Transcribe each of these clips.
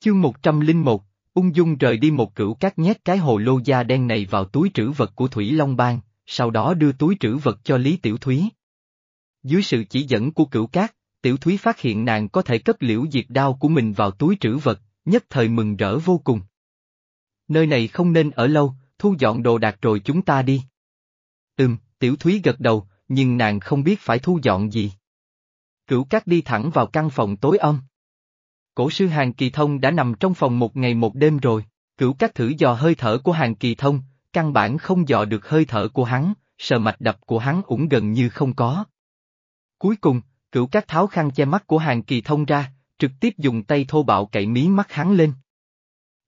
Chương 101, ung dung rời đi một cửu cát nhét cái hồ lô da đen này vào túi trữ vật của Thủy Long Bang, sau đó đưa túi trữ vật cho Lý Tiểu Thúy. Dưới sự chỉ dẫn của cửu cát, Tiểu Thúy phát hiện nàng có thể cất liễu diệt đao của mình vào túi trữ vật, nhất thời mừng rỡ vô cùng. Nơi này không nên ở lâu, thu dọn đồ đạc rồi chúng ta đi. Ừm, Tiểu Thúy gật đầu, nhưng nàng không biết phải thu dọn gì. Cửu cát đi thẳng vào căn phòng tối âm. Cổ sư Hàng Kỳ Thông đã nằm trong phòng một ngày một đêm rồi, cửu cát thử dò hơi thở của Hàng Kỳ Thông, căn bản không dò được hơi thở của hắn, sờ mạch đập của hắn cũng gần như không có. Cuối cùng, cửu cát tháo khăn che mắt của Hàng Kỳ Thông ra, trực tiếp dùng tay thô bạo cậy mí mắt hắn lên.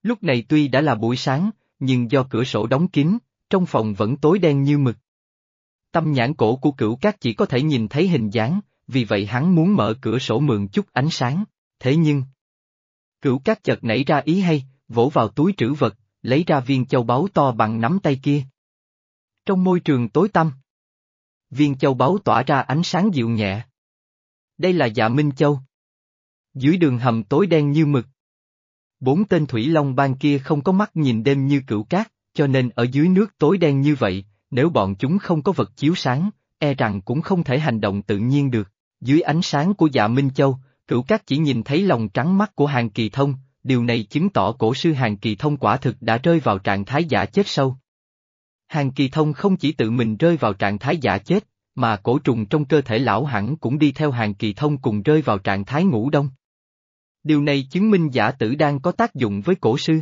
Lúc này tuy đã là buổi sáng, nhưng do cửa sổ đóng kín, trong phòng vẫn tối đen như mực. Tâm nhãn cổ của cửu cát chỉ có thể nhìn thấy hình dáng, vì vậy hắn muốn mở cửa sổ mượn chút ánh sáng, thế nhưng... Cửu cát chợt nảy ra ý hay, vỗ vào túi trữ vật, lấy ra viên châu báu to bằng nắm tay kia. Trong môi trường tối tăm, viên châu báu tỏa ra ánh sáng dịu nhẹ. Đây là dạ Minh Châu. Dưới đường hầm tối đen như mực. Bốn tên thủy long ban kia không có mắt nhìn đêm như cửu cát, cho nên ở dưới nước tối đen như vậy, nếu bọn chúng không có vật chiếu sáng, e rằng cũng không thể hành động tự nhiên được. Dưới ánh sáng của dạ Minh Châu, cửu cát chỉ nhìn thấy lòng trắng mắt của hàng kỳ thông, điều này chứng tỏ cổ sư hàng kỳ thông quả thực đã rơi vào trạng thái giả chết sâu. Hàng kỳ thông không chỉ tự mình rơi vào trạng thái giả chết, mà cổ trùng trong cơ thể lão hẳn cũng đi theo hàng kỳ thông cùng rơi vào trạng thái ngủ đông. Điều này chứng minh giả tử đang có tác dụng với cổ sư.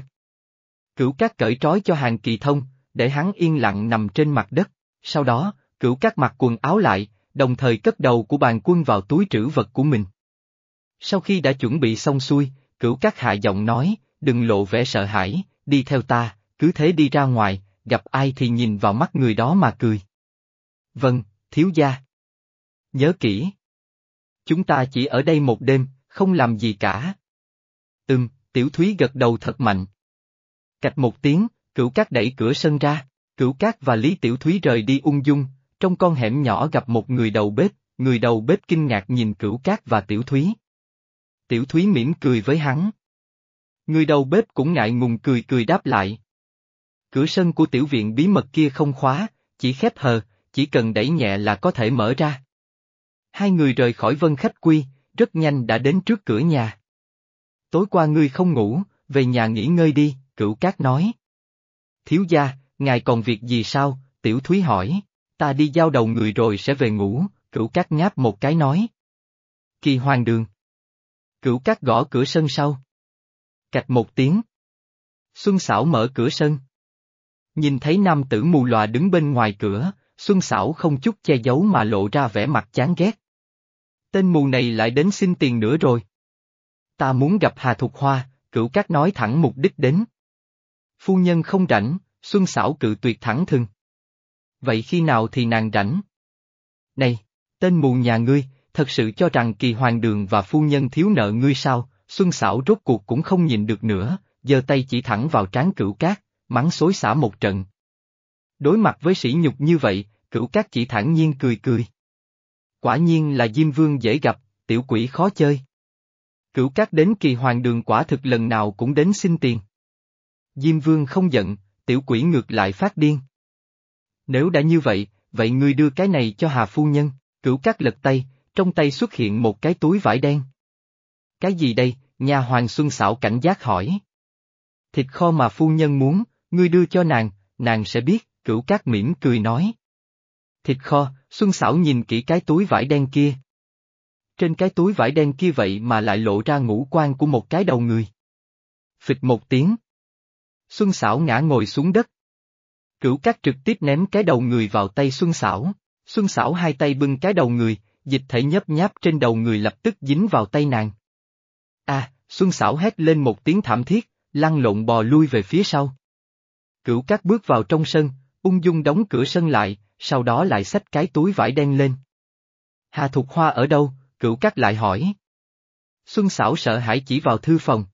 Cửu cát cởi trói cho hàng kỳ thông, để hắn yên lặng nằm trên mặt đất, sau đó, cửu cát mặc quần áo lại, đồng thời cất đầu của bàn quân vào túi trữ vật của mình. Sau khi đã chuẩn bị xong xuôi, cửu cát hạ giọng nói, đừng lộ vẻ sợ hãi, đi theo ta, cứ thế đi ra ngoài, gặp ai thì nhìn vào mắt người đó mà cười. Vâng, thiếu gia. Nhớ kỹ. Chúng ta chỉ ở đây một đêm, không làm gì cả. Ừm, tiểu thúy gật đầu thật mạnh. Cạch một tiếng, cửu cát đẩy cửa sân ra, cửu cát và Lý Tiểu Thúy rời đi ung dung, trong con hẻm nhỏ gặp một người đầu bếp, người đầu bếp kinh ngạc nhìn cửu cát và Tiểu Thúy. Tiểu Thúy mỉm cười với hắn. Người đầu bếp cũng ngại ngùng cười cười đáp lại. Cửa sân của tiểu viện bí mật kia không khóa, chỉ khép hờ, chỉ cần đẩy nhẹ là có thể mở ra. Hai người rời khỏi vân khách quy, rất nhanh đã đến trước cửa nhà. Tối qua ngươi không ngủ, về nhà nghỉ ngơi đi, cửu cát nói. Thiếu gia, ngài còn việc gì sao, tiểu thúy hỏi, ta đi giao đầu người rồi sẽ về ngủ, cửu cát ngáp một cái nói. Kỳ hoàng đường. Cửu cát gõ cửa sân sau. Cạch một tiếng. Xuân xảo mở cửa sân. Nhìn thấy nam tử mù lòa đứng bên ngoài cửa, Xuân xảo không chút che giấu mà lộ ra vẻ mặt chán ghét. Tên mù này lại đến xin tiền nữa rồi. Ta muốn gặp Hà Thục Hoa, cửu cát nói thẳng mục đích đến. Phu nhân không rảnh, Xuân xảo cự tuyệt thẳng thừng. Vậy khi nào thì nàng rảnh? Này, tên mù nhà ngươi, thật sự cho rằng kỳ hoàng đường và phu nhân thiếu nợ ngươi sao, Xuân xảo rốt cuộc cũng không nhìn được nữa, giơ tay chỉ thẳng vào trán cửu cát, mắng xối xả một trận. Đối mặt với sỉ nhục như vậy, cửu cát chỉ thản nhiên cười cười. Quả nhiên là Diêm Vương dễ gặp, tiểu quỷ khó chơi. Cửu cát đến kỳ hoàng đường quả thực lần nào cũng đến xin tiền. Diêm Vương không giận, tiểu quỷ ngược lại phát điên. Nếu đã như vậy, vậy ngươi đưa cái này cho Hà Phu Nhân, cửu cát lật tay, trong tay xuất hiện một cái túi vải đen. Cái gì đây, nhà Hoàng Xuân xảo cảnh giác hỏi. Thịt kho mà Phu Nhân muốn, ngươi đưa cho nàng, nàng sẽ biết, cửu cát mỉm cười nói. Thịt kho, Xuân xảo nhìn kỹ cái túi vải đen kia. Trên cái túi vải đen kia vậy mà lại lộ ra ngũ quan của một cái đầu người. Phịch một tiếng. Xuân xảo ngã ngồi xuống đất. Cửu cát trực tiếp ném cái đầu người vào tay Xuân xảo. Xuân xảo hai tay bưng cái đầu người, dịch thể nhấp nháp trên đầu người lập tức dính vào tay nàng. À, Xuân sảo hét lên một tiếng thảm thiết, lăn lộn bò lui về phía sau. Cửu cát bước vào trong sân, ung dung đóng cửa sân lại, sau đó lại xách cái túi vải đen lên. Hà Thục Hoa ở đâu? Cửu cát lại hỏi. Xuân sảo sợ hãi chỉ vào thư phòng.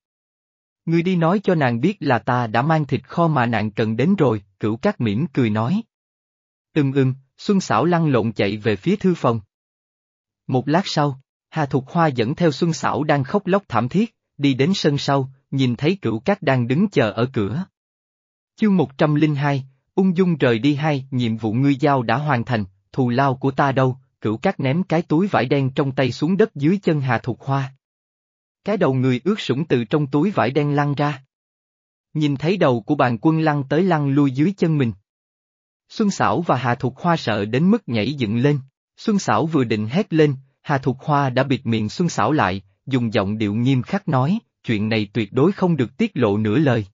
Ngươi đi nói cho nàng biết là ta đã mang thịt kho mà nàng cần đến rồi, cửu cát mỉm cười nói. Ừm ừm, Xuân sảo lăn lộn chạy về phía thư phòng. Một lát sau, Hà Thục Hoa dẫn theo Xuân Sảo đang khóc lóc thảm thiết, đi đến sân sau, nhìn thấy cửu cát đang đứng chờ ở cửa. Chương 102, ung dung rời đi hai, nhiệm vụ ngươi giao đã hoàn thành, thù lao của ta đâu, cửu cát ném cái túi vải đen trong tay xuống đất dưới chân Hà Thục Hoa. Cái đầu người ướt sũng từ trong túi vải đen lăn ra. Nhìn thấy đầu của bàn quân lăn tới lăn lui dưới chân mình. Xuân Sảo và Hà Thục Hoa sợ đến mức nhảy dựng lên. Xuân Sảo vừa định hét lên, Hà Thục Hoa đã bịt miệng Xuân Sảo lại, dùng giọng điệu nghiêm khắc nói, chuyện này tuyệt đối không được tiết lộ nửa lời.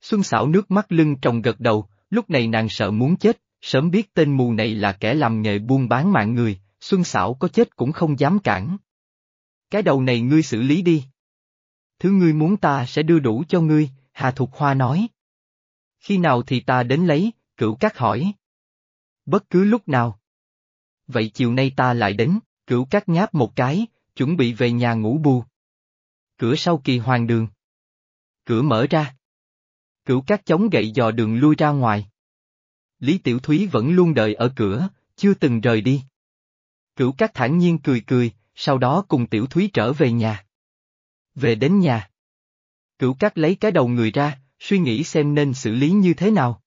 Xuân Sảo nước mắt lưng tròng gật đầu, lúc này nàng sợ muốn chết, sớm biết tên mù này là kẻ làm nghề buôn bán mạng người, Xuân Sảo có chết cũng không dám cản. Cái đầu này ngươi xử lý đi. Thứ ngươi muốn ta sẽ đưa đủ cho ngươi, Hà Thục Hoa nói. Khi nào thì ta đến lấy, cửu cát hỏi. Bất cứ lúc nào. Vậy chiều nay ta lại đến, cửu cát nháp một cái, chuẩn bị về nhà ngủ bù. Cửa sau kỳ hoàng đường. Cửa mở ra. Cửu cát chống gậy dò đường lui ra ngoài. Lý Tiểu Thúy vẫn luôn đợi ở cửa, chưa từng rời đi. Cửu cát thản nhiên cười cười, sau đó cùng Tiểu Thúy trở về nhà. Về đến nhà. Cửu cát lấy cái đầu người ra, suy nghĩ xem nên xử lý như thế nào.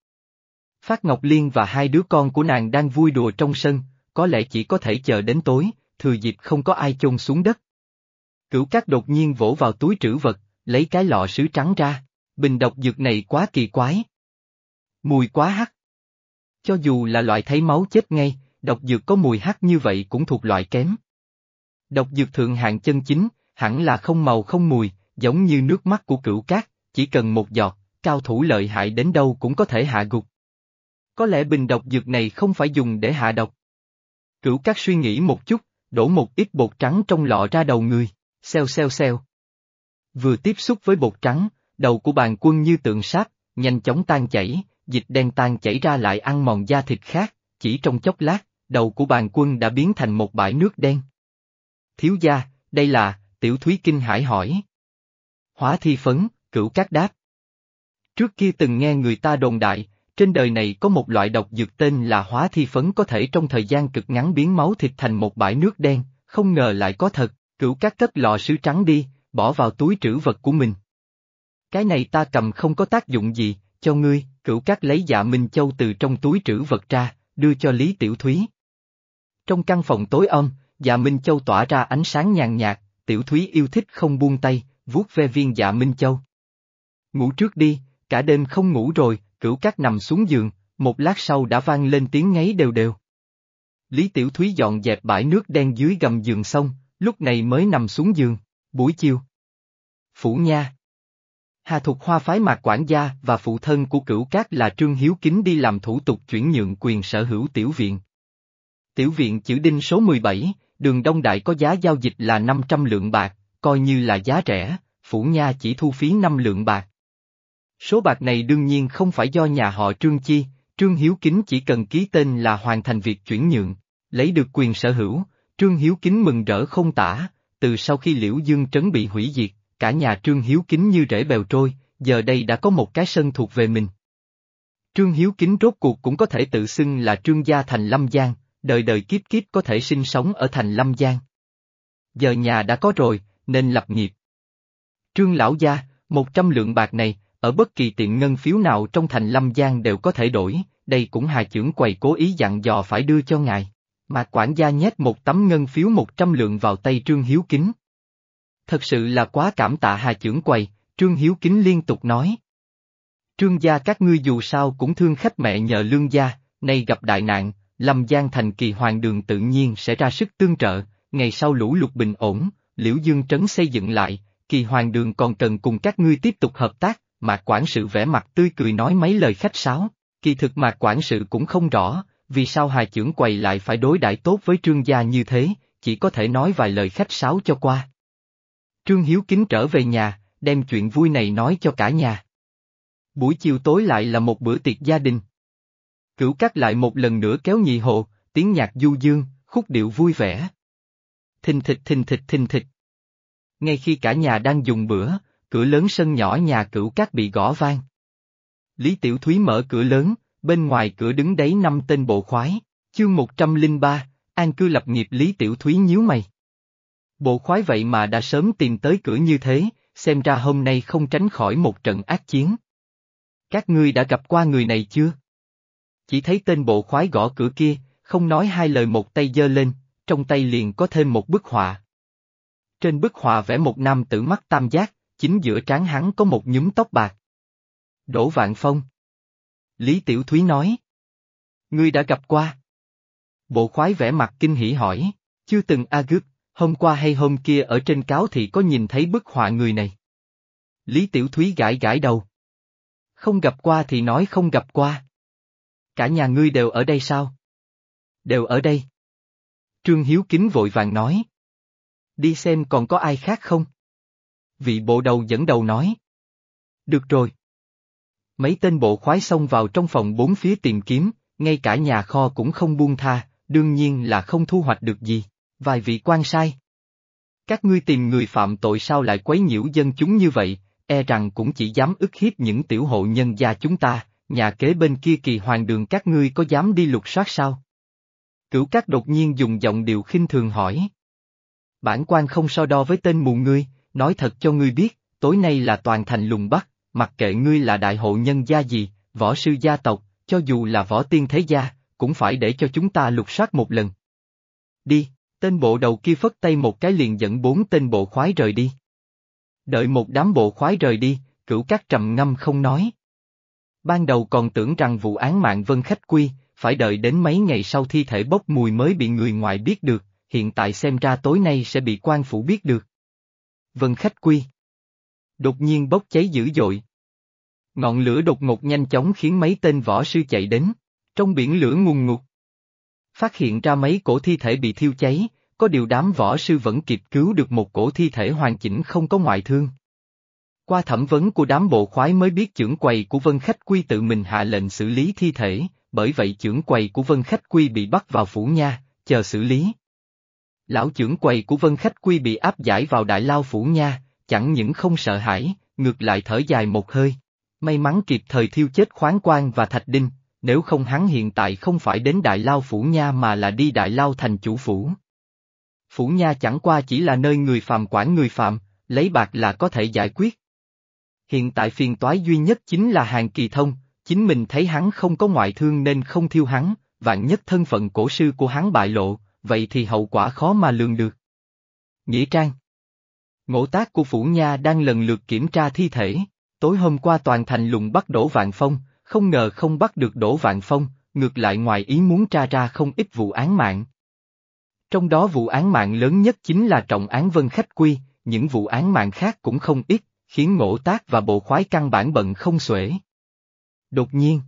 Phát Ngọc Liên và hai đứa con của nàng đang vui đùa trong sân, có lẽ chỉ có thể chờ đến tối, thừa dịp không có ai chôn xuống đất. Cửu cát đột nhiên vỗ vào túi trữ vật, lấy cái lọ sứ trắng ra, bình độc dược này quá kỳ quái. Mùi quá hắc. Cho dù là loại thấy máu chết ngay, độc dược có mùi hắc như vậy cũng thuộc loại kém. Độc dược thượng hạng chân chính, hẳn là không màu không mùi, giống như nước mắt của cửu cát, chỉ cần một giọt, cao thủ lợi hại đến đâu cũng có thể hạ gục. Có lẽ bình độc dược này không phải dùng để hạ độc. Cửu cát suy nghĩ một chút, đổ một ít bột trắng trong lọ ra đầu người, xeo xeo xeo. Vừa tiếp xúc với bột trắng, đầu của bàn quân như tượng sáp, nhanh chóng tan chảy, dịch đen tan chảy ra lại ăn mòn da thịt khác, chỉ trong chốc lát, đầu của bàn quân đã biến thành một bãi nước đen. Thiếu gia, đây là, tiểu thúy kinh hải hỏi. Hóa thi phấn, cửu cát đáp. Trước kia từng nghe người ta đồn đại, trên đời này có một loại độc dược tên là hóa thi phấn có thể trong thời gian cực ngắn biến máu thịt thành một bãi nước đen, không ngờ lại có thật, cửu cát cất lọ sứ trắng đi, bỏ vào túi trữ vật của mình. Cái này ta cầm không có tác dụng gì, cho ngươi, cửu cát lấy dạ Minh Châu từ trong túi trữ vật ra, đưa cho Lý Tiểu Thúy. Trong căn phòng tối âm dạ Minh Châu tỏa ra ánh sáng nhàn nhạt, Tiểu Thúy yêu thích không buông tay, vuốt ve viên dạ Minh Châu. Ngủ trước đi, cả đêm không ngủ rồi, cửu cát nằm xuống giường, một lát sau đã vang lên tiếng ngáy đều đều. Lý Tiểu Thúy dọn dẹp bãi nước đen dưới gầm giường xong, lúc này mới nằm xuống giường, buổi chiều. Phủ Nha Hà Thục Hoa phái mạc quản gia và phụ thân của cửu cát là Trương Hiếu Kính đi làm thủ tục chuyển nhượng quyền sở hữu tiểu viện. Tiểu viện chữ đinh số 17, đường Đông Đại có giá giao dịch là 500 lượng bạc, coi như là giá rẻ, Phủ Nha chỉ thu phí 5 lượng bạc. Số bạc này đương nhiên không phải do nhà họ Trương chi, Trương Hiếu Kính chỉ cần ký tên là hoàn thành việc chuyển nhượng, lấy được quyền sở hữu, Trương Hiếu Kính mừng rỡ không tả, từ sau khi Liễu Dương Trấn bị hủy diệt, cả nhà Trương Hiếu Kính như rễ bèo trôi, giờ đây đã có một cái sân thuộc về mình. Trương Hiếu Kính rốt cuộc cũng có thể tự xưng là Trương gia thành Lâm Giang, đời đời kiếp kiếp có thể sinh sống ở thành Lâm Giang. Giờ nhà đã có rồi, nên lập nghiệp. Trương Lão Gia, một trăm lượng bạc này, ở bất kỳ tiện ngân phiếu nào trong thành Lâm Giang đều có thể đổi, đây cũng Hà trưởng quầy cố ý dặn dò phải đưa cho ngài. Mà quản gia nhét một tấm ngân phiếu một trăm lượng vào tay Trương Hiếu Kính. Thật sự là quá cảm tạ Hà trưởng quầy, Trương Hiếu Kính liên tục nói. Trương gia các ngươi dù sao cũng thương khách mẹ nhờ lương gia, nay gặp đại nạn, Lâm Giang thành kỳ hoàng đường tự nhiên sẽ ra sức tương trợ, ngày sau lũ lụt bình ổn, Liễu Dương Trấn xây dựng lại, kỳ hoàng đường còn cần cùng các ngươi tiếp tục hợp tác, Mạc quản sự vẽ mặt tươi cười nói mấy lời khách sáo, kỳ thực Mạc quản sự cũng không rõ, vì sao Hà trưởng quầy lại phải đối đãi tốt với trương gia như thế, chỉ có thể nói vài lời khách sáo cho qua. Trương Hiếu Kính trở về nhà, đem chuyện vui này nói cho cả nhà. Buổi chiều tối lại là một bữa tiệc gia đình. Cửu cắt lại một lần nữa kéo nhị hộ, tiếng nhạc du dương, khúc điệu vui vẻ. Thình thịch thình thịch thình thịch. Ngay khi cả nhà đang dùng bữa, cửa lớn sân nhỏ nhà cửu cát bị gõ vang. Lý Tiểu Thúy mở cửa lớn, bên ngoài cửa đứng đấy năm tên bộ khoái, chương 103, an cư lập nghiệp Lý Tiểu Thúy nhíu mày. Bộ khoái vậy mà đã sớm tìm tới cửa như thế, xem ra hôm nay không tránh khỏi một trận ác chiến. Các ngươi đã gặp qua người này chưa? Chỉ thấy tên bộ khoái gõ cửa kia, không nói hai lời một tay giơ lên, trong tay liền có thêm một bức họa. Trên bức họa vẽ một nam tử mắt tam giác, chính giữa trán hắn có một nhúm tóc bạc. Đỗ Vạn Phong. Lý Tiểu Thúy nói. Ngươi đã gặp qua. Bộ khoái vẽ mặt kinh hỉ hỏi, chưa từng a gức, hôm qua hay hôm kia ở trên cáo thị có nhìn thấy bức họa người này. Lý Tiểu Thúy gãi gãi đầu. Không gặp qua thì nói không gặp qua. Cả nhà ngươi đều ở đây sao? Đều ở đây. Trương Hiếu Kính vội vàng nói. Đi xem còn có ai khác không? Vị bộ đầu dẫn đầu nói. Được rồi. Mấy tên bộ khoái xông vào trong phòng bốn phía tìm kiếm, ngay cả nhà kho cũng không buông tha, đương nhiên là không thu hoạch được gì. Vài vị quan sai. Các ngươi tìm người phạm tội sao lại quấy nhiễu dân chúng như vậy, e rằng cũng chỉ dám ức hiếp những tiểu hộ nhân gia chúng ta, nhà kế bên kia kỳ hoàng đường các ngươi có dám đi lục soát sao? Cửu các đột nhiên dùng giọng điệu khinh thường hỏi. Bản quan không so đo với tên mù ngươi, nói thật cho ngươi biết, tối nay là toàn thành lùng bắt, mặc kệ ngươi là đại hộ nhân gia gì, võ sư gia tộc, cho dù là võ tiên thế gia, cũng phải để cho chúng ta lục soát một lần. Đi, tên bộ đầu kia phất tay một cái liền dẫn bốn tên bộ khoái rời đi. Đợi một đám bộ khoái rời đi, cửu các trầm ngâm không nói. Ban đầu còn tưởng rằng vụ án mạng Vân Khách Quy, phải đợi đến mấy ngày sau thi thể bốc mùi mới bị người ngoài biết được, hiện tại xem ra tối nay sẽ bị quan phủ biết được. Vân Khách Quy Đột nhiên bốc cháy dữ dội. Ngọn lửa đột ngột nhanh chóng khiến mấy tên võ sư chạy đến, trong biển lửa ngùng ngụt. Phát hiện ra mấy cổ thi thể bị thiêu cháy, có điều đám võ sư vẫn kịp cứu được một cổ thi thể hoàn chỉnh không có ngoại thương. Qua thẩm vấn của đám bộ khoái mới biết trưởng quầy của Vân Khách Quy tự mình hạ lệnh xử lý thi thể, bởi vậy trưởng quầy của Vân Khách Quy bị bắt vào phủ nha, chờ xử lý. Lão trưởng quầy của Vân Khách Quy bị áp giải vào đại lao phủ nha, chẳng những không sợ hãi, ngược lại thở dài một hơi. May mắn kịp thời thiêu chết khoáng quan và thạch đinh, nếu không hắn hiện tại không phải đến đại lao phủ nha mà là đi đại lao thành chủ phủ. Phủ nha chẳng qua chỉ là nơi người phàm quản người phạm, lấy bạc là có thể giải quyết. Hiện tại phiền toái duy nhất chính là hàng kỳ thông, chính mình thấy hắn không có ngoại thương nên không thiêu hắn, vạn nhất thân phận cổ sư của hắn bại lộ, vậy thì hậu quả khó mà lường được. Nghĩa Trang Ngộ tác của Phủ Nha đang lần lượt kiểm tra thi thể, tối hôm qua toàn thành lùng bắt Đỗ Vạn Phong, không ngờ không bắt được Đỗ Vạn Phong, ngược lại ngoài ý muốn tra ra không ít vụ án mạng. Trong đó vụ án mạng lớn nhất chính là trọng án Vân Khách Quy, những vụ án mạng khác cũng không ít, khiến ngộ tác và bộ khoái căn bản bận không xuể. Đột nhiên.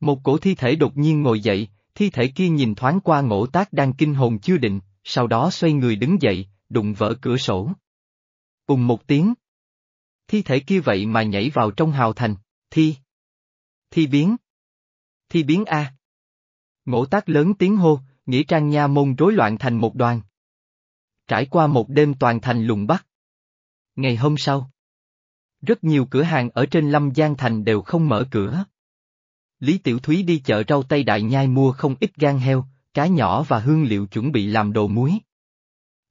Một cổ thi thể đột nhiên ngồi dậy, thi thể kia nhìn thoáng qua ngộ tác đang kinh hồn chưa định, sau đó xoay người đứng dậy, đụng vỡ cửa sổ. Cùng một tiếng. Thi thể kia vậy mà nhảy vào trong hào thành, thi. Thi biến. Thi biến A. Ngộ tác lớn tiếng hô, nghĩa trang nha môn rối loạn thành một đoàn. Trải qua một đêm toàn thành lùng bắt. Ngày hôm sau. Rất nhiều cửa hàng ở trên Lâm Giang Thành đều không mở cửa. Lý Tiểu Thúy đi chợ rau Tây Đại Nhai mua không ít gan heo, cá nhỏ và hương liệu chuẩn bị làm đồ muối.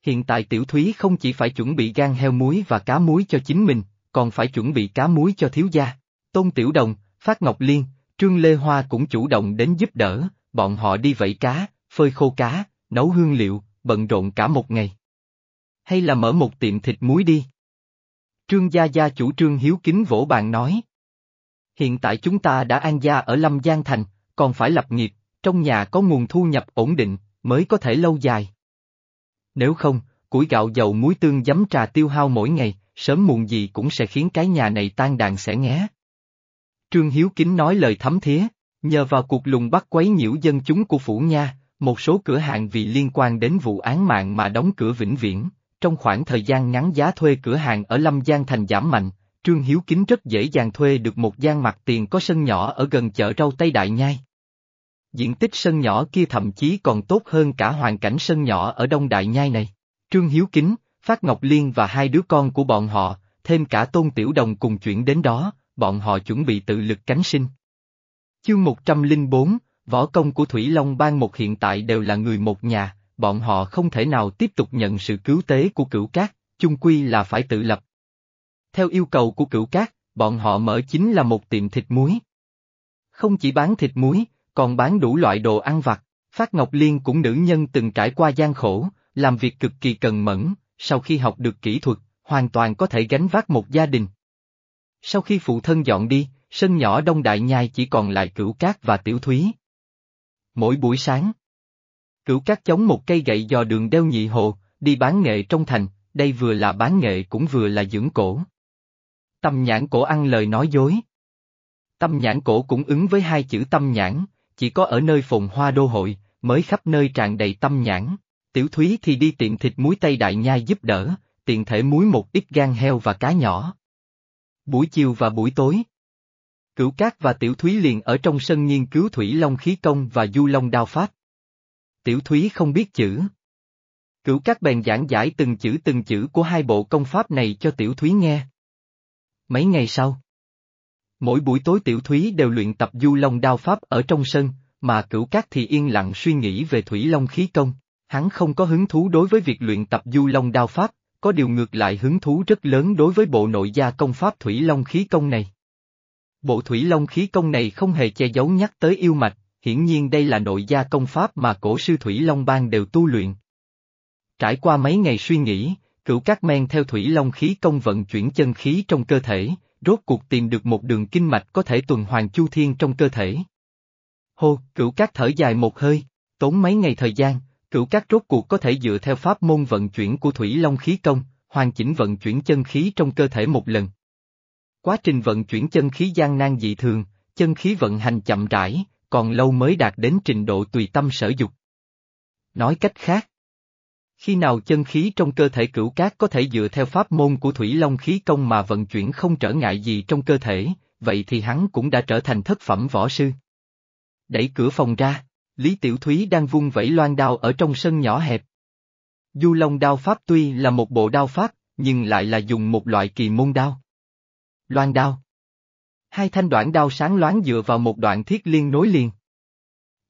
Hiện tại Tiểu Thúy không chỉ phải chuẩn bị gan heo muối và cá muối cho chính mình, còn phải chuẩn bị cá muối cho thiếu gia. Tôn Tiểu Đồng, Phát Ngọc Liên, Trương Lê Hoa cũng chủ động đến giúp đỡ, bọn họ đi vẫy cá, phơi khô cá, nấu hương liệu, bận rộn cả một ngày. Hay là mở một tiệm thịt muối đi. Trương Gia Gia chủ trương hiếu kính vỗ bàn nói. Hiện tại chúng ta đã an gia ở Lâm Giang Thành, còn phải lập nghiệp, trong nhà có nguồn thu nhập ổn định, mới có thể lâu dài. Nếu không, củi gạo dầu muối tương giấm trà tiêu hao mỗi ngày, sớm muộn gì cũng sẽ khiến cái nhà này tan đàn sẽ nghé. Trương Hiếu Kính nói lời thấm thía, nhờ vào cuộc lùng bắt quấy nhiễu dân chúng của Phủ Nha, một số cửa hàng vì liên quan đến vụ án mạng mà đóng cửa vĩnh viễn, trong khoảng thời gian ngắn giá thuê cửa hàng ở Lâm Giang Thành giảm mạnh, Trương Hiếu Kính rất dễ dàng thuê được một gian mặt tiền có sân nhỏ ở gần chợ rau Tây Đại Nhai. Diện tích sân nhỏ kia thậm chí còn tốt hơn cả hoàn cảnh sân nhỏ ở Đông Đại Nhai này. Trương Hiếu Kính, Phát Ngọc Liên và hai đứa con của bọn họ, thêm cả Tôn Tiểu Đồng cùng chuyển đến đó, bọn họ chuẩn bị tự lực cánh sinh. Chương 104, võ công của Thủy Long Bang một hiện tại đều là người một nhà, bọn họ không thể nào tiếp tục nhận sự cứu tế của cửu cát, chung quy là phải tự lập. Theo yêu cầu của cửu cát, bọn họ mở chính là một tiệm thịt muối. Không chỉ bán thịt muối, còn bán đủ loại đồ ăn vặt. Phát Ngọc Liên cũng nữ nhân từng trải qua gian khổ, làm việc cực kỳ cần mẫn, sau khi học được kỹ thuật, hoàn toàn có thể gánh vác một gia đình. Sau khi phụ thân dọn đi, sân nhỏ đông đại nhai chỉ còn lại cửu cát và tiểu thúy. Mỗi buổi sáng, cửu cát chống một cây gậy dò đường đeo nhị hồ, đi bán nghệ trong thành, đây vừa là bán nghệ cũng vừa là dưỡng cổ. Tâm nhãn cổ ăn lời nói dối. Tâm nhãn cổ cũng ứng với hai chữ tâm nhãn, chỉ có ở nơi phồn hoa đô hội, mới khắp nơi tràn đầy tâm nhãn. Tiểu Thúy thì đi tiệm thịt muối Tây Đại Nhai giúp đỡ, tiện thể muối một ít gan heo và cá nhỏ. Buổi chiều và buổi tối. Cửu Cát và Tiểu Thúy liền ở trong sân nghiên cứu Thủy Long khí công và Du Long đao pháp. Tiểu Thúy không biết chữ. Cửu Cát bèn giảng giải từng chữ từng chữ của hai bộ công pháp này cho Tiểu Thúy nghe. Mấy ngày sau, mỗi buổi tối Tiểu Thúy đều luyện tập Du Long đao pháp ở trong sân, mà Cửu Cát thì yên lặng suy nghĩ về Thủy Long khí công. Hắn không có hứng thú đối với việc luyện tập Du Long đao pháp, có điều ngược lại hứng thú rất lớn đối với bộ nội gia công pháp Thủy Long khí công này. Bộ Thủy Long khí công này không hề che giấu nhắc tới yêu mạch, hiển nhiên đây là nội gia công pháp mà cổ sư Thủy Long Bang đều tu luyện. Trải qua mấy ngày suy nghĩ, cửu các men theo Thủy Long khí công vận chuyển chân khí trong cơ thể, rốt cuộc tìm được một đường kinh mạch có thể tuần hoàn chu thiên trong cơ thể. Hô, cửu các thở dài một hơi, tốn mấy ngày thời gian, cửu các rốt cuộc có thể dựa theo pháp môn vận chuyển của Thủy Long khí công, hoàn chỉnh vận chuyển chân khí trong cơ thể một lần. Quá trình vận chuyển chân khí gian nan dị thường, chân khí vận hành chậm rãi, còn lâu mới đạt đến trình độ tùy tâm sở dục. Nói cách khác, khi nào chân khí trong cơ thể cửu cát có thể dựa theo pháp môn của Thủy Long khí công mà vận chuyển không trở ngại gì trong cơ thể, vậy thì hắn cũng đã trở thành thất phẩm võ sư. Đẩy cửa phòng ra, Lý Tiểu Thúy đang vung vẩy loan đao ở trong sân nhỏ hẹp. Du Long đao pháp tuy là một bộ đao pháp, nhưng lại là dùng một loại kỳ môn đao. Loan đao. Hai thanh đoạn đao sáng loáng dựa vào một đoạn thiết liên nối liền.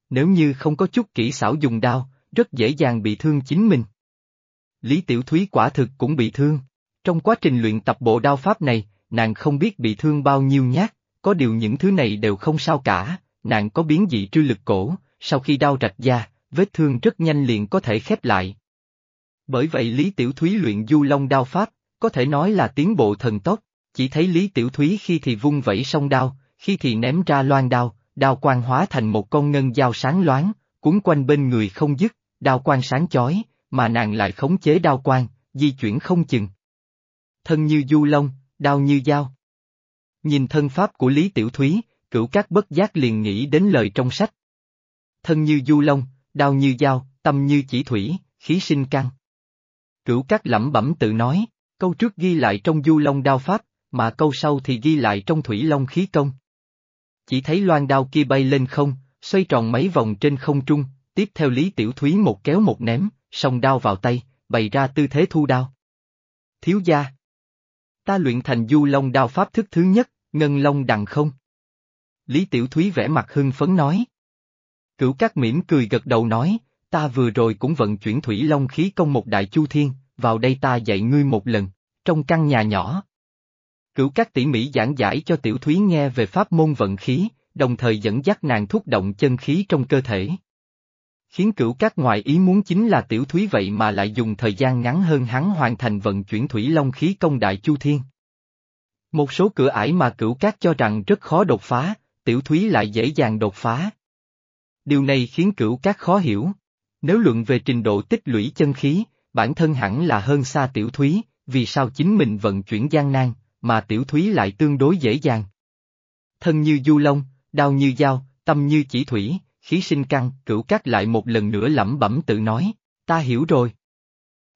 Nếu như không có chút kỹ xảo dùng đao, rất dễ dàng bị thương chính mình. Lý Tiểu Thúy quả thực cũng bị thương. Trong quá trình luyện tập bộ đao pháp này, nàng không biết bị thương bao nhiêu nhát, có điều những thứ này đều không sao cả, nàng có biến dị trư lực cổ, sau khi đau rạch da, vết thương rất nhanh liền có thể khép lại. Bởi vậy Lý Tiểu Thúy luyện du long đao pháp, có thể nói là tiến bộ thần tốc, chỉ thấy Lý Tiểu Thúy khi thì vung vẩy song đao, khi thì ném ra loan đao, đao quang hóa thành một con ngân dao sáng loáng, cuốn quanh bên người không dứt, đao quang sáng chói, mà nàng lại khống chế đao quang, di chuyển không chừng. Thân như du long, đao như dao. Nhìn thân pháp của Lý Tiểu Thúy, cửu các bất giác liền nghĩ đến lời trong sách, thân như du long, đao như dao, tâm như chỉ thủy, khí sinh căng. Cửu các lẩm bẩm tự nói, câu trước ghi lại trong du long đao pháp, mà câu sau thì ghi lại trong thủy long khí công. Chỉ thấy loan đao kia bay lên không, xoay tròn mấy vòng trên không trung, tiếp theo Lý Tiểu Thúy một kéo một ném, song đao vào tay, bày ra tư thế thu đao. Thiếu gia. Ta luyện thành du long đao pháp thức thứ nhất, ngân long đằng không. Lý Tiểu Thúy vẽ mặt hưng phấn nói. Cửu Cát mỉm cười gật đầu nói, ta vừa rồi cũng vận chuyển thủy long khí công một đại chu thiên, vào đây ta dạy ngươi một lần, trong căn nhà nhỏ. Cửu Cát tỉ mỉ giảng giải cho Tiểu Thúy nghe về pháp môn vận khí, đồng thời dẫn dắt nàng thúc động chân khí trong cơ thể. Khiến cửu Cát ngoài ý muốn chính là Tiểu Thúy vậy mà lại dùng thời gian ngắn hơn hắn hoàn thành vận chuyển thủy long khí công đại chu thiên. Một số cửa ải mà cửu Cát cho rằng rất khó đột phá, Tiểu Thúy lại dễ dàng đột phá. Điều này khiến cửu các khó hiểu. Nếu luận về trình độ tích lũy chân khí, bản thân hẳn là hơn xa tiểu thúy, vì sao chính mình vận chuyển gian nan, mà tiểu thúy lại tương đối dễ dàng. Thân như du long, đao như dao, tâm như chỉ thủy, khí sinh căng, cửu cát lại một lần nữa lẩm bẩm tự nói, ta hiểu rồi.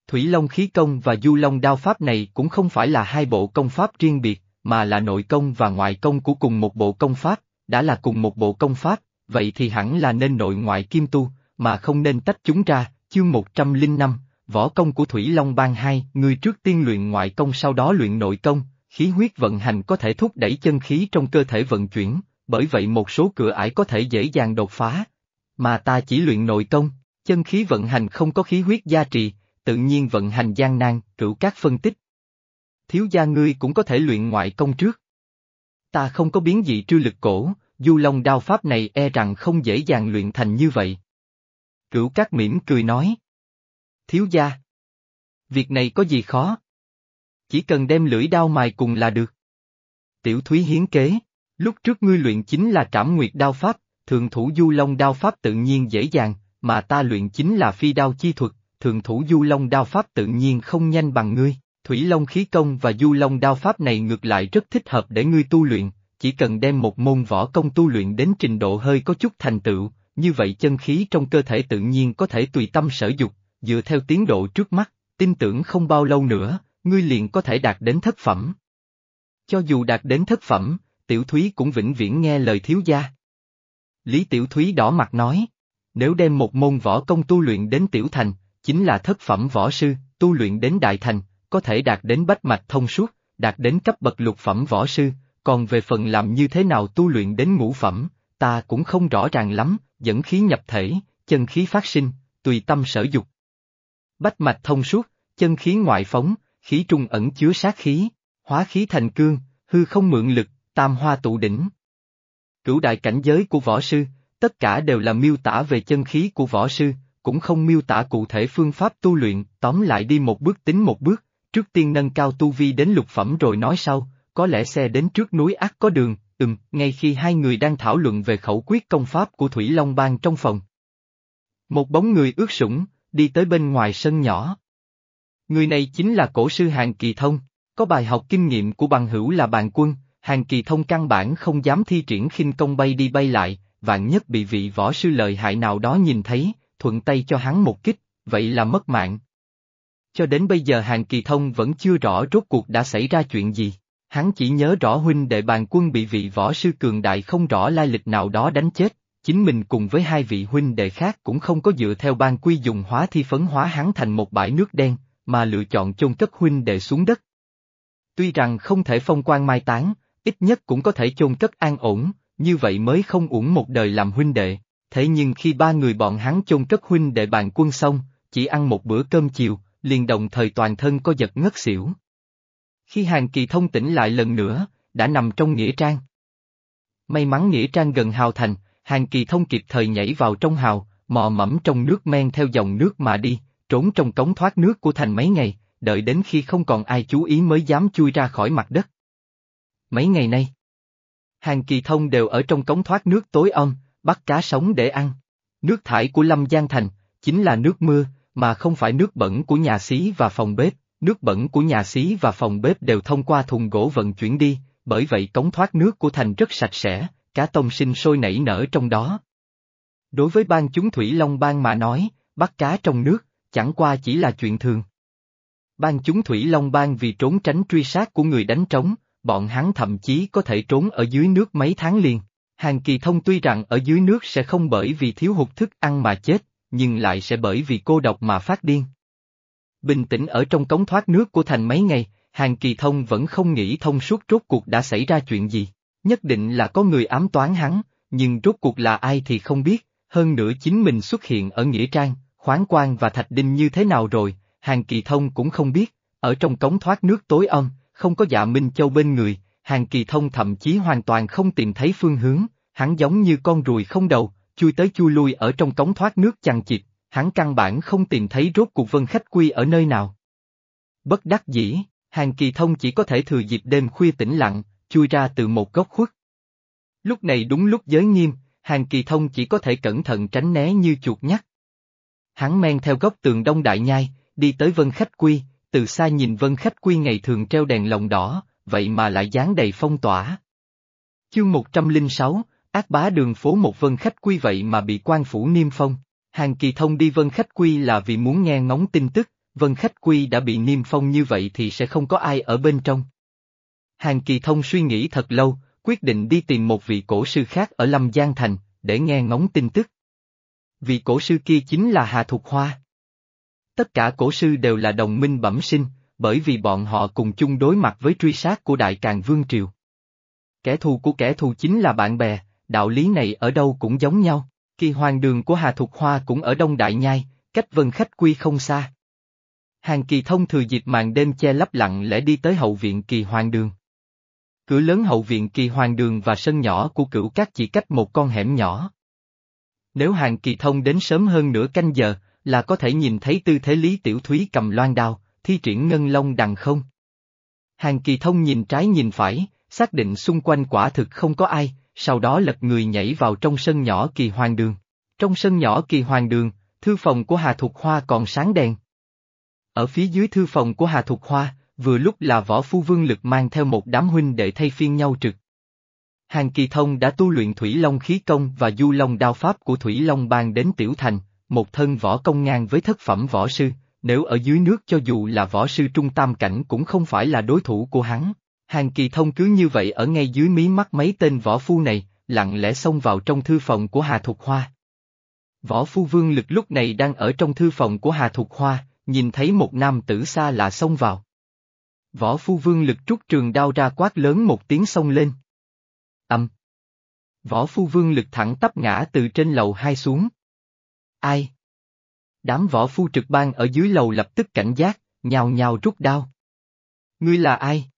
Thủy Long khí công và Du Long đao pháp này cũng không phải là hai bộ công pháp riêng biệt, mà là nội công và ngoại công của cùng một bộ công pháp, đã là cùng một bộ công pháp, vậy thì hẳn là nên nội ngoại kim tu, mà không nên tách chúng ra, chương 105, võ công của Thủy Long Bang hai người trước tiên luyện ngoại công sau đó luyện nội công, khí huyết vận hành có thể thúc đẩy chân khí trong cơ thể vận chuyển, bởi vậy một số cửa ải có thể dễ dàng đột phá. Mà ta chỉ luyện nội công, chân khí vận hành không có khí huyết gia trì, tự nhiên vận hành gian nan, cửu các phân tích. Thiếu gia ngươi cũng có thể luyện ngoại công trước. Ta không có biến dị trư lực cổ, du long đao pháp này e rằng không dễ dàng luyện thành như vậy. Cửu Cát mỉm cười nói. Thiếu gia. Việc này có gì khó? Chỉ cần đem lưỡi đao mài cùng là được. Tiểu Thúy hiến kế, lúc trước ngươi luyện chính là trảm nguyệt đao pháp, thường thủ du long đao pháp tự nhiên dễ dàng, mà ta luyện chính là phi đao chi thuật, thường thủ du long đao pháp tự nhiên không nhanh bằng ngươi. Thủy Long khí công và Du Long đao pháp này ngược lại rất thích hợp để ngươi tu luyện, chỉ cần đem một môn võ công tu luyện đến trình độ hơi có chút thành tựu, như vậy chân khí trong cơ thể tự nhiên có thể tùy tâm sở dục, dựa theo tiến độ trước mắt, tin tưởng không bao lâu nữa, ngươi liền có thể đạt đến thất phẩm. Cho dù đạt đến thất phẩm, Tiểu Thúy cũng vĩnh viễn nghe lời thiếu gia. Lý Tiểu Thúy đỏ mặt nói, nếu đem một môn võ công tu luyện đến Tiểu Thành, chính là thất phẩm võ sư, tu luyện đến Đại Thành, có thể đạt đến bách mạch thông suốt, đạt đến cấp bậc lục phẩm võ sư, còn về phần làm như thế nào tu luyện đến ngũ phẩm, ta cũng không rõ ràng lắm, dẫn khí nhập thể, chân khí phát sinh, tùy tâm sở dục. Bách mạch thông suốt, chân khí ngoại phóng, khí trung ẩn chứa sát khí, hóa khí thành cương, hư không mượn lực, tam hoa tụ đỉnh. Cửu đại cảnh giới của võ sư, tất cả đều là miêu tả về chân khí của võ sư, cũng không miêu tả cụ thể phương pháp tu luyện, tóm lại đi một bước tính một bước, trước tiên nâng cao tu vi đến lục phẩm rồi nói sau, có lẽ xe đến trước núi ác có đường, ừm, ngay khi hai người đang thảo luận về khẩu quyết công pháp của Thủy Long Bang trong phòng. Một bóng người ướt sũng, đi tới bên ngoài sân nhỏ. Người này chính là cổ sư Hàng Kỳ Thông, có bài học kinh nghiệm của bằng hữu là bàn quân, Hàng Kỳ Thông căn bản không dám thi triển khinh công bay đi bay lại, vạn nhất bị vị võ sư lợi hại nào đó nhìn thấy, thuận tay cho hắn một kích, vậy là mất mạng. Cho đến bây giờ Hàng Kỳ Thông vẫn chưa rõ rốt cuộc đã xảy ra chuyện gì. Hắn chỉ nhớ rõ huynh đệ bàn quân bị vị võ sư cường đại không rõ lai lịch nào đó đánh chết, chính mình cùng với hai vị huynh đệ khác cũng không có dựa theo ban quy dùng hóa thi phấn hóa hắn thành một bãi nước đen, mà lựa chọn chôn cất huynh đệ xuống đất. Tuy rằng không thể phong quan mai táng, ít nhất cũng có thể chôn cất an ổn, như vậy mới không uổng một đời làm huynh đệ. Thế nhưng khi ba người bọn hắn chôn cất huynh đệ bàn quân xong, chỉ ăn một bữa cơm chiều, liền đồng thời toàn thân có giật ngất xỉu. Khi Hàng Kỳ thông tỉnh lại lần nữa, đã nằm trong Nghĩa Trang. May mắn Nghĩa Trang gần hào thành, Hàng Kỳ thông kịp thời nhảy vào trong hào, mò mẫm trong nước men theo dòng nước mà đi, trốn trong cống thoát nước của thành mấy ngày, đợi đến khi không còn ai chú ý mới dám chui ra khỏi mặt đất. Mấy ngày nay, Hàng Kỳ thông đều ở trong cống thoát nước tối om, bắt cá sống để ăn. Nước thải của Lâm Giang Thành, chính là nước mưa, mà không phải nước bẩn của nhà xí và phòng bếp, nước bẩn của nhà xí và phòng bếp đều thông qua thùng gỗ vận chuyển đi, bởi vậy cống thoát nước của thành rất sạch sẽ, cá tông sinh sôi nảy nở trong đó. Đối với ban chúng Thủy Long Bang mà nói, bắt cá trong nước, chẳng qua chỉ là chuyện thường. Ban chúng Thủy Long Bang vì trốn tránh truy sát của người đánh trống, bọn hắn thậm chí có thể trốn ở dưới nước mấy tháng liền. Hàng kỳ thông tuy rằng ở dưới nước sẽ không bởi vì thiếu hụt thức ăn mà chết, nhưng lại sẽ bởi vì cô độc mà phát điên. Bình tĩnh ở trong cống thoát nước của thành mấy ngày, Hàng Kỳ Thông vẫn không nghĩ thông suốt rốt cuộc đã xảy ra chuyện gì. Nhất định là có người ám toán hắn, nhưng rốt cuộc là ai thì không biết, hơn nữa chính mình xuất hiện ở Nghĩa Trang, khoáng quan và thạch đinh như thế nào rồi, Hàng Kỳ Thông cũng không biết, ở trong cống thoát nước tối âm, không có dạ Minh Châu bên người, Hàng Kỳ Thông thậm chí hoàn toàn không tìm thấy phương hướng, hắn giống như con ruồi không đầu, chui tới chui lui ở trong cống thoát nước chằng chịt, hắn căn bản không tìm thấy rốt cuộc vân khách quy ở nơi nào. Bất đắc dĩ, hàng kỳ thông chỉ có thể thừa dịp đêm khuya tĩnh lặng, chui ra từ một góc khuất. Lúc này đúng lúc giới nghiêm, hàng kỳ thông chỉ có thể cẩn thận tránh né như chuột nhắt. Hắn men theo góc tường đông đại nhai, đi tới vân khách quy, từ xa nhìn vân khách quy ngày thường treo đèn lồng đỏ, vậy mà lại dán đầy phong tỏa. Chương 106, ác bá đường phố một vân khách quy vậy mà bị quan phủ niêm phong. Hàng kỳ thông đi vân khách quy là vì muốn nghe ngóng tin tức, vân khách quy đã bị niêm phong như vậy thì sẽ không có ai ở bên trong. Hàng kỳ thông suy nghĩ thật lâu, quyết định đi tìm một vị cổ sư khác ở Lâm Giang Thành, để nghe ngóng tin tức. Vị cổ sư kia chính là Hà Thục Hoa. Tất cả cổ sư đều là đồng minh bẩm sinh, bởi vì bọn họ cùng chung đối mặt với truy sát của Đại Càng Vương Triều. Kẻ thù của kẻ thù chính là bạn bè, đạo lý này ở đâu cũng giống nhau. Kỳ hoàng đường của Hà Thục Hoa cũng ở Đông Đại Nhai, cách vân khách quy không xa. Hàng kỳ thông thừa dịp màn đêm che lấp lặng lẽ đi tới hậu viện kỳ hoàng đường. Cửa lớn hậu viện kỳ hoàng đường và sân nhỏ của cửu các chỉ cách một con hẻm nhỏ. Nếu hàng kỳ thông đến sớm hơn nửa canh giờ, là có thể nhìn thấy tư thế Lý Tiểu Thúy cầm loan đao, thi triển ngân long đằng không. Hàng kỳ thông nhìn trái nhìn phải, xác định xung quanh quả thực không có ai, sau đó lật người nhảy vào trong sân nhỏ kỳ hoàng đường. Trong sân nhỏ kỳ hoàng đường, thư phòng của Hà Thục Hoa còn sáng đèn. Ở phía dưới thư phòng của Hà Thục Hoa, vừa lúc là võ phu vương lực mang theo một đám huynh đệ thay phiên nhau trực. Hàng Kỳ Thông đã tu luyện Thủy Long khí công và Du Long đao pháp của Thủy Long bang đến Tiểu Thành, một thân võ công ngang với thất phẩm võ sư, nếu ở dưới nước cho dù là võ sư trung tam cảnh cũng không phải là đối thủ của hắn. Hàng Kỳ Thông cứ như vậy ở ngay dưới mí mắt mấy tên võ phu này, lặng lẽ xông vào trong thư phòng của Hà Thục Hoa. Võ phu vương lực lúc này đang ở trong thư phòng của Hà Thục Hoa, nhìn thấy một nam tử xa lạ xông vào. Võ phu vương lực trút trường đao ra quát lớn một tiếng xông lên. Âm. Võ phu vương lực thẳng tắp ngã từ trên lầu hai xuống. Ai? Đám võ phu trực ban ở dưới lầu lập tức cảnh giác, nhào nhào rút đao. Ngươi là ai?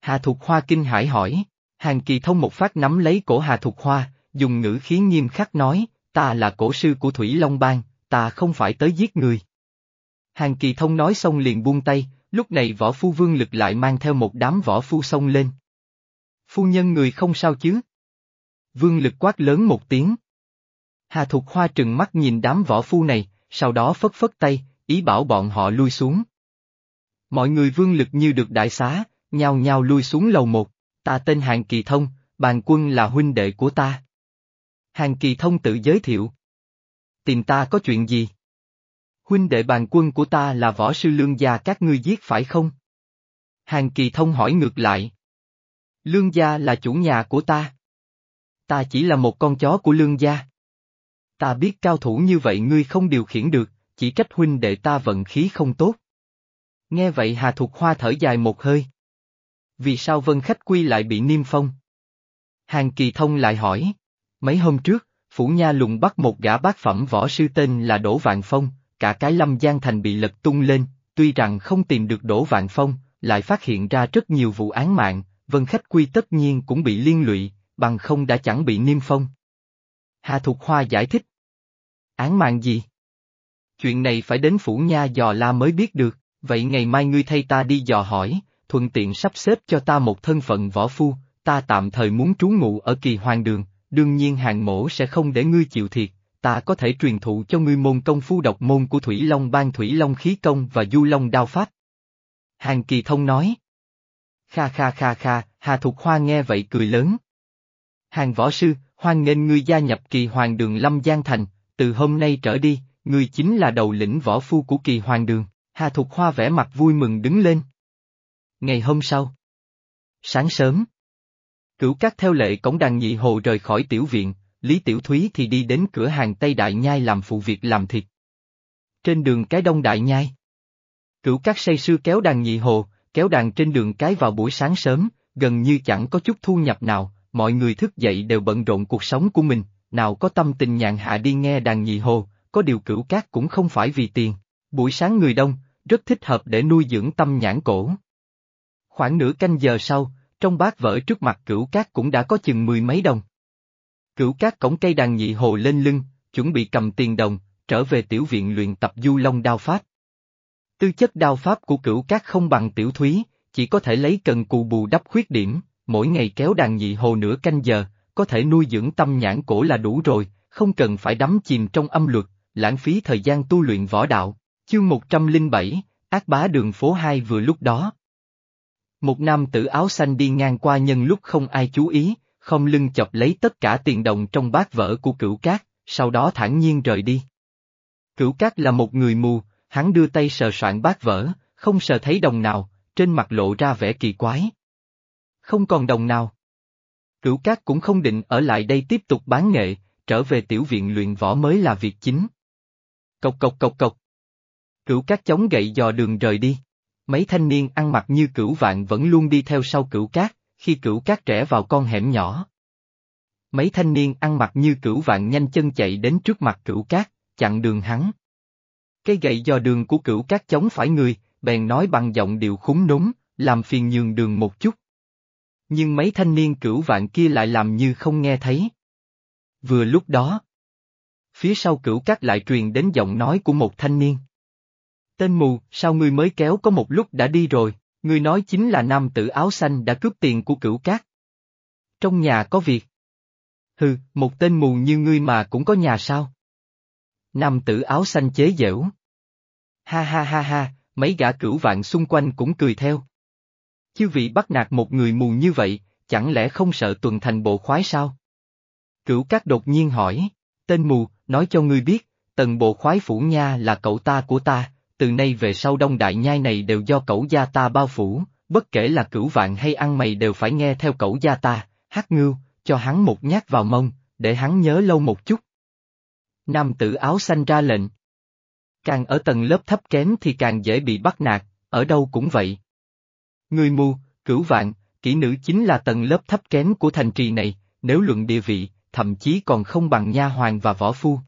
Hà Thục Hoa kinh hải hỏi, Hàng Kỳ Thông một phát nắm lấy cổ Hà Thục Hoa, dùng ngữ khí nghiêm khắc nói, ta là cổ sư của Thủy Long Bang, ta không phải tới giết người. Hàng Kỳ Thông nói xong liền buông tay, lúc này võ phu vương lực lại mang theo một đám võ phu xông lên. Phu nhân người không sao chứ? Vương lực quát lớn một tiếng. Hà Thục Hoa trừng mắt nhìn đám võ phu này, sau đó phất phất tay, ý bảo bọn họ lui xuống. Mọi người vương lực như được đại xá, nhao nhao lui xuống lầu một, ta tên Hàng Kỳ Thông, bàn quân là huynh đệ của ta. Hàng Kỳ Thông tự giới thiệu. Tìm ta có chuyện gì? Huynh đệ bàn quân của ta là võ sư lương gia các ngươi giết phải không? Hàng Kỳ Thông hỏi ngược lại. Lương gia là chủ nhà của ta. Ta chỉ là một con chó của lương gia. Ta biết cao thủ như vậy ngươi không điều khiển được, chỉ trách huynh đệ ta vận khí không tốt. Nghe vậy Hà Thục Hoa thở dài một hơi. Vì sao Vân Khách Quy lại bị niêm phong? Hàng Kỳ Thông lại hỏi. Mấy hôm trước, Phủ Nha lùng bắt một gã bác phẩm võ sư tên là Đỗ Vạn Phong, cả cái lâm giang thành bị lật tung lên, tuy rằng không tìm được Đỗ Vạn Phong, lại phát hiện ra rất nhiều vụ án mạng, Vân Khách Quy tất nhiên cũng bị liên lụy, bằng không đã chẳng bị niêm phong. Hà Thục Hoa giải thích. Án mạng gì? Chuyện này phải đến Phủ Nha dò la mới biết được, vậy ngày mai ngươi thay ta đi dò hỏi, thuận tiện sắp xếp cho ta một thân phận võ phu, ta tạm thời muốn trú ngụ ở kỳ hoàng đường, đương nhiên hàng mổ sẽ không để ngươi chịu thiệt, ta có thể truyền thụ cho ngươi môn công phu độc môn của Thủy Long ban Thủy Long khí công và Du Long đao pháp. Hàng Kỳ Thông nói. Kha kha kha kha, Hà Thục Hoa nghe vậy cười lớn. Hàng võ sư, hoan nghênh ngươi gia nhập kỳ hoàng đường Lâm Giang Thành, từ hôm nay trở đi, ngươi chính là đầu lĩnh võ phu của kỳ hoàng đường. Hà Thục Hoa vẽ mặt vui mừng đứng lên. Ngày hôm sau. Sáng sớm. Cửu Cát theo lệ cổng đàn nhị hồ rời khỏi tiểu viện, Lý Tiểu Thúy thì đi đến cửa hàng Tây Đại Nhai làm phụ việc làm thịt. Trên đường cái đông Đại Nhai. Cửu Cát say sư kéo đàn nhị hồ, kéo đàn trên đường cái vào buổi sáng sớm, gần như chẳng có chút thu nhập nào, mọi người thức dậy đều bận rộn cuộc sống của mình, nào có tâm tình nhàn hạ đi nghe đàn nhị hồ, có điều cửu cát cũng không phải vì tiền. Buổi sáng người đông, rất thích hợp để nuôi dưỡng tâm nhãn cổ. Khoảng nửa canh giờ sau, trong bát vỡ trước mặt cửu cát cũng đã có chừng mười mấy đồng. Cửu cát cổng cây đàn nhị hồ lên lưng, chuẩn bị cầm tiền đồng, trở về tiểu viện luyện tập du long đao pháp. Tư chất đao pháp của cửu cát không bằng tiểu thúy, chỉ có thể lấy cần cù bù đắp khuyết điểm, mỗi ngày kéo đàn nhị hồ nửa canh giờ, có thể nuôi dưỡng tâm nhãn cổ là đủ rồi, không cần phải đắm chìm trong âm luật, lãng phí thời gian tu luyện võ đạo. Chương 107, ác bá đường phố 2 vừa lúc đó. Một nam tử áo xanh đi ngang qua nhân lúc không ai chú ý, không lưng chọc lấy tất cả tiền đồng trong bát vỡ của cửu cát, sau đó thản nhiên rời đi. Cửu cát là một người mù, hắn đưa tay sờ soạn bát vỡ, không sờ thấy đồng nào, trên mặt lộ ra vẻ kỳ quái. Không còn đồng nào. Cửu cát cũng không định ở lại đây tiếp tục bán nghệ, trở về tiểu viện luyện võ mới là việc chính. Cộc cộc cộc cộc. Cửu cát chống gậy dò đường rời đi. Mấy thanh niên ăn mặc như cửu vạn vẫn luôn đi theo sau cửu cát, khi cửu cát trẻ vào con hẻm nhỏ. Mấy thanh niên ăn mặc như cửu vạn nhanh chân chạy đến trước mặt cửu cát, chặn đường hắn. Cây gậy dò đường của cửu Cát chống phải người, bèn nói bằng giọng điệu khúng núng, làm phiền nhường đường một chút. Nhưng mấy thanh niên cửu vạn kia lại làm như không nghe thấy. Vừa lúc đó, phía sau cửu các lại truyền đến giọng nói của một thanh niên. Tên mù, sao ngươi mới kéo có một lúc đã đi rồi, ngươi nói chính là nam tử áo xanh đã cướp tiền của cửu cát. Trong nhà có việc. Hừ, một tên mù như ngươi mà cũng có nhà sao? Nam tử áo xanh chế giễu. Ha ha ha ha, mấy gã cửu vạn xung quanh cũng cười theo. Chư vị bắt nạt một người mù như vậy, chẳng lẽ không sợ tuần thành bộ khoái sao? Cửu Cát đột nhiên hỏi, tên mù, nói cho ngươi biết, tần bộ khoái phủ nha là cậu ta của ta, từ nay về sau đông đại nhai này đều do cậu gia ta bao phủ, bất kể là cửu vạn hay ăn mày đều phải nghe theo cậu gia ta, hát ngưu, cho hắn một nhát vào mông, để hắn nhớ lâu một chút. Nam tử áo xanh ra lệnh. Càng ở tầng lớp thấp kém thì càng dễ bị bắt nạt, ở đâu cũng vậy. Người mù, cửu vạn, kỹ nữ chính là tầng lớp thấp kém của thành trì này, nếu luận địa vị, thậm chí còn không bằng nha hoàng và võ phu.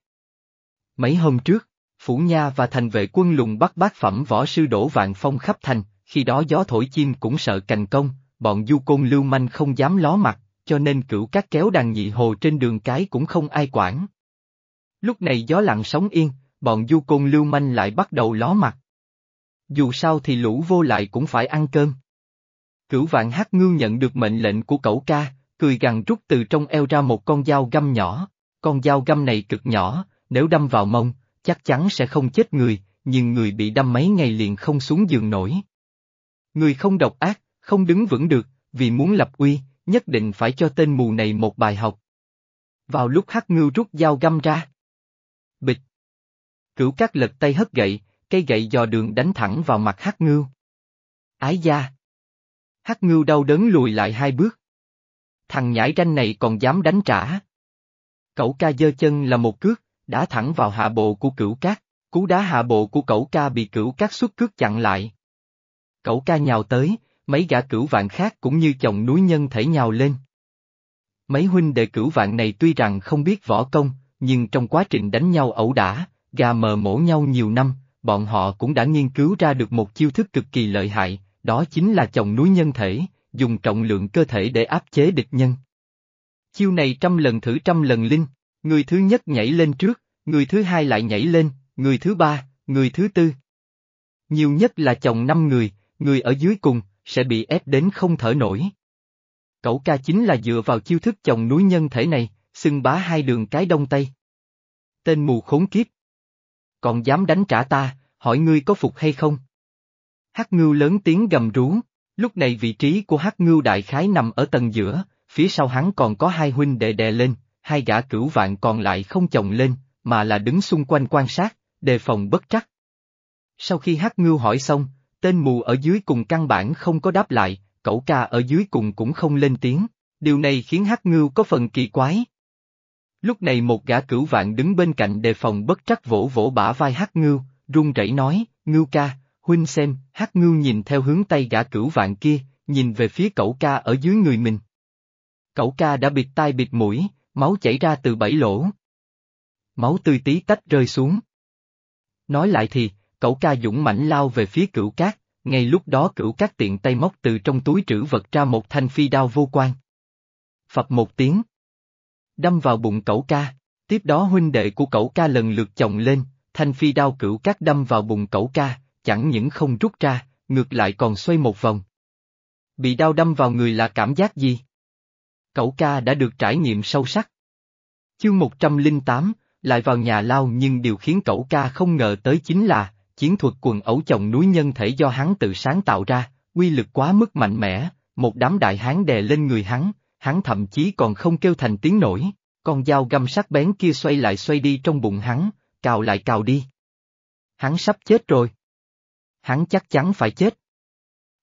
Mấy hôm trước, Phủ Nha và thành vệ quân lùng bắt bát phẩm võ sư đổ vạn phong khắp thành, khi đó gió thổi chim cũng sợ cành công, bọn du côn lưu manh không dám ló mặt, cho nên cửu các kéo đàn nhị hồ trên đường cái cũng không ai quản. Lúc này gió lặng sóng yên, bọn du côn lưu manh lại bắt đầu ló mặt. Dù sao thì lũ vô lại cũng phải ăn cơm. Cửu vạn hát ngưu nhận được mệnh lệnh của cẩu ca, cười gằn rút từ trong eo ra một con dao găm nhỏ, con dao găm này cực nhỏ, nếu đâm vào mông, chắc chắn sẽ không chết người, nhưng người bị đâm mấy ngày liền không xuống giường nổi. Người không độc ác, không đứng vững được, vì muốn lập uy, nhất định phải cho tên mù này một bài học. Vào lúc hắc ngưu rút dao găm ra. Bịch. Cửu các lật tay hất gậy, cây gậy dò đường đánh thẳng vào mặt hắc ngưu. Ái da. Hắc ngưu đau đớn lùi lại hai bước. Thằng nhãi ranh này còn dám đánh trả. Cậu ca dơ chân là một cước, đá thẳng vào hạ bộ của cửu cát, cú đá hạ bộ của cậu ca bị cửu cát xuất cước chặn lại. Cậu ca nhào tới, mấy gã cửu vạn khác cũng như chồng núi nhân thể nhào lên. Mấy huynh đệ cửu vạn này tuy rằng không biết võ công, nhưng trong quá trình đánh nhau ẩu đả, gà mờ mổ nhau nhiều năm, bọn họ cũng đã nghiên cứu ra được một chiêu thức cực kỳ lợi hại, đó chính là chồng núi nhân thể, dùng trọng lượng cơ thể để áp chế địch nhân. Chiêu này trăm lần thử trăm lần linh, người thứ nhất nhảy lên trước, người thứ hai lại nhảy lên, người thứ ba, người thứ tư. Nhiều nhất là chồng năm người, người ở dưới cùng, sẽ bị ép đến không thở nổi. Cậu ca chính là dựa vào chiêu thức chồng núi nhân thể này, xưng bá hai đường cái đông tây. Tên mù khốn kiếp. Còn dám đánh trả ta, hỏi ngươi có phục hay không? Hắc ngưu lớn tiếng gầm rú, lúc này vị trí của Hắc ngưu đại khái nằm ở tầng giữa, phía sau hắn còn có hai huynh đệ đè lên, hai gã cửu vạn còn lại không chồng lên, mà là đứng xung quanh quan sát, đề phòng bất trắc. Sau khi Hắc ngưu hỏi xong, tên mù ở dưới cùng căn bản không có đáp lại, cậu ca ở dưới cùng cũng không lên tiếng, điều này khiến Hắc ngưu có phần kỳ quái. Lúc này một gã cửu vạn đứng bên cạnh đề phòng bất trắc vỗ vỗ bả vai Hắc ngưu, run rẩy nói, ngưu ca, huynh xem, Hắc ngưu nhìn theo hướng tay gã cửu vạn kia, nhìn về phía cậu ca ở dưới người mình. Cậu ca đã bịt tai bịt mũi, máu chảy ra từ bảy lỗ. Máu tươi tí tách rơi xuống. Nói lại thì, cậu ca dũng mãnh lao về phía cửu cát, ngay lúc đó cửu cát tiện tay móc từ trong túi trữ vật ra một thanh phi đao vô quan. Phập một tiếng. Đâm vào bụng cậu ca, tiếp đó huynh đệ của cậu ca lần lượt chồng lên, thanh phi đao cửu cát đâm vào bụng cậu ca, chẳng những không rút ra, ngược lại còn xoay một vòng. Bị đau đâm vào người là cảm giác gì? Cậu ca đã được trải nghiệm sâu sắc. Chương 108, lại vào nhà lao nhưng điều khiến cậu ca không ngờ tới chính là, chiến thuật quần ấu chồng núi nhân thể do hắn tự sáng tạo ra, quy lực quá mức mạnh mẽ, một đám đại hán đè lên người hắn, hắn thậm chí còn không kêu thành tiếng nổi, con dao găm sắc bén kia xoay lại xoay đi trong bụng hắn, cào lại cào đi. Hắn sắp chết rồi. Hắn chắc chắn phải chết.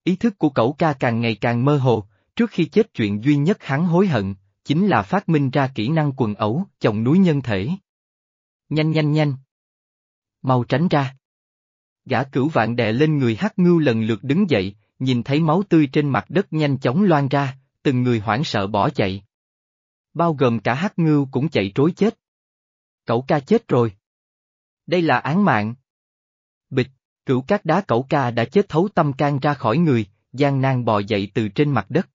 Ý thức của cậu ca càng ngày càng mơ hồ, trước khi chết chuyện duy nhất hắn hối hận, chính là phát minh ra kỹ năng quần ẩu chồng núi nhân thể. Nhanh nhanh nhanh. Mau tránh ra. Gã cửu vạn đè lên người hắc ngưu lần lượt đứng dậy, nhìn thấy máu tươi trên mặt đất nhanh chóng loan ra, từng người hoảng sợ bỏ chạy. Bao gồm cả hắc ngưu cũng chạy trối chết. Cậu ca chết rồi. Đây là án mạng. Bịch, cửu các đá cẩu ca đã chết thấu tâm can ra khỏi người, gian nan bò dậy từ trên mặt đất.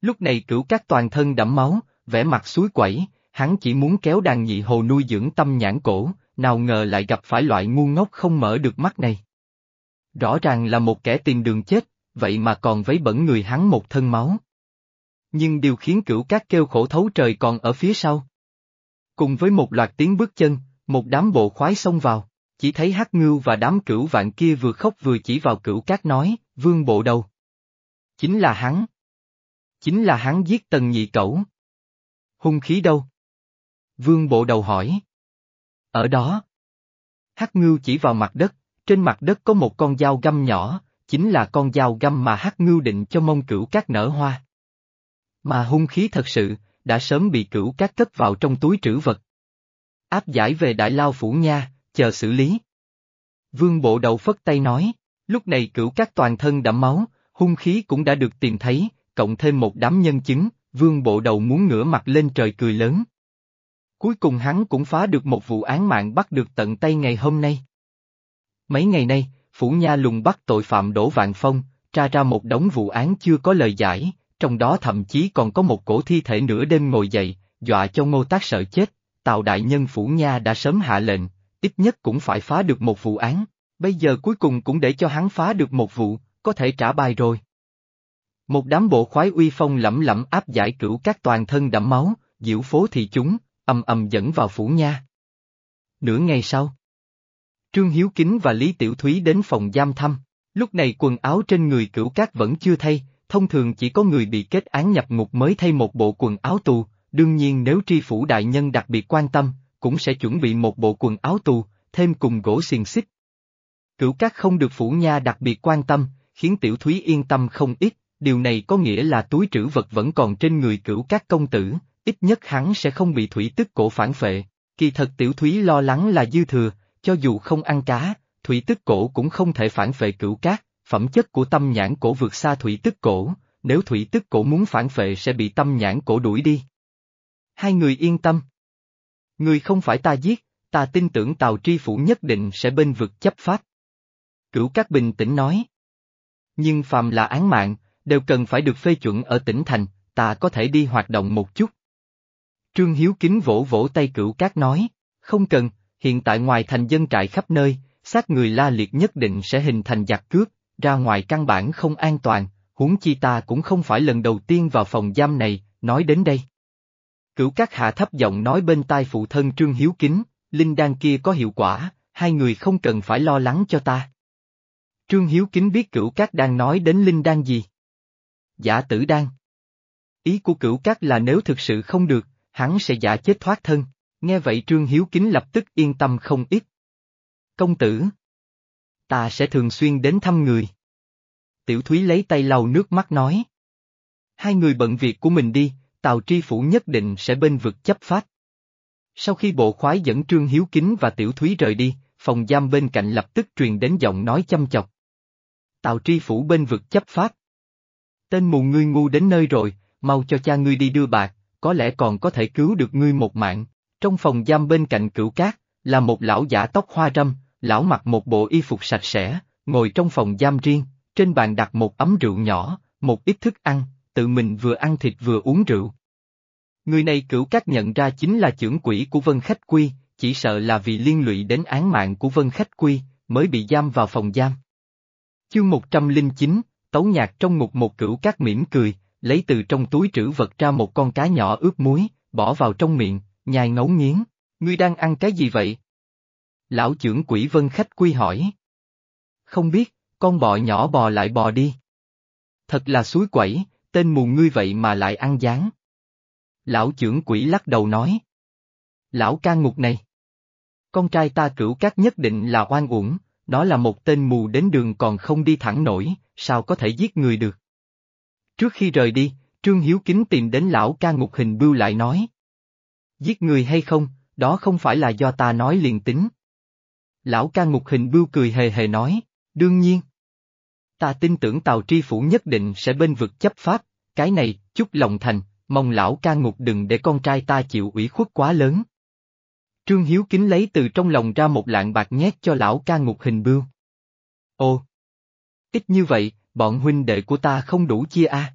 Lúc này cửu các toàn thân đẫm máu, vẻ mặt suối quẩy, hắn chỉ muốn kéo đàn nhị hồ nuôi dưỡng tâm nhãn cổ, nào ngờ lại gặp phải loại ngu ngốc không mở được mắt này. Rõ ràng là một kẻ tìm đường chết, vậy mà còn vấy bẩn người hắn một thân máu. Nhưng điều khiến cửu các kêu khổ thấu trời còn ở phía sau. Cùng với một loạt tiếng bước chân, một đám bộ khoái xông vào, chỉ thấy hắc ngưu và đám cửu vạn kia vừa khóc vừa chỉ vào cửu cát nói, vương bộ đầu. Chính là hắn. Chính là hắn giết tần nhị cẩu. Hung khí đâu? Vương bộ đầu hỏi. Ở đó. Hắc ngưu chỉ vào mặt đất, trên mặt đất có một con dao găm nhỏ, chính là con dao găm mà Hắc ngưu định cho mông cửu cát nở hoa. Mà hung khí thật sự, đã sớm bị cửu cát cất vào trong túi trữ vật. Áp giải về đại lao phủ nha, chờ xử lý. Vương bộ đầu phất tay nói, lúc này cửu các toàn thân đẫm máu, hung khí cũng đã được tìm thấy, cộng thêm một đám nhân chứng, vương bộ đầu muốn ngửa mặt lên trời cười lớn. Cuối cùng hắn cũng phá được một vụ án mạng bắt được tận tay ngày hôm nay. Mấy ngày nay, Phủ Nha lùng bắt tội phạm Đỗ Vạn Phong, tra ra một đống vụ án chưa có lời giải, trong đó thậm chí còn có một cổ thi thể nửa đêm ngồi dậy, dọa cho ngô tác sợ chết, Tào Đại Nhân Phủ Nha đã sớm hạ lệnh, ít nhất cũng phải phá được một vụ án, bây giờ cuối cùng cũng để cho hắn phá được một vụ, có thể trả bài rồi. Một đám bộ khoái uy phong lẫm lẫm áp giải cửu các toàn thân đẫm máu, diễu phố thị chúng, ầm ầm dẫn vào phủ nha. Nửa ngày sau, Trương Hiếu Kính và Lý Tiểu Thúy đến phòng giam thăm, lúc này quần áo trên người cửu cát vẫn chưa thay, thông thường chỉ có người bị kết án nhập ngục mới thay một bộ quần áo tù, đương nhiên nếu tri phủ đại nhân đặc biệt quan tâm, cũng sẽ chuẩn bị một bộ quần áo tù, thêm cùng gỗ xiềng xích. Cửu cát không được phủ nha đặc biệt quan tâm, khiến Tiểu Thúy yên tâm không ít, điều này có nghĩa là túi trữ vật vẫn còn trên người cửu cát công tử, ít nhất hắn sẽ không bị thủy tức cổ phản phệ. Kỳ thật Tiểu Thúy lo lắng là dư thừa, cho dù không ăn cá, thủy tức cổ cũng không thể phản phệ cửu cát, phẩm chất của tâm nhãn cổ vượt xa thủy tức cổ, nếu thủy tức cổ muốn phản phệ sẽ bị tâm nhãn cổ đuổi đi. Hai người yên tâm. Người không phải ta giết, ta tin tưởng Tào Tri Phủ nhất định sẽ bên vực chấp pháp. Cửu Cát bình tĩnh nói. Nhưng phàm là án mạng, đều cần phải được phê chuẩn ở tỉnh thành, ta có thể đi hoạt động một chút. Trương Hiếu Kính vỗ vỗ tay Cửu Cát nói, không cần, hiện tại ngoài thành dân trại khắp nơi, xác người la liệt nhất định sẽ hình thành giặc cướp, ra ngoài căn bản không an toàn, huống chi ta cũng không phải lần đầu tiên vào phòng giam này, nói đến đây. Cửu các hạ thấp giọng nói bên tai phụ thân Trương Hiếu Kính, linh đan kia có hiệu quả, hai người không cần phải lo lắng cho ta. Trương Hiếu Kính biết cửu các đang nói đến linh đan gì. Giả tử đan. Ý của cửu các là nếu thực sự không được, hắn sẽ giả chết thoát thân. Nghe vậy Trương Hiếu Kính lập tức yên tâm không ít. Công tử. Ta sẽ thường xuyên đến thăm người. Tiểu Thúy lấy tay lau nước mắt nói. Hai người bận việc của mình đi, Tào Tri Phủ nhất định sẽ bên vực chấp pháp. Sau khi bộ khoái dẫn Trương Hiếu Kính và Tiểu Thúy rời đi, phòng giam bên cạnh lập tức truyền đến giọng nói chăm chọc. Tào Tri Phủ bên vực chấp pháp. Tên mù ngươi ngu đến nơi rồi, mau cho cha ngươi đi đưa bạc, có lẽ còn có thể cứu được ngươi một mạng. Trong phòng giam bên cạnh cửu cát, là một lão giả tóc hoa râm, lão mặc một bộ y phục sạch sẽ, ngồi trong phòng giam riêng, trên bàn đặt một ấm rượu nhỏ, một ít thức ăn, tự mình vừa ăn thịt vừa uống rượu. Người này cửu các nhận ra chính là trưởng quỷ của Vân Khách Quy, chỉ sợ là vì liên lụy đến án mạng của Vân Khách Quy, mới bị giam vào phòng giam. Chương 109, Tấu nhạc trong ngục một cửu cát mỉm cười, lấy từ trong túi trữ vật ra một con cá nhỏ ướp muối, bỏ vào trong miệng, nhai ngấu nghiến, ngươi đang ăn cái gì vậy? Lão trưởng quỷ vân khách quy hỏi. Không biết, con bọ nhỏ bò lại bò đi. Thật là suối quẩy, tên mù ngươi vậy mà lại ăn gián. Lão trưởng quỷ lắc đầu nói. Lão ca ngục này. Con trai ta cửu cát nhất định là oan uổng, nó là một tên mù đến đường còn không đi thẳng nổi, sao có thể giết người được. Trước khi rời đi, Trương Hiếu Kính tìm đến lão ca ngục hình bưu lại nói. Giết người hay không, đó không phải là do ta nói liền tính. Lão ca ngục hình bưu cười hề hề nói, đương nhiên. Ta tin tưởng Tào Tri Phủ nhất định sẽ bên vực chấp pháp, cái này, chút lòng thành, mong lão ca ngục đừng để con trai ta chịu ủy khuất quá lớn. Trương Hiếu Kính lấy từ trong lòng ra một lạng bạc nhét cho lão ca ngục hình bưu. ô, Ít như vậy, bọn huynh đệ của ta không đủ chia a.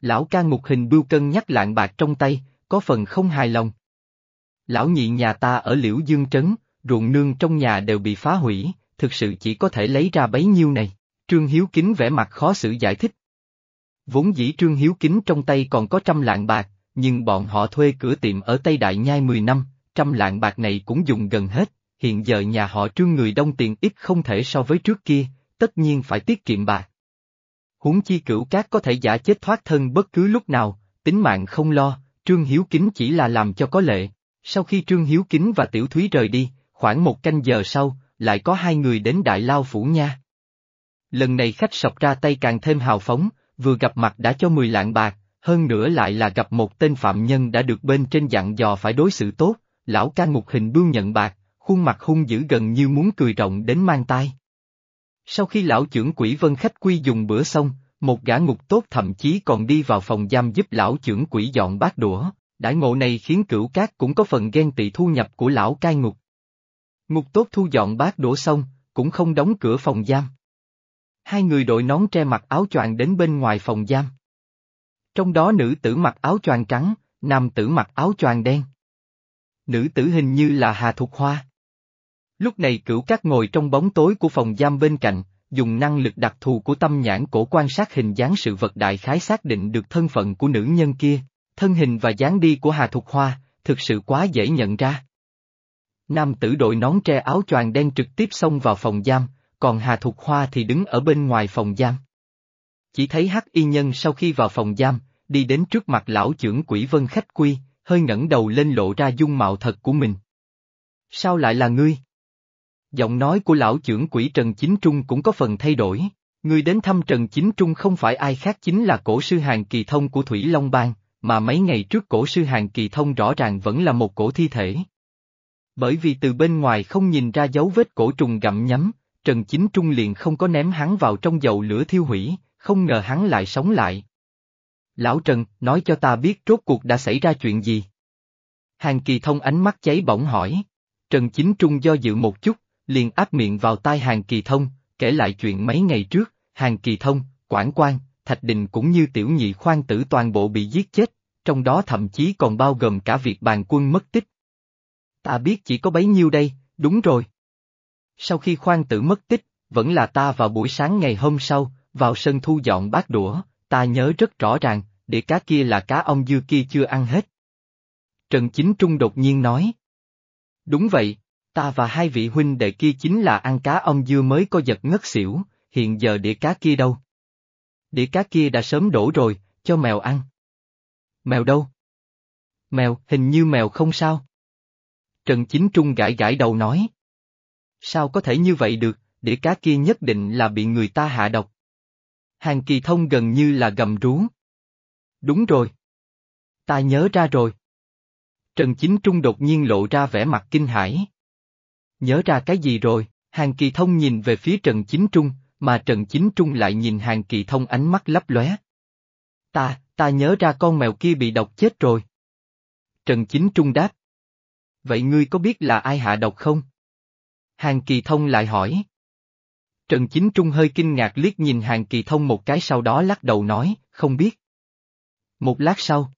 Lão ca ngục hình bưu cân nhắc lạng bạc trong tay, có phần không hài lòng. Lão nhị nhà ta ở Liễu Dương Trấn, ruộng nương trong nhà đều bị phá hủy, thực sự chỉ có thể lấy ra bấy nhiêu này. Trương Hiếu Kính vẻ mặt khó xử giải thích. Vốn dĩ Trương Hiếu Kính trong tay còn có trăm lạng bạc, nhưng bọn họ thuê cửa tiệm ở Tây Đại Nhai 10 năm, trăm lạng bạc này cũng dùng gần hết, hiện giờ nhà họ Trương người đông tiền ít không thể so với trước kia, tất nhiên phải tiết kiệm bạc. Huống chi cửu cát có thể giả chết thoát thân bất cứ lúc nào, tính mạng không lo, Trương Hiếu Kính chỉ là làm cho có lệ. Sau khi Trương Hiếu Kính và Tiểu Thúy rời đi, khoảng một canh giờ sau, lại có hai người đến Đại Lao Phủ Nha. Lần này khách sọc ra tay càng thêm hào phóng, vừa gặp mặt đã cho 10 lạng bạc, hơn nữa lại là gặp một tên phạm nhân đã được bên trên dặn dò phải đối xử tốt, lão ca ngục hình bưu nhận bạc, khuôn mặt hung dữ gần như muốn cười rộng đến mang tai. Sau khi lão trưởng quỷ vân khách quy dùng bữa xong, một gã ngục tốt thậm chí còn đi vào phòng giam giúp lão trưởng quỷ dọn bát đũa, đãi ngộ này khiến cửu cát cũng có phần ghen tị thu nhập của lão cai ngục. Ngục tốt thu dọn bát đũa xong, cũng không đóng cửa phòng giam. Hai người đội nón tre mặc áo choàng đến bên ngoài phòng giam. Trong đó nữ tử mặc áo choàng trắng, nam tử mặc áo choàng đen. Nữ tử hình như là Hà Thục Hoa. Lúc này cửu cát ngồi trong bóng tối của phòng giam bên cạnh, dùng năng lực đặc thù của tâm nhãn cổ quan sát hình dáng sự vật đại khái xác định được thân phận của nữ nhân kia, thân hình và dáng đi của Hà Thục Hoa, thực sự quá dễ nhận ra. Nam tử đội nón tre áo choàng đen trực tiếp xông vào phòng giam, còn Hà Thục Hoa thì đứng ở bên ngoài phòng giam. Chỉ thấy hắc y nhân sau khi vào phòng giam, đi đến trước mặt lão trưởng quỷ vân khách quy, hơi ngẩng đầu lên lộ ra dung mạo thật của mình. Sao lại là ngươi? Giọng nói của lão trưởng quỷ Trần Chính Trung cũng có phần thay đổi. Người đến thăm Trần Chính Trung không phải ai khác chính là cổ sư hàng kỳ thông của Thủy Long Bang, mà mấy ngày trước cổ sư hàng kỳ thông rõ ràng vẫn là một cổ thi thể. Bởi vì từ bên ngoài không nhìn ra dấu vết cổ trùng gặm nhấm, Trần Chính Trung liền không có ném hắn vào trong dầu lửa thiêu hủy, không ngờ hắn lại sống lại. Lão Trần, nói cho ta biết rốt cuộc đã xảy ra chuyện gì. Hàng kỳ thông ánh mắt cháy bỏng hỏi. Trần Chính Trung do dự một chút, liền áp miệng vào tai hàng kỳ thông, kể lại chuyện mấy ngày trước, hàng kỳ thông, quản quan, thạch đình cũng như tiểu nhị khoan tử toàn bộ bị giết chết, trong đó thậm chí còn bao gồm cả việc bàn quân mất tích. Ta biết chỉ có bấy nhiêu đây, đúng rồi. Sau khi khoan tử mất tích, vẫn là ta vào buổi sáng ngày hôm sau, vào sân thu dọn bát đũa, ta nhớ rất rõ ràng, để cá kia là cá ông dư kia chưa ăn hết. Trần Chính Trung đột nhiên nói. Đúng vậy, ta và hai vị huynh đệ kia chính là ăn cá ông dưa mới có giật ngất xỉu, hiện giờ đĩa cá kia đâu? Đĩa cá kia đã sớm đổ rồi, cho mèo ăn. Mèo đâu? Mèo, hình như mèo không sao. Trần Chính Trung gãi gãi đầu nói. Sao có thể như vậy được, đĩa cá kia nhất định là bị người ta hạ độc. Hàng kỳ thông gần như là gầm rú. Đúng rồi. Ta nhớ ra rồi. Trần Chính Trung đột nhiên lộ ra vẻ mặt kinh hãi. Nhớ ra cái gì rồi, Hàng Kỳ Thông nhìn về phía Trần Chính Trung, mà Trần Chính Trung lại nhìn Hàng Kỳ Thông ánh mắt lấp lóe. Ta, ta nhớ ra con mèo kia bị độc chết rồi. Trần Chính Trung đáp. Vậy ngươi có biết là ai hạ độc không? Hàng Kỳ Thông lại hỏi. Trần Chính Trung hơi kinh ngạc liếc nhìn Hàng Kỳ Thông một cái sau đó lắc đầu nói, không biết. Một lát sau.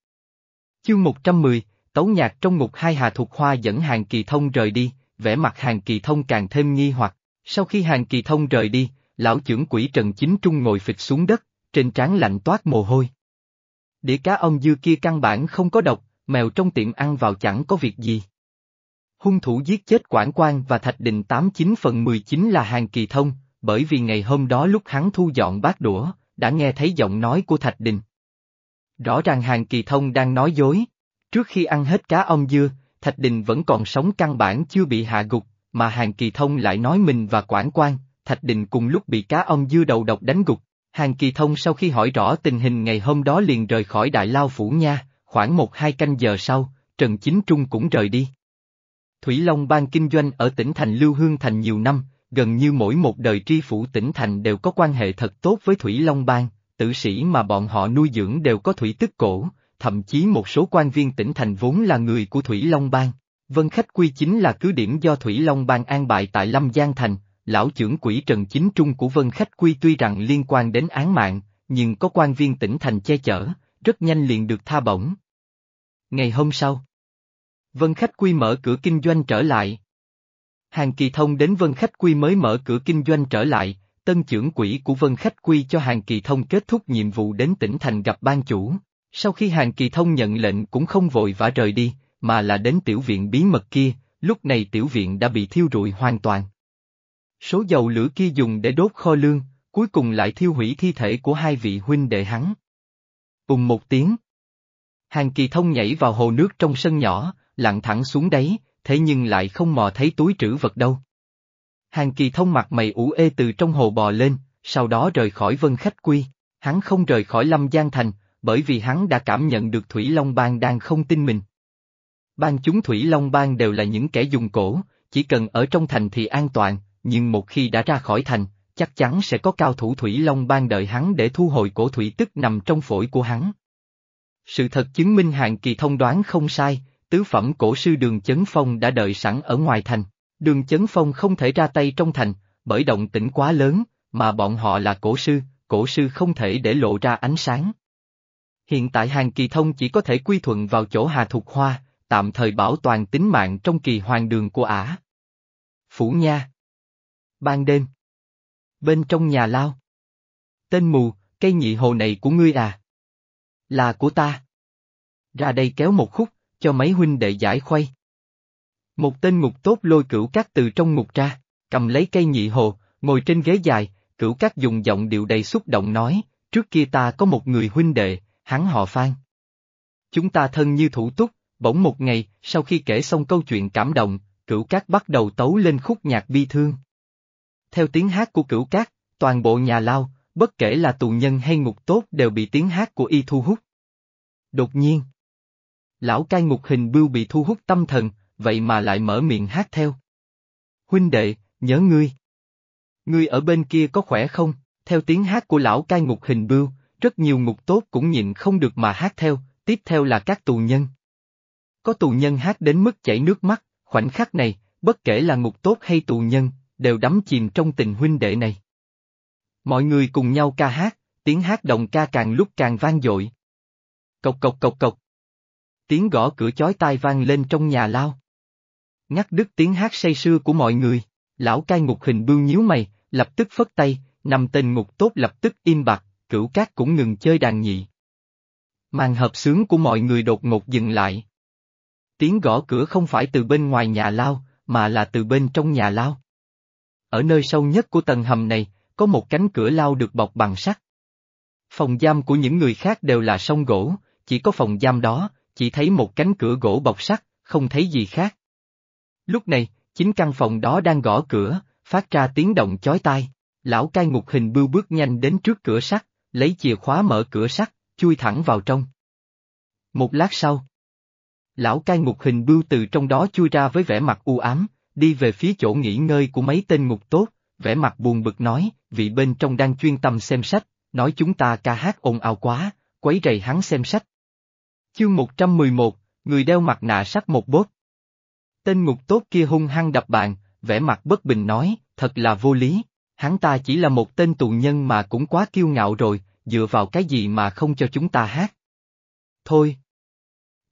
Chương 110, Tấu nhạc trong ngục hai Hà Thục Hoa dẫn Hàng Kỳ Thông rời đi, vẻ mặt Hàng Kỳ Thông càng thêm nghi hoặc. Sau khi Hàng Kỳ Thông rời đi, lão trưởng quỷ Trần Chính Trung ngồi phịch xuống đất, trên trán lạnh toát mồ hôi. Đĩa cá ông dư kia căn bản không có độc, mèo trong tiệm ăn vào chẳng có việc gì. Hung thủ giết chết quản quan và thạch định 89 phần 19 là Hàng Kỳ Thông, bởi vì ngày hôm đó lúc hắn thu dọn bát đũa, đã nghe thấy giọng nói của thạch đình. Rõ ràng Hàng Kỳ Thông đang nói dối. Trước khi ăn hết cá ông dưa, Thạch Đình vẫn còn sống căn bản chưa bị hạ gục, mà Hàng Kỳ Thông lại nói mình và quản quan, Thạch Đình cùng lúc bị cá ông dưa đầu độc đánh gục. Hàng Kỳ Thông sau khi hỏi rõ tình hình ngày hôm đó liền rời khỏi Đại Lao Phủ Nha, khoảng một hai canh giờ sau, Trần Chính Trung cũng rời đi. Thủy Long Ban kinh doanh ở tỉnh thành Lưu Hương Thành nhiều năm, gần như mỗi một đời tri phủ tỉnh thành đều có quan hệ thật tốt với Thủy Long Ban, tử sĩ mà bọn họ nuôi dưỡng đều có thủy tức cổ, thậm chí một số quan viên tỉnh thành vốn là người của Thủy Long Bang. Vân Khách Quy chính là cứ điểm do Thủy Long Bang an bài tại Lâm Giang Thành, lão trưởng quỹ Trần Chính Trung của Vân Khách Quy tuy rằng liên quan đến án mạng, nhưng có quan viên tỉnh thành che chở, rất nhanh liền được tha bổng. Ngày hôm sau, Vân Khách Quy mở cửa kinh doanh trở lại. Hàng Kỳ Thông đến Vân Khách Quy mới mở cửa kinh doanh trở lại, tân trưởng quỹ của Vân Khách Quy cho Hàng Kỳ Thông kết thúc nhiệm vụ đến tỉnh thành gặp ban chủ. Sau khi Hàng Kỳ Thông nhận lệnh cũng không vội vã rời đi, mà là đến tiểu viện bí mật kia, lúc này tiểu viện đã bị thiêu rụi hoàn toàn. Số dầu lửa kia dùng để đốt kho lương, cuối cùng lại thiêu hủy thi thể của hai vị huynh đệ hắn. Ùng một tiếng. Hàng kỳ thông nhảy vào hồ nước trong sân nhỏ, lặn thẳng xuống đáy, thế nhưng lại không mò thấy túi trữ vật đâu. Hàng kỳ thông mặt mày ủ ê từ trong hồ bò lên, sau đó rời khỏi vân khách quy. Hắn không rời khỏi Lâm Giang Thành, bởi vì hắn đã cảm nhận được Thủy Long Bang đang không tin mình. Ban chúng Thủy Long Bang đều là những kẻ dùng cổ, chỉ cần ở trong thành thì an toàn, nhưng một khi đã ra khỏi thành, chắc chắn sẽ có cao thủ Thủy Long Bang đợi hắn để thu hồi cổ thủy tức nằm trong phổi của hắn. Sự thật chứng minh hàng kỳ thông đoán không sai, tứ phẩm cổ sư đường chấn phong đã đợi sẵn ở ngoài thành. Đường chấn phong không thể ra tay trong thành, bởi động tĩnh quá lớn, mà bọn họ là cổ sư, cổ sư không thể để lộ ra ánh sáng. Hiện tại hàng kỳ thông chỉ có thể quy thuận vào chỗ Hà Thục Hoa, tạm thời bảo toàn tính mạng trong kỳ hoàng đường của ả. Phủ Nha Ban đêm Bên trong nhà lao Tên mù, cây nhị hồ này của ngươi à? Là của ta. Ra đây kéo một khúc, cho mấy huynh đệ giải khuây. Một tên ngục tốt lôi cửu cát từ trong ngục ra, cầm lấy cây nhị hồ, ngồi trên ghế dài, cửu cát dùng giọng điệu đầy xúc động nói, trước kia ta có một người huynh đệ, hắn họ Phan. Chúng ta thân như thủ túc, bỗng một ngày, sau khi kể xong câu chuyện cảm động, cửu cát bắt đầu tấu lên khúc nhạc bi thương. Theo tiếng hát của cửu cát, toàn bộ nhà lao, bất kể là tù nhân hay ngục tốt đều bị tiếng hát của y thu hút. Đột nhiên, lão cai ngục hình bưu bị thu hút tâm thần, vậy mà lại mở miệng hát theo. Huynh đệ, nhớ ngươi. Ngươi ở bên kia có khỏe không? Theo tiếng hát của lão cai ngục hình bưu, rất nhiều ngục tốt cũng nhịn không được mà hát theo, tiếp theo là các tù nhân. Có tù nhân hát đến mức chảy nước mắt, khoảnh khắc này, bất kể là ngục tốt hay tù nhân, đều đắm chìm trong tình huynh đệ này. Mọi người cùng nhau ca hát, tiếng hát đồng ca càng lúc càng vang dội. Cộc cộc cộc cộc. Tiếng gõ cửa chói tai vang lên trong nhà lao. Ngắt đứt tiếng hát say sưa của mọi người, lão cai ngục hình bưu nhíu mày, lập tức phất tay, nằm tên ngục tốt lập tức im bặt, cửu cát cũng ngừng chơi đàn nhị. Màn hợp sướng của mọi người đột ngột dừng lại. Tiếng gõ cửa không phải từ bên ngoài nhà lao, mà là từ bên trong nhà lao. Ở nơi sâu nhất của tầng hầm này, có một cánh cửa lao được bọc bằng sắt. Phòng giam của những người khác đều là sông gỗ, chỉ có phòng giam đó, chỉ thấy một cánh cửa gỗ bọc sắt, không thấy gì khác. Lúc này, chính căn phòng đó đang gõ cửa, phát ra tiếng động chói tai. Lão cai ngục hình bưu bước nhanh đến trước cửa sắt, lấy chìa khóa mở cửa sắt, chui thẳng vào trong. Một lát sau, lão cai ngục hình bưu từ trong đó chui ra với vẻ mặt u ám, đi về phía chỗ nghỉ ngơi của mấy tên ngục tốt, vẻ mặt buồn bực nói, vị bên trong đang chuyên tâm xem sách, nói chúng ta ca hát ồn ào quá, quấy rầy hắn xem sách. Chương 111, người đeo mặt nạ sắt một bốt. Tên ngục tốt kia hung hăng đập bàn, vẻ mặt bất bình nói, thật là vô lý, hắn ta chỉ là một tên tù nhân mà cũng quá kiêu ngạo rồi, dựa vào cái gì mà không cho chúng ta hát. Thôi.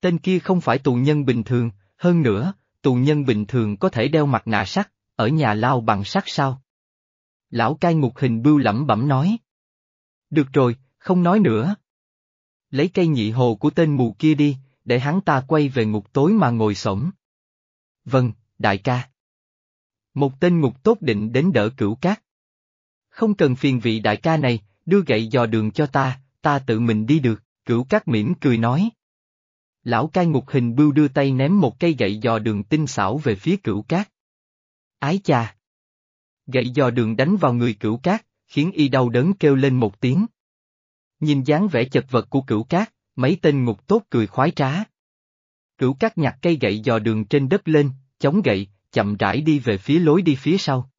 Tên kia không phải tù nhân bình thường, hơn nữa, tù nhân bình thường có thể đeo mặt nạ sắt, ở nhà lao bằng sắt sao? Lão cai ngục hình bưu lẩm bẩm nói. Được rồi, không nói nữa. Lấy cây nhị hồ của tên mù kia đi, để hắn ta quay về ngục tối mà ngồi sổng. Vâng, đại ca. Một tên ngục tốt định đến đỡ cửu cát. Không cần phiền vị đại ca này, đưa gậy dò đường cho ta, ta tự mình đi được, cửu cát mỉm cười nói. Lão cai ngục hình bưu đưa tay ném một cây gậy dò đường tinh xảo về phía cửu cát. Ái cha! Gậy dò đường đánh vào người cửu cát, khiến y đau đớn kêu lên một tiếng. Nhìn dáng vẻ chật vật của cửu cát, mấy tên ngục tốt cười khoái trá. Cửu cát nhặt cây gậy dò đường trên đất lên, chống gậy, chậm rãi đi về phía lối đi phía sau.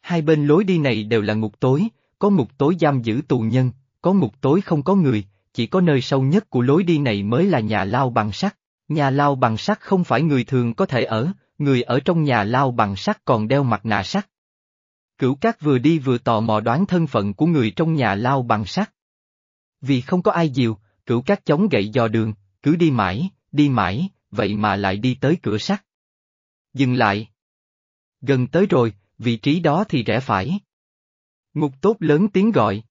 Hai bên lối đi này đều là ngục tối, có ngục tối giam giữ tù nhân, có ngục tối không có người, chỉ có nơi sâu nhất của lối đi này mới là nhà lao bằng sắt. Nhà lao bằng sắt không phải người thường có thể ở, người ở trong nhà lao bằng sắt còn đeo mặt nạ sắt. Cửu cát vừa đi vừa tò mò đoán thân phận của người trong nhà lao bằng sắt. Vì không có ai dìu, cửu cát chống gậy dò đường, cứ đi mãi, đi mãi, vậy mà lại đi tới cửa sắt. Dừng lại. Gần tới rồi, vị trí đó thì rẽ phải. Ngục tốt lớn tiếng gọi.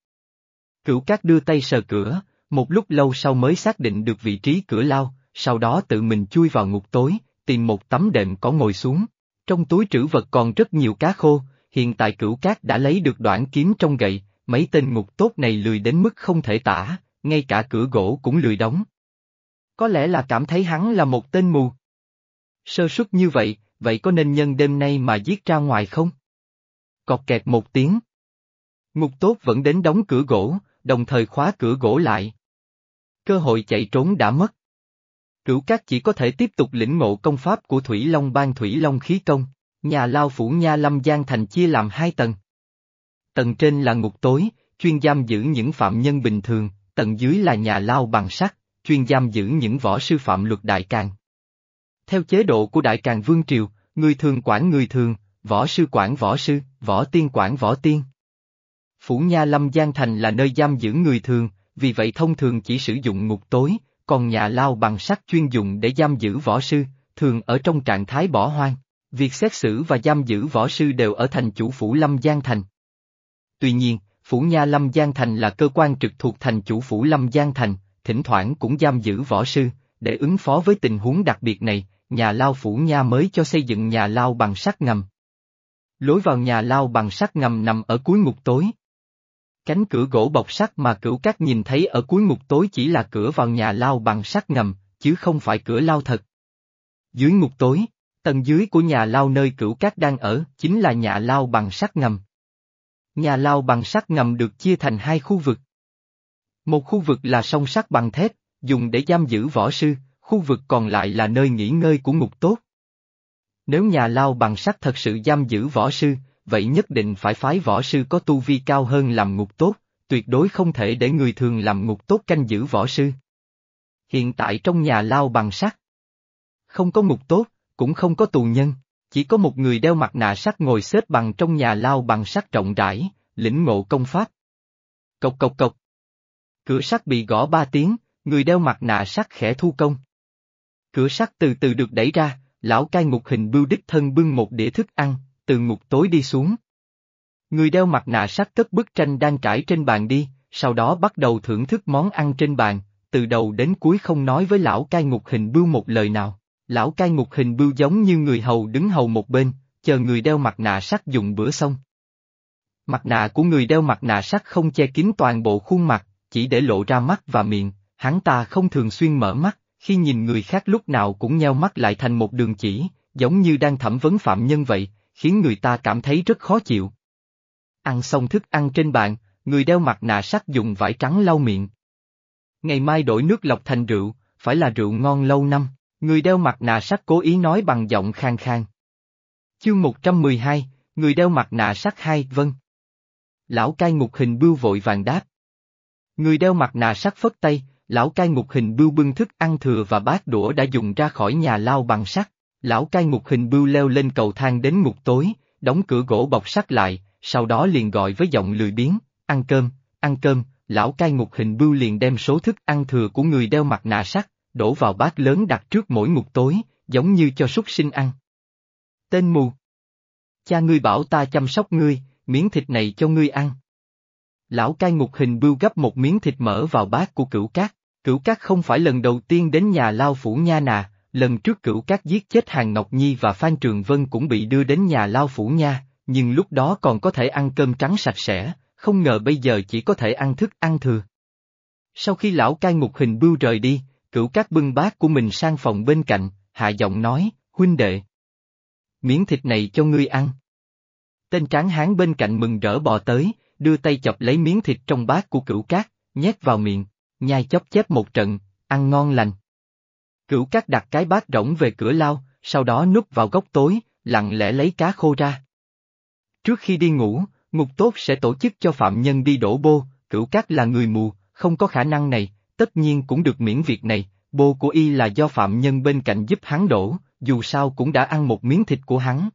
Cửu cát đưa tay sờ cửa, một lúc lâu sau mới xác định được vị trí cửa lao, sau đó tự mình chui vào ngục tối, tìm một tấm đệm có ngồi xuống. Trong túi trữ vật còn rất nhiều cá khô, hiện tại cửu cát đã lấy được đoạn kiếm trong gậy, mấy tên ngục tốt này lười đến mức không thể tả, ngay cả cửa gỗ cũng lười đóng. Có lẽ là cảm thấy hắn là một tên mù. Sơ suất như vậy, vậy có nên nhân đêm nay mà giết ra ngoài không? Cọt kẹt một tiếng. Ngục tốt vẫn đến đóng cửa gỗ, đồng thời khóa cửa gỗ lại. Cơ hội chạy trốn đã mất. Cửu Cát chỉ có thể tiếp tục lĩnh ngộ công pháp của Thủy Long Ban Thủy Long Khí Công, nhà lao phủ Nha Lâm Giang Thành chia làm hai tầng. Tầng trên là ngục tối, chuyên giam giữ những phạm nhân bình thường, tầng dưới là nhà lao bằng sắt, chuyên giam giữ những võ sư phạm luật đại càng. Theo chế độ của đại càng vương triều, người thường quản người thường, võ sư quản võ sư, võ tiên quản võ tiên. Phủ Nha Lâm Giang Thành là nơi giam giữ người thường, vì vậy thông thường chỉ sử dụng ngục tối, còn nhà lao bằng sắt chuyên dùng để giam giữ võ sư, thường ở trong trạng thái bỏ hoang. Việc xét xử và giam giữ võ sư đều ở thành chủ phủ Lâm Giang Thành. Tuy nhiên, Phủ Nha Lâm Giang Thành là cơ quan trực thuộc thành chủ Phủ Lâm Giang Thành, thỉnh thoảng cũng giam giữ võ sư, để ứng phó với tình huống đặc biệt này, nhà lao Phủ Nha mới cho xây dựng nhà lao bằng sắt ngầm. Lối vào nhà lao bằng sắt ngầm nằm ở cuối ngục tối. Cánh cửa gỗ bọc sắt mà cửu cát nhìn thấy ở cuối ngục tối chỉ là cửa vào nhà lao bằng sắt ngầm, chứ không phải cửa lao thật. Dưới ngục tối, tầng dưới của nhà lao nơi cửu cát đang ở chính là nhà lao bằng sắt ngầm. Nhà lao bằng sắt ngầm được chia thành hai khu vực. Một khu vực là song sắt bằng thép, dùng để giam giữ võ sư, khu vực còn lại là nơi nghỉ ngơi của ngục tốt. Nếu nhà lao bằng sắt thật sự giam giữ võ sư, vậy nhất định phải phái võ sư có tu vi cao hơn làm ngục tốt, tuyệt đối không thể để người thường làm ngục tốt canh giữ võ sư. Hiện tại trong nhà lao bằng sắt, không có ngục tốt, cũng không có tù nhân, chỉ có một người đeo mặt nạ sắt ngồi xếp bằng trong nhà lao bằng sắt rộng rãi, lĩnh ngộ công pháp. Cộc cộc cộc. Cửa sắt bị gõ ba tiếng, người đeo mặt nạ sắt khẽ thu công. Cửa sắt từ từ được đẩy ra, lão cai ngục hình bưu đích thân bưng một đĩa thức ăn, từ ngục tối đi xuống. Người đeo mặt nạ sắt cất bức tranh đang trải trên bàn đi, sau đó bắt đầu thưởng thức món ăn trên bàn, từ đầu đến cuối không nói với lão cai ngục hình bưu một lời nào. Lão cai ngục hình bưu giống như người hầu đứng hầu một bên, chờ người đeo mặt nạ sắt dùng bữa xong. Mặt nạ của người đeo mặt nạ sắt không che kín toàn bộ khuôn mặt, chỉ để lộ ra mắt và miệng, hắn ta không thường xuyên mở mắt, khi nhìn người khác lúc nào cũng nheo mắt lại thành một đường chỉ, giống như đang thẩm vấn phạm nhân vậy, khiến người ta cảm thấy rất khó chịu. Ăn xong thức ăn trên bàn, người đeo mặt nạ sắt dùng vải trắng lau miệng. Ngày mai đổi nước lọc thành rượu, phải là rượu ngon lâu năm. Người đeo mặt nạ sắt cố ý nói bằng giọng khang khang. Chương 112, người đeo mặt nạ sắt hai vâng. Lão cai ngục hình bưu vội vàng đáp. Người đeo mặt nạ sắt phất tay, lão cai ngục hình bưu bưng thức ăn thừa và bát đũa đã dùng ra khỏi nhà lao bằng sắt. Lão cai ngục hình bưu leo lên cầu thang đến ngục tối, đóng cửa gỗ bọc sắt lại, sau đó liền gọi với giọng lười biếng, ăn cơm, ăn cơm, lão cai ngục hình bưu liền đem số thức ăn thừa của người đeo mặt nạ sắt, đổ vào bát lớn đặt trước mỗi ngục tối, giống như cho súc sinh ăn. Tên mù. Cha ngươi bảo ta chăm sóc ngươi, miếng thịt này cho ngươi ăn. Lão cai ngục hình bưu gấp một miếng thịt mỡ vào bát của cửu cát, cửu cát không phải lần đầu tiên đến nhà lao phủ nha nà, lần trước cửu cát giết chết hàng Ngọc Nhi và Phan Trường Vân cũng bị đưa đến nhà lao phủ nha, nhưng lúc đó còn có thể ăn cơm trắng sạch sẽ, không ngờ bây giờ chỉ có thể ăn thức ăn thừa. Sau khi lão cai ngục hình bưu rời đi, cửu các bưng bát của mình sang phòng bên cạnh, hạ giọng nói, huynh đệ. Miếng thịt này cho ngươi ăn. Tên tráng hán bên cạnh mừng rỡ bò tới, đưa tay chọc lấy miếng thịt trong bát của cửu cát, nhét vào miệng, nhai chóp chép một trận, ăn ngon lành. Cửu cát đặt cái bát rỗng về cửa lao, sau đó núp vào góc tối, lặng lẽ lấy cá khô ra. Trước khi đi ngủ, ngục tốt sẽ tổ chức cho phạm nhân đi đổ bô, cửu cát là người mù, không có khả năng này, tất nhiên cũng được miễn việc này, bô của y là do phạm nhân bên cạnh giúp hắn đổ, dù sao cũng đã ăn một miếng thịt của hắn.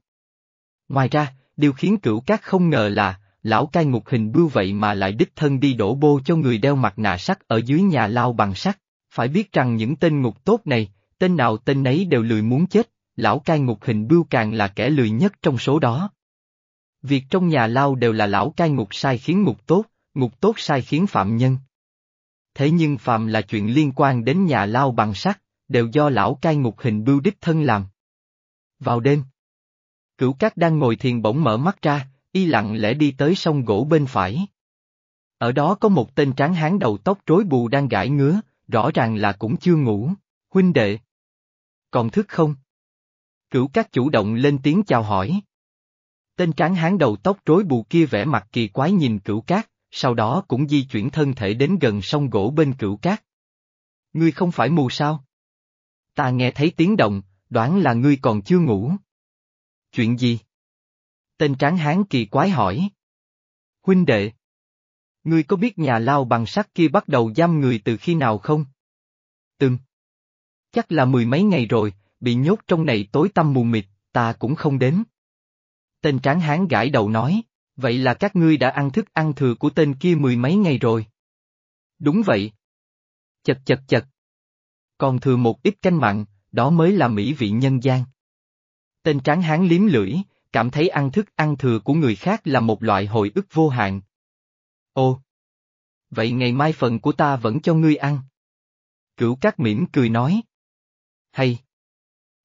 Ngoài ra, điều khiến cửu cát không ngờ là, lão cai ngục hình bưu vậy mà lại đích thân đi đổ bô cho người đeo mặt nạ sắt ở dưới nhà lao bằng sắt. Phải biết rằng những tên ngục tốt này, tên nào tên nấy đều lười muốn chết, lão cai ngục hình bưu càng là kẻ lười nhất trong số đó. Việc trong nhà lao đều là lão cai ngục sai khiến ngục tốt, ngục tốt sai khiến phạm nhân. Thế nhưng phạm là chuyện liên quan đến nhà lao bằng sắt, đều do lão cai ngục hình bưu đích thân làm. Vào đêm, cửu cát đang ngồi thiền bỗng mở mắt ra, y lặng lẽ đi tới sông gỗ bên phải. Ở đó có một tên tráng hán đầu tóc rối bù đang gãi ngứa, rõ ràng là cũng chưa ngủ, huynh đệ. Còn thức không? Cửu cát chủ động lên tiếng chào hỏi. Tên tráng hán đầu tóc rối bù kia vẻ mặt kỳ quái nhìn cửu cát, sau đó cũng di chuyển thân thể đến gần sông gỗ bên cửu cát. Ngươi không phải mù sao? Ta nghe thấy tiếng động, đoán là ngươi còn chưa ngủ. Chuyện gì? Tên tráng hán kỳ quái hỏi. Huynh đệ. Ngươi có biết nhà lao bằng sắt kia bắt đầu giam người từ khi nào không? Từng. Chắc là mười mấy ngày rồi, bị nhốt trong này tối tăm mù mịt, ta cũng không đến. Tên tráng hán gãi đầu nói, vậy là các ngươi đã ăn thức ăn thừa của tên kia mười mấy ngày rồi. Đúng vậy. Chật chật chật. Còn thừa một ít canh mặn, đó mới là mỹ vị nhân gian. Tên tráng hán liếm lưỡi, cảm thấy ăn thức ăn thừa của người khác là một loại hồi ức vô hạn. ô Vậy ngày mai phần của ta vẫn cho ngươi ăn. Cửu cát mỉm cười nói. Hay!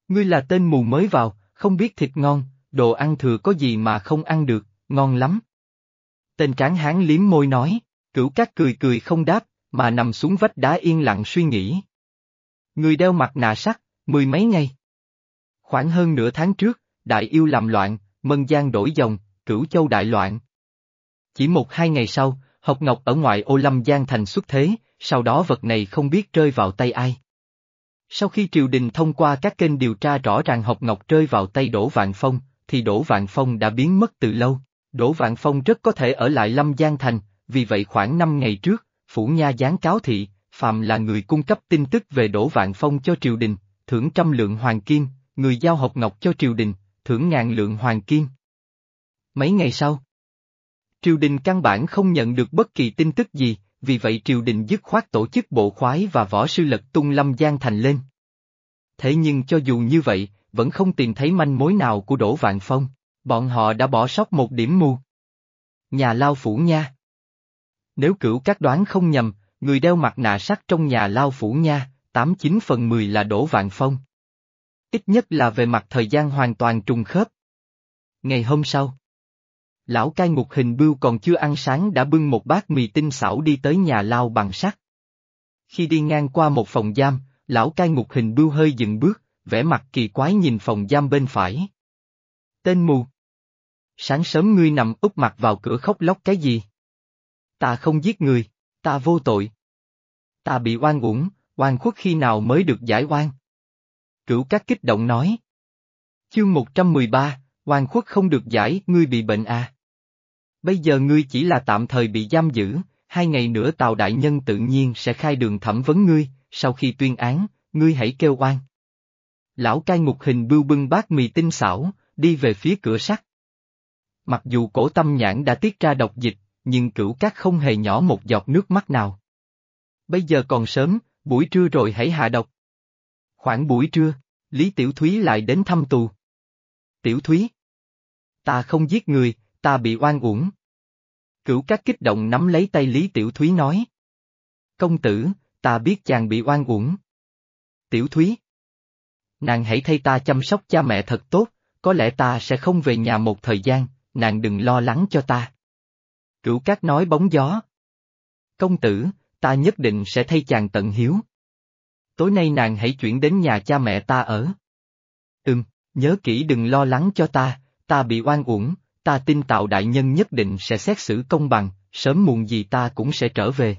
Ngươi là tên mù mới vào, không biết thịt ngon, đồ ăn thừa có gì mà không ăn được, ngon lắm. Tên tráng hán liếm môi nói, cửu cát cười cười không đáp, mà nằm xuống vách đá yên lặng suy nghĩ. Người đeo mặt nạ sắt, mười mấy ngày. Khoảng hơn nửa tháng trước, đại yêu làm loạn, mân giang đổi dòng, cửu châu đại loạn. Chỉ một hai ngày sau, học ngọc ở ngoại ô lâm giang thành xuất thế, sau đó vật này không biết rơi vào tay ai. Sau khi triều đình thông qua các kênh điều tra rõ ràng học ngọc rơi vào tay Đỗ Vạn Phong, thì Đỗ Vạn Phong đã biến mất từ lâu. Đỗ Vạn Phong rất có thể ở lại Lâm Giang Thành, vì vậy khoảng 5 ngày trước, Phủ Nha gián cáo thị, Phạm là người cung cấp tin tức về Đỗ Vạn Phong cho triều đình, thưởng trăm lượng hoàng kim, người giao học ngọc cho triều đình, thưởng ngàn lượng hoàng kim. Mấy ngày sau, triều đình căn bản không nhận được bất kỳ tin tức gì, vì vậy triều đình dứt khoát tổ chức bộ khoái và võ sư lật tung lâm giang thành lên. Thế nhưng cho dù như vậy, vẫn không tìm thấy manh mối nào của Đỗ Vạn Phong, bọn họ đã bỏ sót một điểm mù. Nhà lao phủ nha. Nếu cửu các đoán không nhầm, người đeo mặt nạ sắt trong nhà lao phủ nha, tám chín phần mười là Đỗ Vạn Phong. Ít nhất là về mặt thời gian hoàn toàn trùng khớp. Ngày hôm sau, lão cai ngục hình bưu còn chưa ăn sáng đã bưng một bát mì tinh xảo đi tới nhà lao bằng sắt. Khi đi ngang qua một phòng giam, lão cai ngục hình bưu hơi dừng bước, vẻ mặt kỳ quái nhìn phòng giam bên phải. Tên mù. Sáng sớm ngươi nằm úp mặt vào cửa khóc lóc cái gì? Ta không giết người, ta vô tội. Ta bị oan uổng, oan khuất khi nào mới được giải oan? Cửu các kích động nói. Chương 113, oan khuất không được giải, ngươi bị bệnh à? Bây giờ ngươi chỉ là tạm thời bị giam giữ, hai ngày nữa Tào Đại Nhân tự nhiên sẽ khai đường thẩm vấn ngươi, sau khi tuyên án, ngươi hãy kêu oan. Lão cai ngục hình bưu bưng bát mì tinh xảo, đi về phía cửa sắt. Mặc dù cổ tâm nhãn đã tiết ra độc dịch, nhưng cửu cát không hề nhỏ một giọt nước mắt nào. Bây giờ còn sớm, buổi trưa rồi hãy hạ độc. Khoảng buổi trưa, Lý Tiểu Thúy lại đến thăm tù. Tiểu Thúy. Ta không giết người, ta bị oan uổng. Cửu cát kích động nắm lấy tay Lý Tiểu Thúy nói. Công tử, ta biết chàng bị oan uổng. Tiểu Thúy. Nàng hãy thay ta chăm sóc cha mẹ thật tốt, có lẽ ta sẽ không về nhà một thời gian, nàng đừng lo lắng cho ta. Cửu cát nói bóng gió. Công tử, ta nhất định sẽ thay chàng tận hiếu. Tối nay nàng hãy chuyển đến nhà cha mẹ ta ở. Ừm, nhớ kỹ đừng lo lắng cho ta, ta bị oan uổng, ta tin tạo đại nhân nhất định sẽ xét xử công bằng, sớm muộn gì ta cũng sẽ trở về.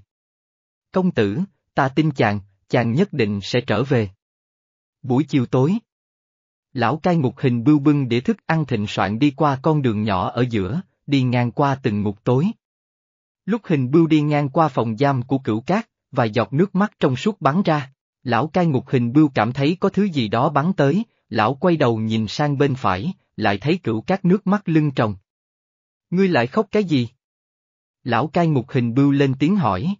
Công tử, ta tin chàng, chàng nhất định sẽ trở về. Buổi chiều tối. Lão cai ngục hình bưu bưng để thức ăn thịnh soạn đi qua con đường nhỏ ở giữa, đi ngang qua từng ngục tối. Lúc hình bưu đi ngang qua phòng giam của cửu cát, vài giọt nước mắt trong suốt bắn ra, Lão cai ngục hình bưu cảm thấy có thứ gì đó bắn tới, lão quay đầu nhìn sang bên phải, lại thấy cửu cát nước mắt lưng tròng. Ngươi lại khóc cái gì? Lão cai ngục hình bưu lên tiếng hỏi.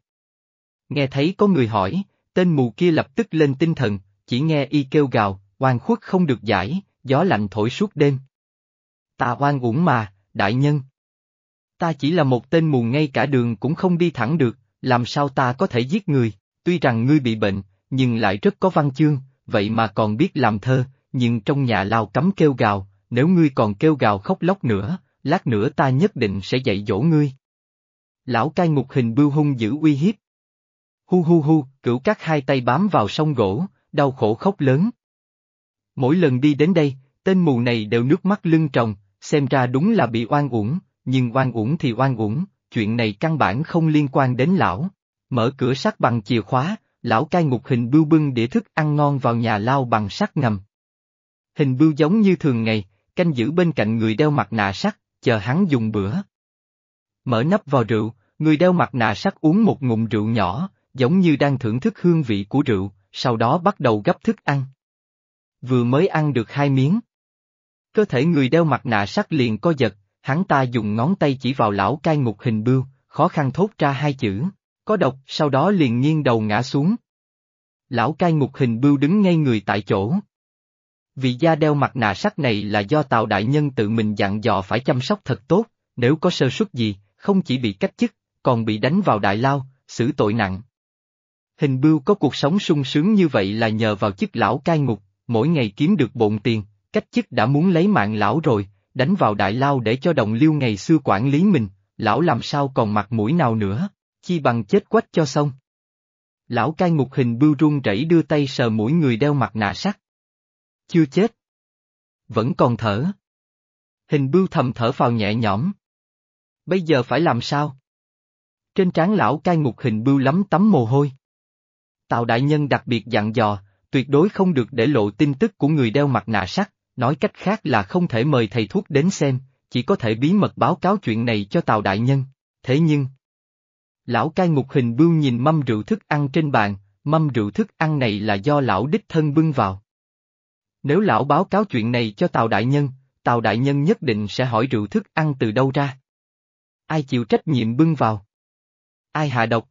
Nghe thấy có người hỏi, tên mù kia lập tức lên tinh thần, chỉ nghe y kêu gào, oan khuất không được giải, gió lạnh thổi suốt đêm. Ta oan uổng mà, đại nhân. Ta chỉ là một tên mù ngay cả đường cũng không đi thẳng được, làm sao ta có thể giết người, tuy rằng ngươi bị bệnh, nhưng lại rất có văn chương, vậy mà còn biết làm thơ, nhưng trong nhà lao cấm kêu gào, nếu ngươi còn kêu gào khóc lóc nữa, lát nữa ta nhất định sẽ dạy dỗ ngươi. Lão cai ngục hình bưu hung giữ uy hiếp. Hu hu hu, cửu các hai tay bám vào sông gỗ, đau khổ khóc lớn. Mỗi lần đi đến đây, tên mù này đều nước mắt lưng tròng, xem ra đúng là bị oan uổng, nhưng oan uổng thì oan uổng, chuyện này căn bản không liên quan đến lão. Mở cửa sắt bằng chìa khóa, lão cai ngục hình bưu bưng đĩa thức ăn ngon vào nhà lao bằng sắt ngầm. Hình bưu giống như thường ngày, canh giữ bên cạnh người đeo mặt nạ sắt, chờ hắn dùng bữa. Mở nắp vào rượu, người đeo mặt nạ sắt uống một ngụm rượu nhỏ, giống như đang thưởng thức hương vị của rượu, sau đó bắt đầu gấp thức ăn. Vừa mới ăn được hai miếng. Cơ thể người đeo mặt nạ sắt liền co giật, hắn ta dùng ngón tay chỉ vào lão cai ngục hình bưu, khó khăn thốt ra hai chữ, có độc, sau đó liền nghiêng đầu ngã xuống. Lão cai ngục hình bưu đứng ngay người tại chỗ. Vị da đeo mặt nạ sắt này là do Tào Đại Nhân tự mình dặn dò phải chăm sóc thật tốt, nếu có sơ suất gì, không chỉ bị cách chức, còn bị đánh vào đại lao, xử tội nặng. Hình bưu có cuộc sống sung sướng như vậy là nhờ vào chức lão cai ngục, mỗi ngày kiếm được bộn tiền, cách chức đã muốn lấy mạng lão rồi, đánh vào đại lao để cho đồng liêu ngày xưa quản lý mình, lão làm sao còn mặt mũi nào nữa, chi bằng chết quách cho xong. Lão cai ngục hình bưu run rẩy đưa tay sờ mũi người đeo mặt nạ sắt. Chưa chết. Vẫn còn thở. Hình bưu thầm thở vào nhẹ nhõm. Bây giờ phải làm sao? Trên trán lão cai ngục hình bưu lắm tắm mồ hôi. Tào đại nhân đặc biệt dặn dò, tuyệt đối không được để lộ tin tức của người đeo mặt nạ sắt, nói cách khác là không thể mời thầy thuốc đến xem, chỉ có thể bí mật báo cáo chuyện này cho Tào đại nhân. Thế nhưng, lão cai ngục hình bưu nhìn mâm rượu thức ăn trên bàn, mâm rượu thức ăn này là do lão đích thân bưng vào. Nếu lão báo cáo chuyện này cho Tào đại nhân, Tào đại nhân nhất định sẽ hỏi rượu thức ăn từ đâu ra. Ai chịu trách nhiệm bưng vào? Ai hạ độc?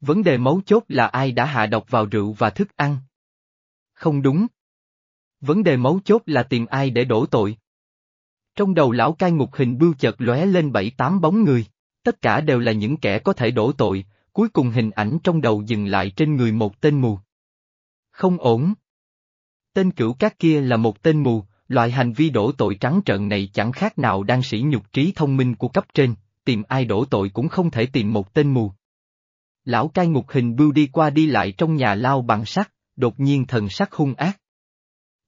Vấn đề mấu chốt là ai đã hạ độc vào rượu và thức ăn. Không đúng. Vấn đề mấu chốt là tìm ai để đổ tội. Trong đầu lão cai ngục hình bưu chợt lóe lên bảy tám bóng người, tất cả đều là những kẻ có thể đổ tội, cuối cùng hình ảnh trong đầu dừng lại trên người một tên mù. Không ổn. Tên cửu các kia là một tên mù, loại hành vi đổ tội trắng trợn này chẳng khác nào đang sỉ nhục trí thông minh của cấp trên, tìm ai đổ tội cũng không thể tìm một tên mù. Lão cai ngục hình bưu đi qua đi lại trong nhà lao bằng sắt, đột nhiên thần sắc hung ác.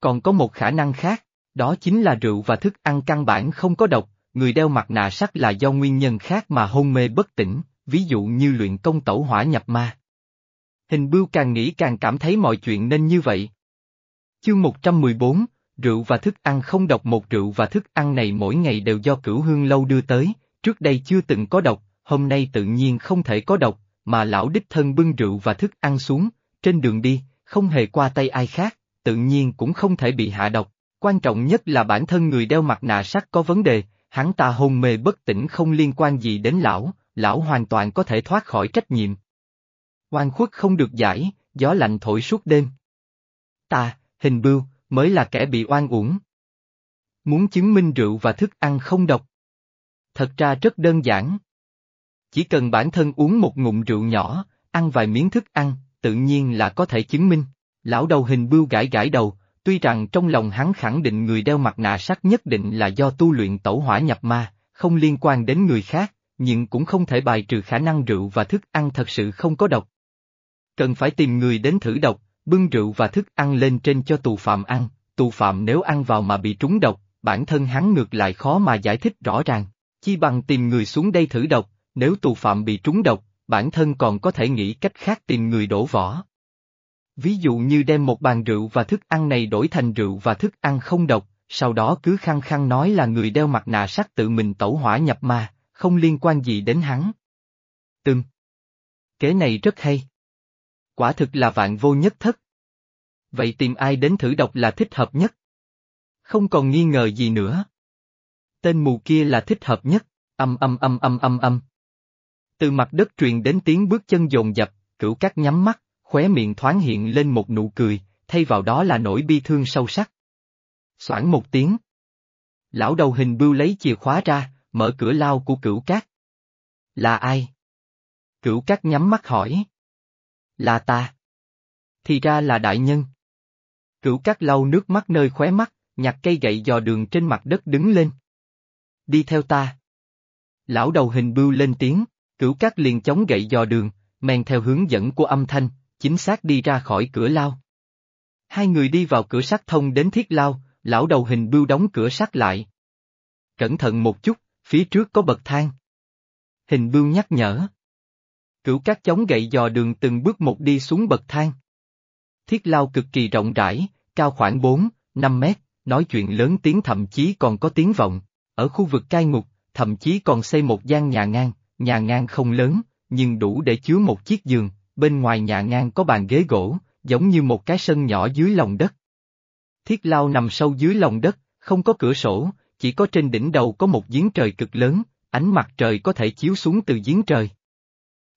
Còn có một khả năng khác, đó chính là rượu và thức ăn căn bản không có độc, người đeo mặt nạ sắt là do nguyên nhân khác mà hôn mê bất tỉnh, ví dụ như luyện công tẩu hỏa nhập ma. Hình bưu càng nghĩ càng cảm thấy mọi chuyện nên như vậy. Chương 114, rượu và thức ăn không độc một rượu và thức ăn này mỗi ngày đều do cửu hương lâu đưa tới, trước đây chưa từng có độc, hôm nay tự nhiên không thể có độc, mà lão đích thân bưng rượu và thức ăn xuống, trên đường đi, không hề qua tay ai khác, tự nhiên cũng không thể bị hạ độc. Quan trọng nhất là bản thân người đeo mặt nạ sắt có vấn đề, hắn ta hôn mê bất tỉnh không liên quan gì đến lão, lão hoàn toàn có thể thoát khỏi trách nhiệm. Oan khuất không được giải, gió lạnh thổi suốt đêm. Ta, hình bưu, mới là kẻ bị oan uổng. Muốn chứng minh rượu và thức ăn không độc. Thật ra rất đơn giản. Chỉ cần bản thân uống một ngụm rượu nhỏ, ăn vài miếng thức ăn, tự nhiên là có thể chứng minh. Lão đầu hình bưu gãi gãi đầu, tuy rằng trong lòng hắn khẳng định người đeo mặt nạ sắt nhất định là do tu luyện tẩu hỏa nhập ma, không liên quan đến người khác, nhưng cũng không thể bài trừ khả năng rượu và thức ăn thật sự không có độc. Cần phải tìm người đến thử độc, bưng rượu và thức ăn lên trên cho tù phạm ăn, tù phạm nếu ăn vào mà bị trúng độc, bản thân hắn ngược lại khó mà giải thích rõ ràng, chi bằng tìm người xuống đây thử độc, nếu tù phạm bị trúng độc, bản thân còn có thể nghĩ cách khác tìm người đổ vỏ. Ví dụ như đem một bàn rượu và thức ăn này đổi thành rượu và thức ăn không độc, sau đó cứ khăng khăng nói là người đeo mặt nạ sắt tự mình tẩu hỏa nhập ma, không liên quan gì đến hắn. Từng. Kế này rất hay. Quả thực là vạn vô nhất thất. Vậy tìm ai đến thử độc là thích hợp nhất? Không còn nghi ngờ gì nữa. Tên mù kia là thích hợp nhất, âm âm âm âm âm âm. Từ mặt đất truyền đến tiếng bước chân dồn dập, cửu cát nhắm mắt, khóe miệng thoáng hiện lên một nụ cười, thay vào đó là nỗi bi thương sâu sắc. Soảng một tiếng. Lão đầu hình bưu lấy chìa khóa ra, mở cửa lao của cửu cát. Là ai? Cửu cát nhắm mắt hỏi. Là ta. Thì ra là đại nhân. Cửu cát lau nước mắt nơi khóe mắt, nhặt cây gậy dò đường trên mặt đất đứng lên. Đi theo ta. Lão đầu hình bưu lên tiếng, cửu cát liền chống gậy dò đường, men theo hướng dẫn của âm thanh, chính xác đi ra khỏi cửa lao. Hai người đi vào cửa sắt thông đến thiết lao, lão đầu hình bưu đóng cửa sắt lại. Cẩn thận một chút, phía trước có bậc thang. Hình bưu nhắc nhở. Cửu cát chống gậy dò đường từng bước một đi xuống bậc thang. Thiết lao cực kỳ rộng rãi, cao khoảng 4, 5 mét, nói chuyện lớn tiếng thậm chí còn có tiếng vọng. Ở khu vực cai ngục, thậm chí còn xây một gian nhà ngang, nhà ngang không lớn, nhưng đủ để chứa một chiếc giường, bên ngoài nhà ngang có bàn ghế gỗ, giống như một cái sân nhỏ dưới lòng đất. Thiết lao nằm sâu dưới lòng đất, không có cửa sổ, chỉ có trên đỉnh đầu có một giếng trời cực lớn, ánh mặt trời có thể chiếu xuống từ giếng trời.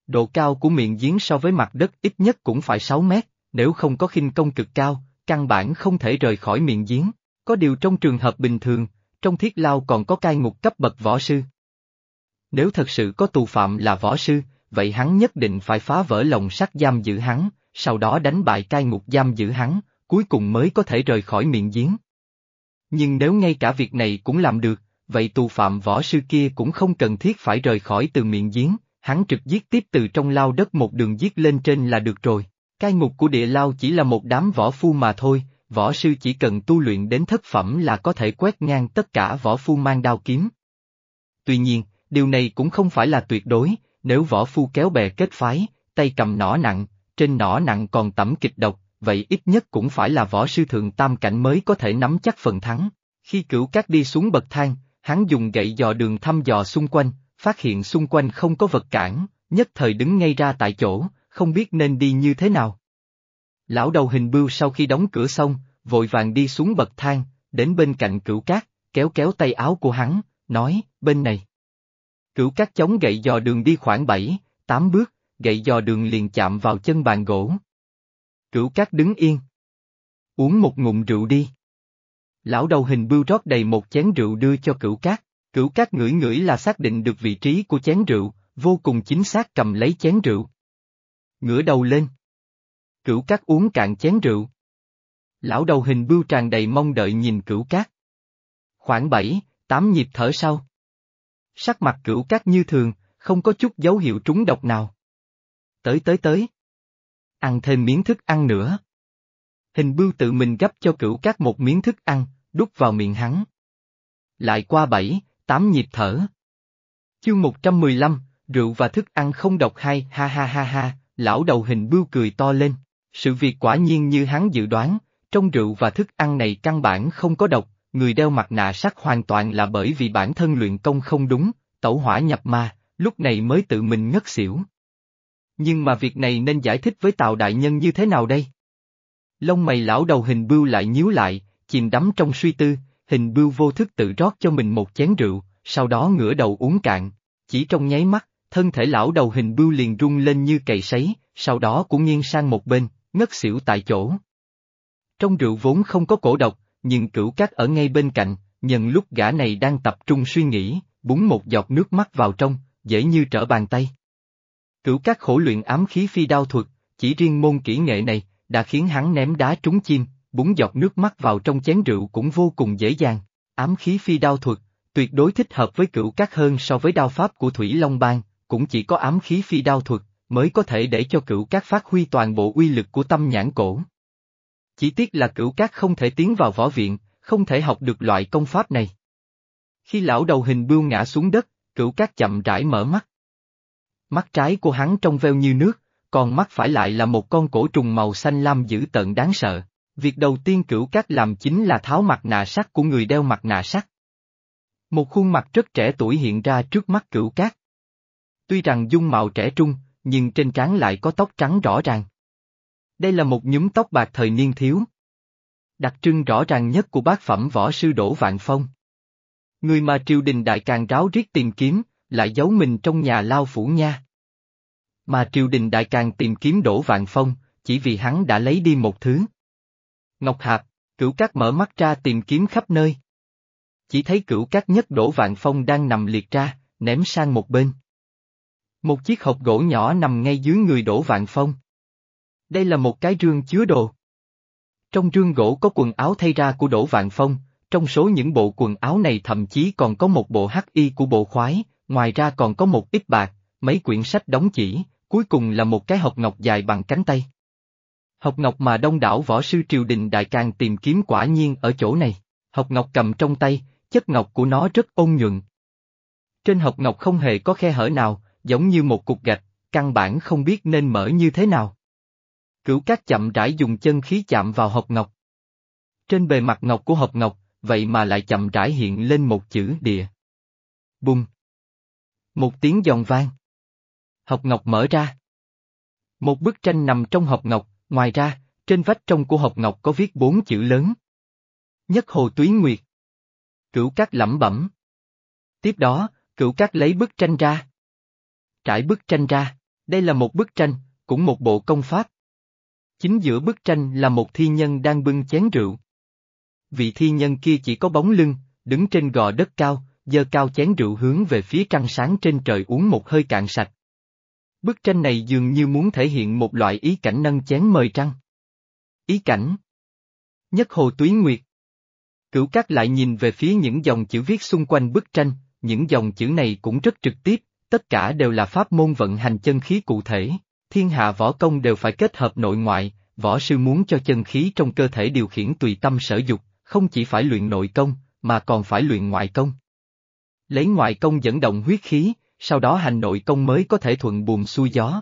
Độ cao của miệng giếng so với mặt đất ít nhất cũng phải 6 mét, nếu không có khinh công cực cao, căn bản không thể rời khỏi miệng giếng. Có điều trong trường hợp bình thường, trong thiết lao còn có cai ngục cấp bậc võ sư. Nếu thật sự có tù phạm là võ sư, vậy hắn nhất định phải phá vỡ lồng sắt giam giữ hắn, sau đó đánh bại cai ngục giam giữ hắn, cuối cùng mới có thể rời khỏi miệng giếng. Nhưng nếu ngay cả việc này cũng làm được, vậy tù phạm võ sư kia cũng không cần thiết phải rời khỏi từ miệng giếng, hắn trực giết tiếp từ trong lao đất một đường giết lên trên là được rồi. Cai ngục của địa lao chỉ là một đám võ phu mà thôi, võ sư chỉ cần tu luyện đến thất phẩm là có thể quét ngang tất cả võ phu mang đao kiếm. Tuy nhiên, điều này cũng không phải là tuyệt đối, nếu võ phu kéo bè kết phái, tay cầm nỏ nặng, trên nỏ nặng còn tẩm kịch độc, vậy ít nhất cũng phải là võ sư thượng tam cảnh mới có thể nắm chắc phần thắng. Khi cửu cát đi xuống bậc thang, hắn dùng gậy dò đường thăm dò xung quanh, phát hiện xung quanh không có vật cản, nhất thời đứng ngay ra tại chỗ, không biết nên đi như thế nào. Lão đầu hình bưu sau khi đóng cửa xong, vội vàng đi xuống bậc thang, đến bên cạnh cửu cát, kéo kéo tay áo của hắn, nói, bên này. Cửu cát chống gậy dò đường đi khoảng 7, 8 bước, gậy dò đường liền chạm vào chân bàn gỗ. Cửu cát đứng yên. Uống một ngụm rượu đi. Lão đầu hình bưu rót đầy một chén rượu đưa cho cửu cát, cửu cát ngửi ngửi là xác định được vị trí của chén rượu, vô cùng chính xác cầm lấy chén rượu. Ngửa đầu lên. Cửu cát uống cạn chén rượu. Lão đầu hình bưu tràn đầy mong đợi nhìn cửu cát. Khoảng bảy, tám nhịp thở sau. Sắc mặt cửu cát như thường, không có chút dấu hiệu trúng độc nào. Tới tới tới. Ăn thêm miếng thức ăn nữa. Hình bưu tự mình gấp cho cửu cát một miếng thức ăn, đút vào miệng hắn. Lại qua bảy, tám nhịp thở. Chương 115, rượu và thức ăn không độc hay ha ha ha ha, lão đầu hình bưu cười to lên. Sự việc quả nhiên như hắn dự đoán, trong rượu và thức ăn này căn bản không có độc, người đeo mặt nạ sắt hoàn toàn là bởi vì bản thân luyện công không đúng, tẩu hỏa nhập ma, lúc này mới tự mình ngất xỉu. Nhưng mà việc này nên giải thích với Tào Đại Nhân như thế nào đây? Lông mày lão đầu hình bưu lại nhíu lại, chìm đắm trong suy tư, hình bưu vô thức tự rót cho mình một chén rượu, sau đó ngửa đầu uống cạn. Chỉ trong nháy mắt, thân thể lão đầu hình bưu liền rung lên như cày sấy, sau đó cũng nghiêng sang một bên, ngất xỉu tại chỗ. Trong rượu vốn không có cổ độc, nhưng cửu cát ở ngay bên cạnh, nhận lúc gã này đang tập trung suy nghĩ, búng một giọt nước mắt vào trong, dễ như trở bàn tay. Cửu cát khổ luyện ám khí phi đao thuật, chỉ riêng môn kỹ nghệ này, đã khiến hắn ném đá trúng chim, búng giọt nước mắt vào trong chén rượu cũng vô cùng dễ dàng. Ám khí phi đao thuật, tuyệt đối thích hợp với cửu cát hơn so với đao pháp của Thủy Long Bang, cũng chỉ có ám khí phi đao thuật, mới có thể để cho cửu cát phát huy toàn bộ uy lực của tâm nhãn cổ. Chỉ tiếc là cửu cát không thể tiến vào võ viện, không thể học được loại công pháp này. Khi lão đầu hình bưu ngã xuống đất, cửu cát chậm rãi mở mắt. Mắt trái của hắn trong veo như nước, còn mắt phải lại là một con cổ trùng màu xanh lam dữ tợn đáng sợ. Việc đầu tiên cửu cát làm chính là tháo mặt nạ sắt của người đeo mặt nạ sắt. Một khuôn mặt rất trẻ tuổi hiện ra trước mắt cửu cát. Tuy rằng dung mạo trẻ trung, nhưng trên trán lại có tóc trắng rõ ràng. Đây là một nhúm tóc bạc thời niên thiếu. Đặc trưng rõ ràng nhất của bác phẩm võ sư Đỗ Vạn Phong. Người mà triều đình đại càng ráo riết tìm kiếm, lại giấu mình trong nhà lao phủ nha. Mà triều đình đại càng tìm kiếm Đỗ Vạn Phong, chỉ vì hắn đã lấy đi một thứ. Ngọc Hạp, cửu cát mở mắt ra tìm kiếm khắp nơi. Chỉ thấy cửu cát nhất Đỗ Vạn Phong đang nằm liệt ra, ném sang một bên. Một chiếc hộp gỗ nhỏ nằm ngay dưới người Đỗ Vạn Phong. Đây là một cái rương chứa đồ. Trong rương gỗ có quần áo thay ra của Đỗ Vạn Phong, trong số những bộ quần áo này thậm chí còn có một bộ hắc y của bộ khoái, ngoài ra còn có một ít bạc, mấy quyển sách đóng chỉ, cuối cùng là một cái hộp ngọc dài bằng cánh tay. Hộp ngọc mà đông đảo võ sư triều đình đại càng tìm kiếm quả nhiên ở chỗ này, hộp ngọc cầm trong tay, chất ngọc của nó rất ôn nhuận. Trên hộp ngọc không hề có khe hở nào, giống như một cục gạch, căn bản không biết nên mở như thế nào. Cửu cát chậm rãi dùng chân khí chạm vào hộp ngọc. Trên bề mặt ngọc của hộp ngọc, vậy mà lại chậm rãi hiện lên một chữ địa. Bùng. Một tiếng giòn vang. Hộp ngọc mở ra. Một bức tranh nằm trong hộp ngọc, ngoài ra, trên vách trong của hộp ngọc có viết bốn chữ lớn. Nhất Hồ Tuyến Nguyệt. Cửu Cát lẩm bẩm. Tiếp đó, Cửu Cát lấy bức tranh ra. Trải bức tranh ra, đây là một bức tranh, cũng một bộ công pháp. Chính giữa bức tranh là một thi nhân đang bưng chén rượu. Vị thi nhân kia chỉ có bóng lưng, đứng trên gò đất cao, giơ cao chén rượu hướng về phía trăng sáng trên trời uống một hơi cạn sạch. Bức tranh này dường như muốn thể hiện một loại ý cảnh nâng chén mời trăng. Ý cảnh Nhất Hồ túy Nguyệt Cửu Cát lại nhìn về phía những dòng chữ viết xung quanh bức tranh, những dòng chữ này cũng rất trực tiếp, tất cả đều là pháp môn vận hành chân khí cụ thể. Thiên hạ võ công đều phải kết hợp nội ngoại, võ sư muốn cho chân khí trong cơ thể điều khiển tùy tâm sở dục, không chỉ phải luyện nội công, mà còn phải luyện ngoại công. Lấy ngoại công dẫn động huyết khí, sau đó hành nội công mới có thể thuận buồm xuôi gió.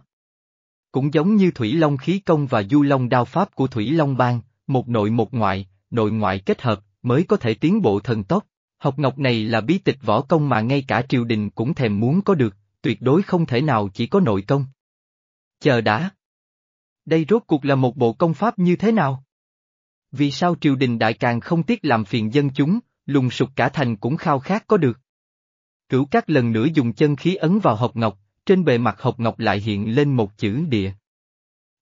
Cũng giống như Thủy Long khí công và Du Long đao pháp của Thủy Long Bang, một nội một ngoại, nội ngoại kết hợp, mới có thể tiến bộ thần tốc. Học ngọc này là bí tịch võ công mà ngay cả triều đình cũng thèm muốn có được, tuyệt đối không thể nào chỉ có nội công. Chờ đã. Đây rốt cuộc là một bộ công pháp như thế nào? Vì sao triều đình đại càng không tiếc làm phiền dân chúng, lùng sục cả thành cũng khao khát có được? Cửu các lần nữa dùng chân khí ấn vào hộp ngọc, trên bề mặt hộp ngọc lại hiện lên một chữ địa.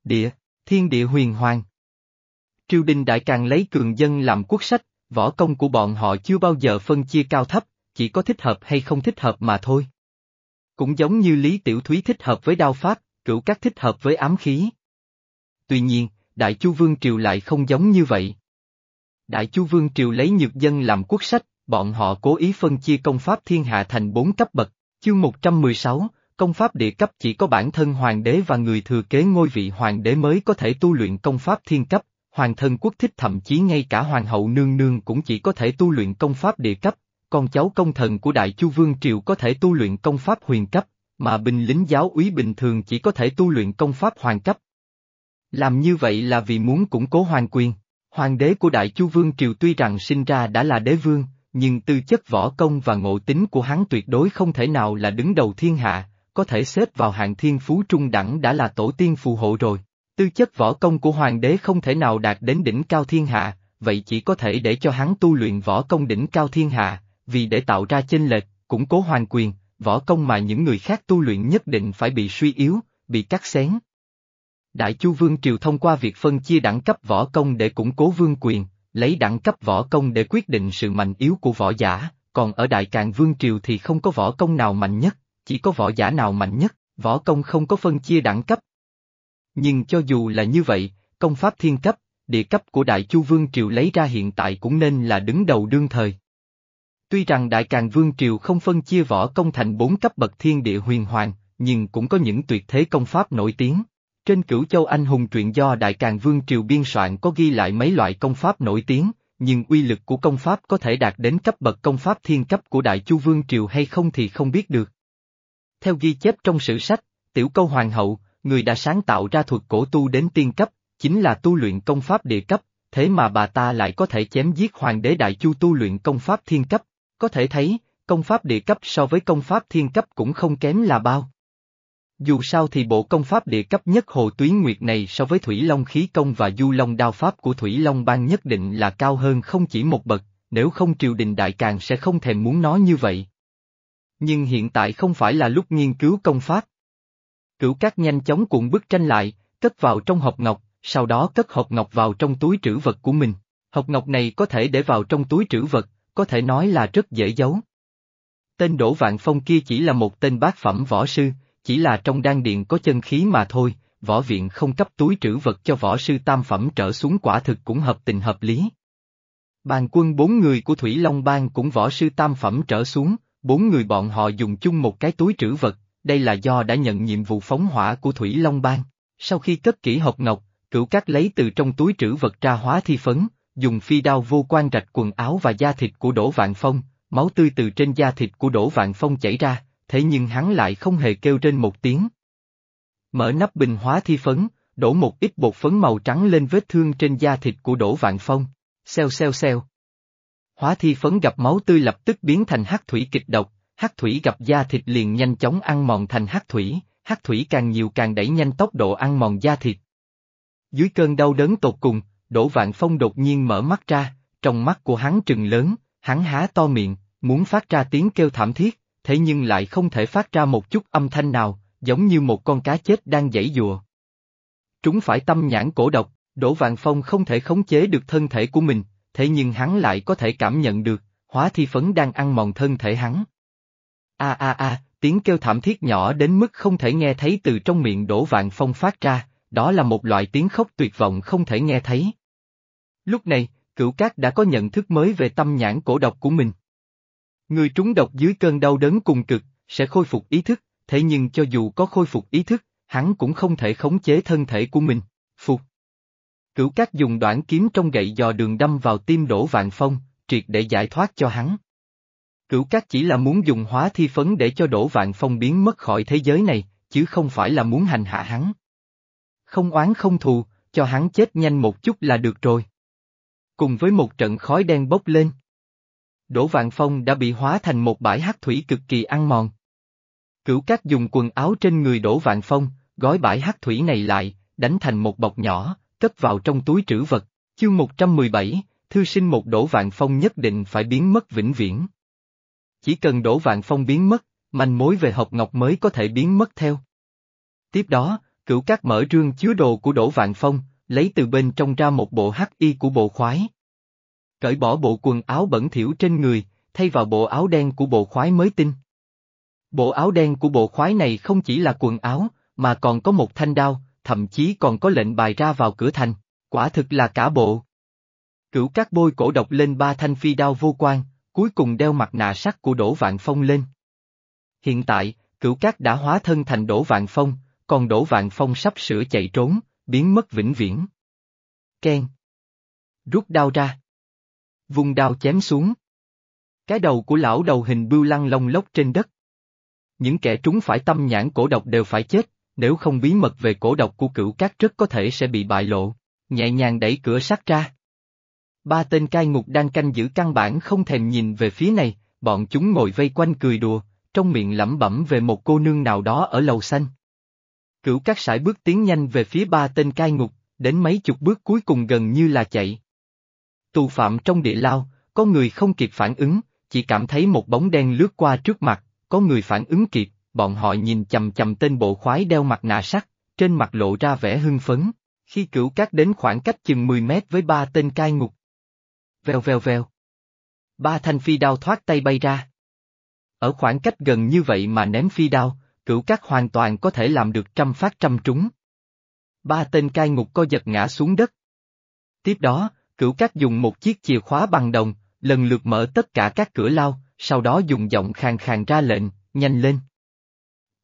Địa, thiên địa huyền hoàng. Triều đình đại càng lấy cường dân làm quốc sách, võ công của bọn họ chưa bao giờ phân chia cao thấp, chỉ có thích hợp hay không thích hợp mà thôi. Cũng giống như Lý Tiểu Thúy thích hợp với đao pháp, cửu các thích hợp với ám khí. Tuy nhiên, Đại Chu Vương Triều lại không giống như vậy. Đại Chu Vương Triều lấy nhược dân làm quốc sách, bọn họ cố ý phân chia công pháp thiên hạ thành bốn cấp bậc, chương 116, công pháp địa cấp chỉ có bản thân hoàng đế và người thừa kế ngôi vị hoàng đế mới có thể tu luyện công pháp thiên cấp, hoàng thân quốc thích thậm chí ngay cả hoàng hậu nương nương cũng chỉ có thể tu luyện công pháp địa cấp, con cháu công thần của Đại Chu Vương Triều có thể tu luyện công pháp huyền cấp, mà binh lính giáo úy bình thường chỉ có thể tu luyện công pháp hoàng cấp. Làm như vậy là vì muốn củng cố hoàng quyền. Hoàng đế của Đại Chu Vương Triều tuy rằng sinh ra đã là đế vương, nhưng tư chất võ công và ngộ tính của hắn tuyệt đối không thể nào là đứng đầu thiên hạ, có thể xếp vào hạng thiên phú trung đẳng đã là tổ tiên phù hộ rồi. Tư chất võ công của hoàng đế không thể nào đạt đến đỉnh cao thiên hạ, vậy chỉ có thể để cho hắn tu luyện võ công đỉnh cao thiên hạ, vì để tạo ra chênh lệch, củng cố hoàng quyền, võ công mà những người khác tu luyện nhất định phải bị suy yếu, bị cắt xén. Đại Chu Vương Triều thông qua việc phân chia đẳng cấp võ công để củng cố vương quyền, lấy đẳng cấp võ công để quyết định sự mạnh yếu của võ giả, còn ở Đại Càn Vương Triều thì không có võ công nào mạnh nhất, chỉ có võ giả nào mạnh nhất, võ công không có phân chia đẳng cấp. Nhưng cho dù là như vậy, công pháp thiên cấp, địa cấp của Đại Chu Vương Triều lấy ra hiện tại cũng nên là đứng đầu đương thời. Tuy rằng Đại Càn Vương Triều không phân chia võ công thành bốn cấp bậc thiên địa huyền hoàng, nhưng cũng có những tuyệt thế công pháp nổi tiếng. Trên cửu châu anh hùng truyện do Đại Càn Vương Triều biên soạn có ghi lại mấy loại công pháp nổi tiếng, nhưng uy lực của công pháp có thể đạt đến cấp bậc công pháp thiên cấp của Đại Chu Vương Triều hay không thì không biết được. Theo ghi chép trong sử sách, Tiểu Câu Hoàng hậu, người đã sáng tạo ra thuật cổ tu đến tiên cấp, chính là tu luyện công pháp địa cấp, thế mà bà ta lại có thể chém giết hoàng đế Đại Chu tu luyện công pháp thiên cấp, có thể thấy, công pháp địa cấp so với công pháp thiên cấp cũng không kém là bao. Dù sao thì bộ công pháp địa cấp nhất Hồ Tuyến Nguyệt này so với Thủy Long khí công và Du Long đao pháp của Thủy Long ban nhất định là cao hơn không chỉ một bậc, nếu không triều đình đại càng sẽ không thèm muốn nó như vậy. Nhưng hiện tại không phải là lúc nghiên cứu công pháp. Cửu cát nhanh chóng cuộn bức tranh lại, cất vào trong hộp ngọc, sau đó cất hộp ngọc vào trong túi trữ vật của mình. Hộp ngọc này có thể để vào trong túi trữ vật, có thể nói là rất dễ giấu. Tên Đỗ Vạn Phong kia chỉ là một tên bát phẩm võ sư, chỉ là trong đan điện có chân khí mà thôi, võ viện không cấp túi trữ vật cho võ sư tam phẩm trở xuống quả thực cũng hợp tình hợp lý. Bàn quân bốn người của Thủy Long Bang cũng võ sư tam phẩm trở xuống, bốn người bọn họ dùng chung một cái túi trữ vật, đây là do đã nhận nhiệm vụ phóng hỏa của Thủy Long Bang. Sau khi cất kỹ hộp ngọc, cửu cát lấy từ trong túi trữ vật ra hóa thi phấn, dùng phi đao vô quan rạch quần áo và da thịt của Đỗ Vạn Phong, máu tươi từ trên da thịt của Đỗ Vạn Phong chảy ra, thế nhưng hắn lại không hề kêu trên một tiếng. Mở nắp bình hóa thi phấn, đổ một ít bột phấn màu trắng lên vết thương trên da thịt của Đỗ Vạn Phong, xeo xeo xeo. Hóa thi phấn gặp máu tươi lập tức biến thành hắc thủy kịch độc, hắc thủy gặp da thịt liền nhanh chóng ăn mòn thành hắc thủy, hắc thủy càng nhiều càng đẩy nhanh tốc độ ăn mòn da thịt. Dưới cơn đau đớn tột cùng, Đỗ Vạn Phong đột nhiên mở mắt ra, trong mắt của hắn trừng lớn, hắn há to miệng, muốn phát ra tiếng kêu thảm thiết, thế nhưng lại không thể phát ra một chút âm thanh nào, giống như một con cá chết đang giãy dùa. Trúng phải tâm nhãn cổ độc, Đỗ Vạn Phong không thể khống chế được thân thể của mình, thế nhưng hắn lại có thể cảm nhận được, hóa thi phấn đang ăn mòn thân thể hắn. A a a, tiếng kêu thảm thiết nhỏ đến mức không thể nghe thấy từ trong miệng Đỗ Vạn Phong phát ra, đó là một loại tiếng khóc tuyệt vọng không thể nghe thấy. Lúc này, cửu cát đã có nhận thức mới về tâm nhãn cổ độc của mình. Người trúng độc dưới cơn đau đớn cùng cực, sẽ khôi phục ý thức, thế nhưng cho dù có khôi phục ý thức, hắn cũng không thể khống chế thân thể của mình. Phục. Cửu cát dùng đoạn kiếm trong gậy dò đường đâm vào tim đổ vạn phong, triệt để giải thoát cho hắn. Cửu cát chỉ là muốn dùng hóa thi phấn để cho đổ vạn phong biến mất khỏi thế giới này, chứ không phải là muốn hành hạ hắn. Không oán không thù, cho hắn chết nhanh một chút là được rồi. Cùng với một trận khói đen bốc lên. Đỗ Vạn Phong đã bị hóa thành một bãi hắc thủy cực kỳ ăn mòn. Cửu Cát dùng quần áo trên người Đỗ Vạn Phong, gói bãi hắc thủy này lại, đánh thành một bọc nhỏ, cất vào trong túi trữ vật. Chương 117, thư sinh một Đỗ Vạn Phong nhất định phải biến mất vĩnh viễn. Chỉ cần Đỗ Vạn Phong biến mất, manh mối về hộp ngọc mới có thể biến mất theo. Tiếp đó, cửu cát mở rương chứa đồ của Đỗ Vạn Phong, lấy từ bên trong ra một bộ hắc y của bộ khoái. Cởi bỏ bộ quần áo bẩn thỉu trên người, thay vào bộ áo đen của bộ khoái mới tinh. Bộ áo đen của bộ khoái này không chỉ là quần áo, mà còn có một thanh đao, thậm chí còn có lệnh bài ra vào cửa thành, quả thực là cả bộ. Cửu các bôi cổ độc lên ba thanh phi đao vô quan, cuối cùng đeo mặt nạ sắt của Đỗ Vạn Phong lên. Hiện tại, cửu các đã hóa thân thành Đỗ Vạn Phong, còn Đỗ Vạn Phong sắp sửa chạy trốn, biến mất vĩnh viễn. Ken. Rút đao ra. Vùng đao chém xuống. Cái đầu của lão đầu hình bưu lăng lông lốc trên đất. Những kẻ trúng phải tâm nhãn cổ độc đều phải chết, nếu không bí mật về cổ độc của cửu cát rất có thể sẽ bị bại lộ, nhẹ nhàng đẩy cửa sắt ra. Ba tên cai ngục đang canh giữ căn bản không thèm nhìn về phía này, bọn chúng ngồi vây quanh cười đùa, trong miệng lẩm bẩm về một cô nương nào đó ở lầu xanh. Cửu các sải bước tiến nhanh về phía ba tên cai ngục, đến mấy chục bước cuối cùng gần như là chạy. Tù phạm trong địa lao, có người không kịp phản ứng, chỉ cảm thấy một bóng đen lướt qua trước mặt, có người phản ứng kịp, bọn họ nhìn chầm chầm tên bộ khoái đeo mặt nạ sắt, trên mặt lộ ra vẻ hưng phấn, khi cửu cát đến khoảng cách chừng 10 mét với ba tên cai ngục. Vèo vèo vèo. Ba thanh phi đao thoát tay bay ra. Ở khoảng cách gần như vậy mà ném phi đao, cửu cát hoàn toàn có thể làm được trăm phát trăm trúng. Ba tên cai ngục co giật ngã xuống đất. Tiếp đó, cửu cát dùng một chiếc chìa khóa bằng đồng, lần lượt mở tất cả các cửa lao, sau đó dùng giọng khàn khàn ra lệnh, nhanh lên.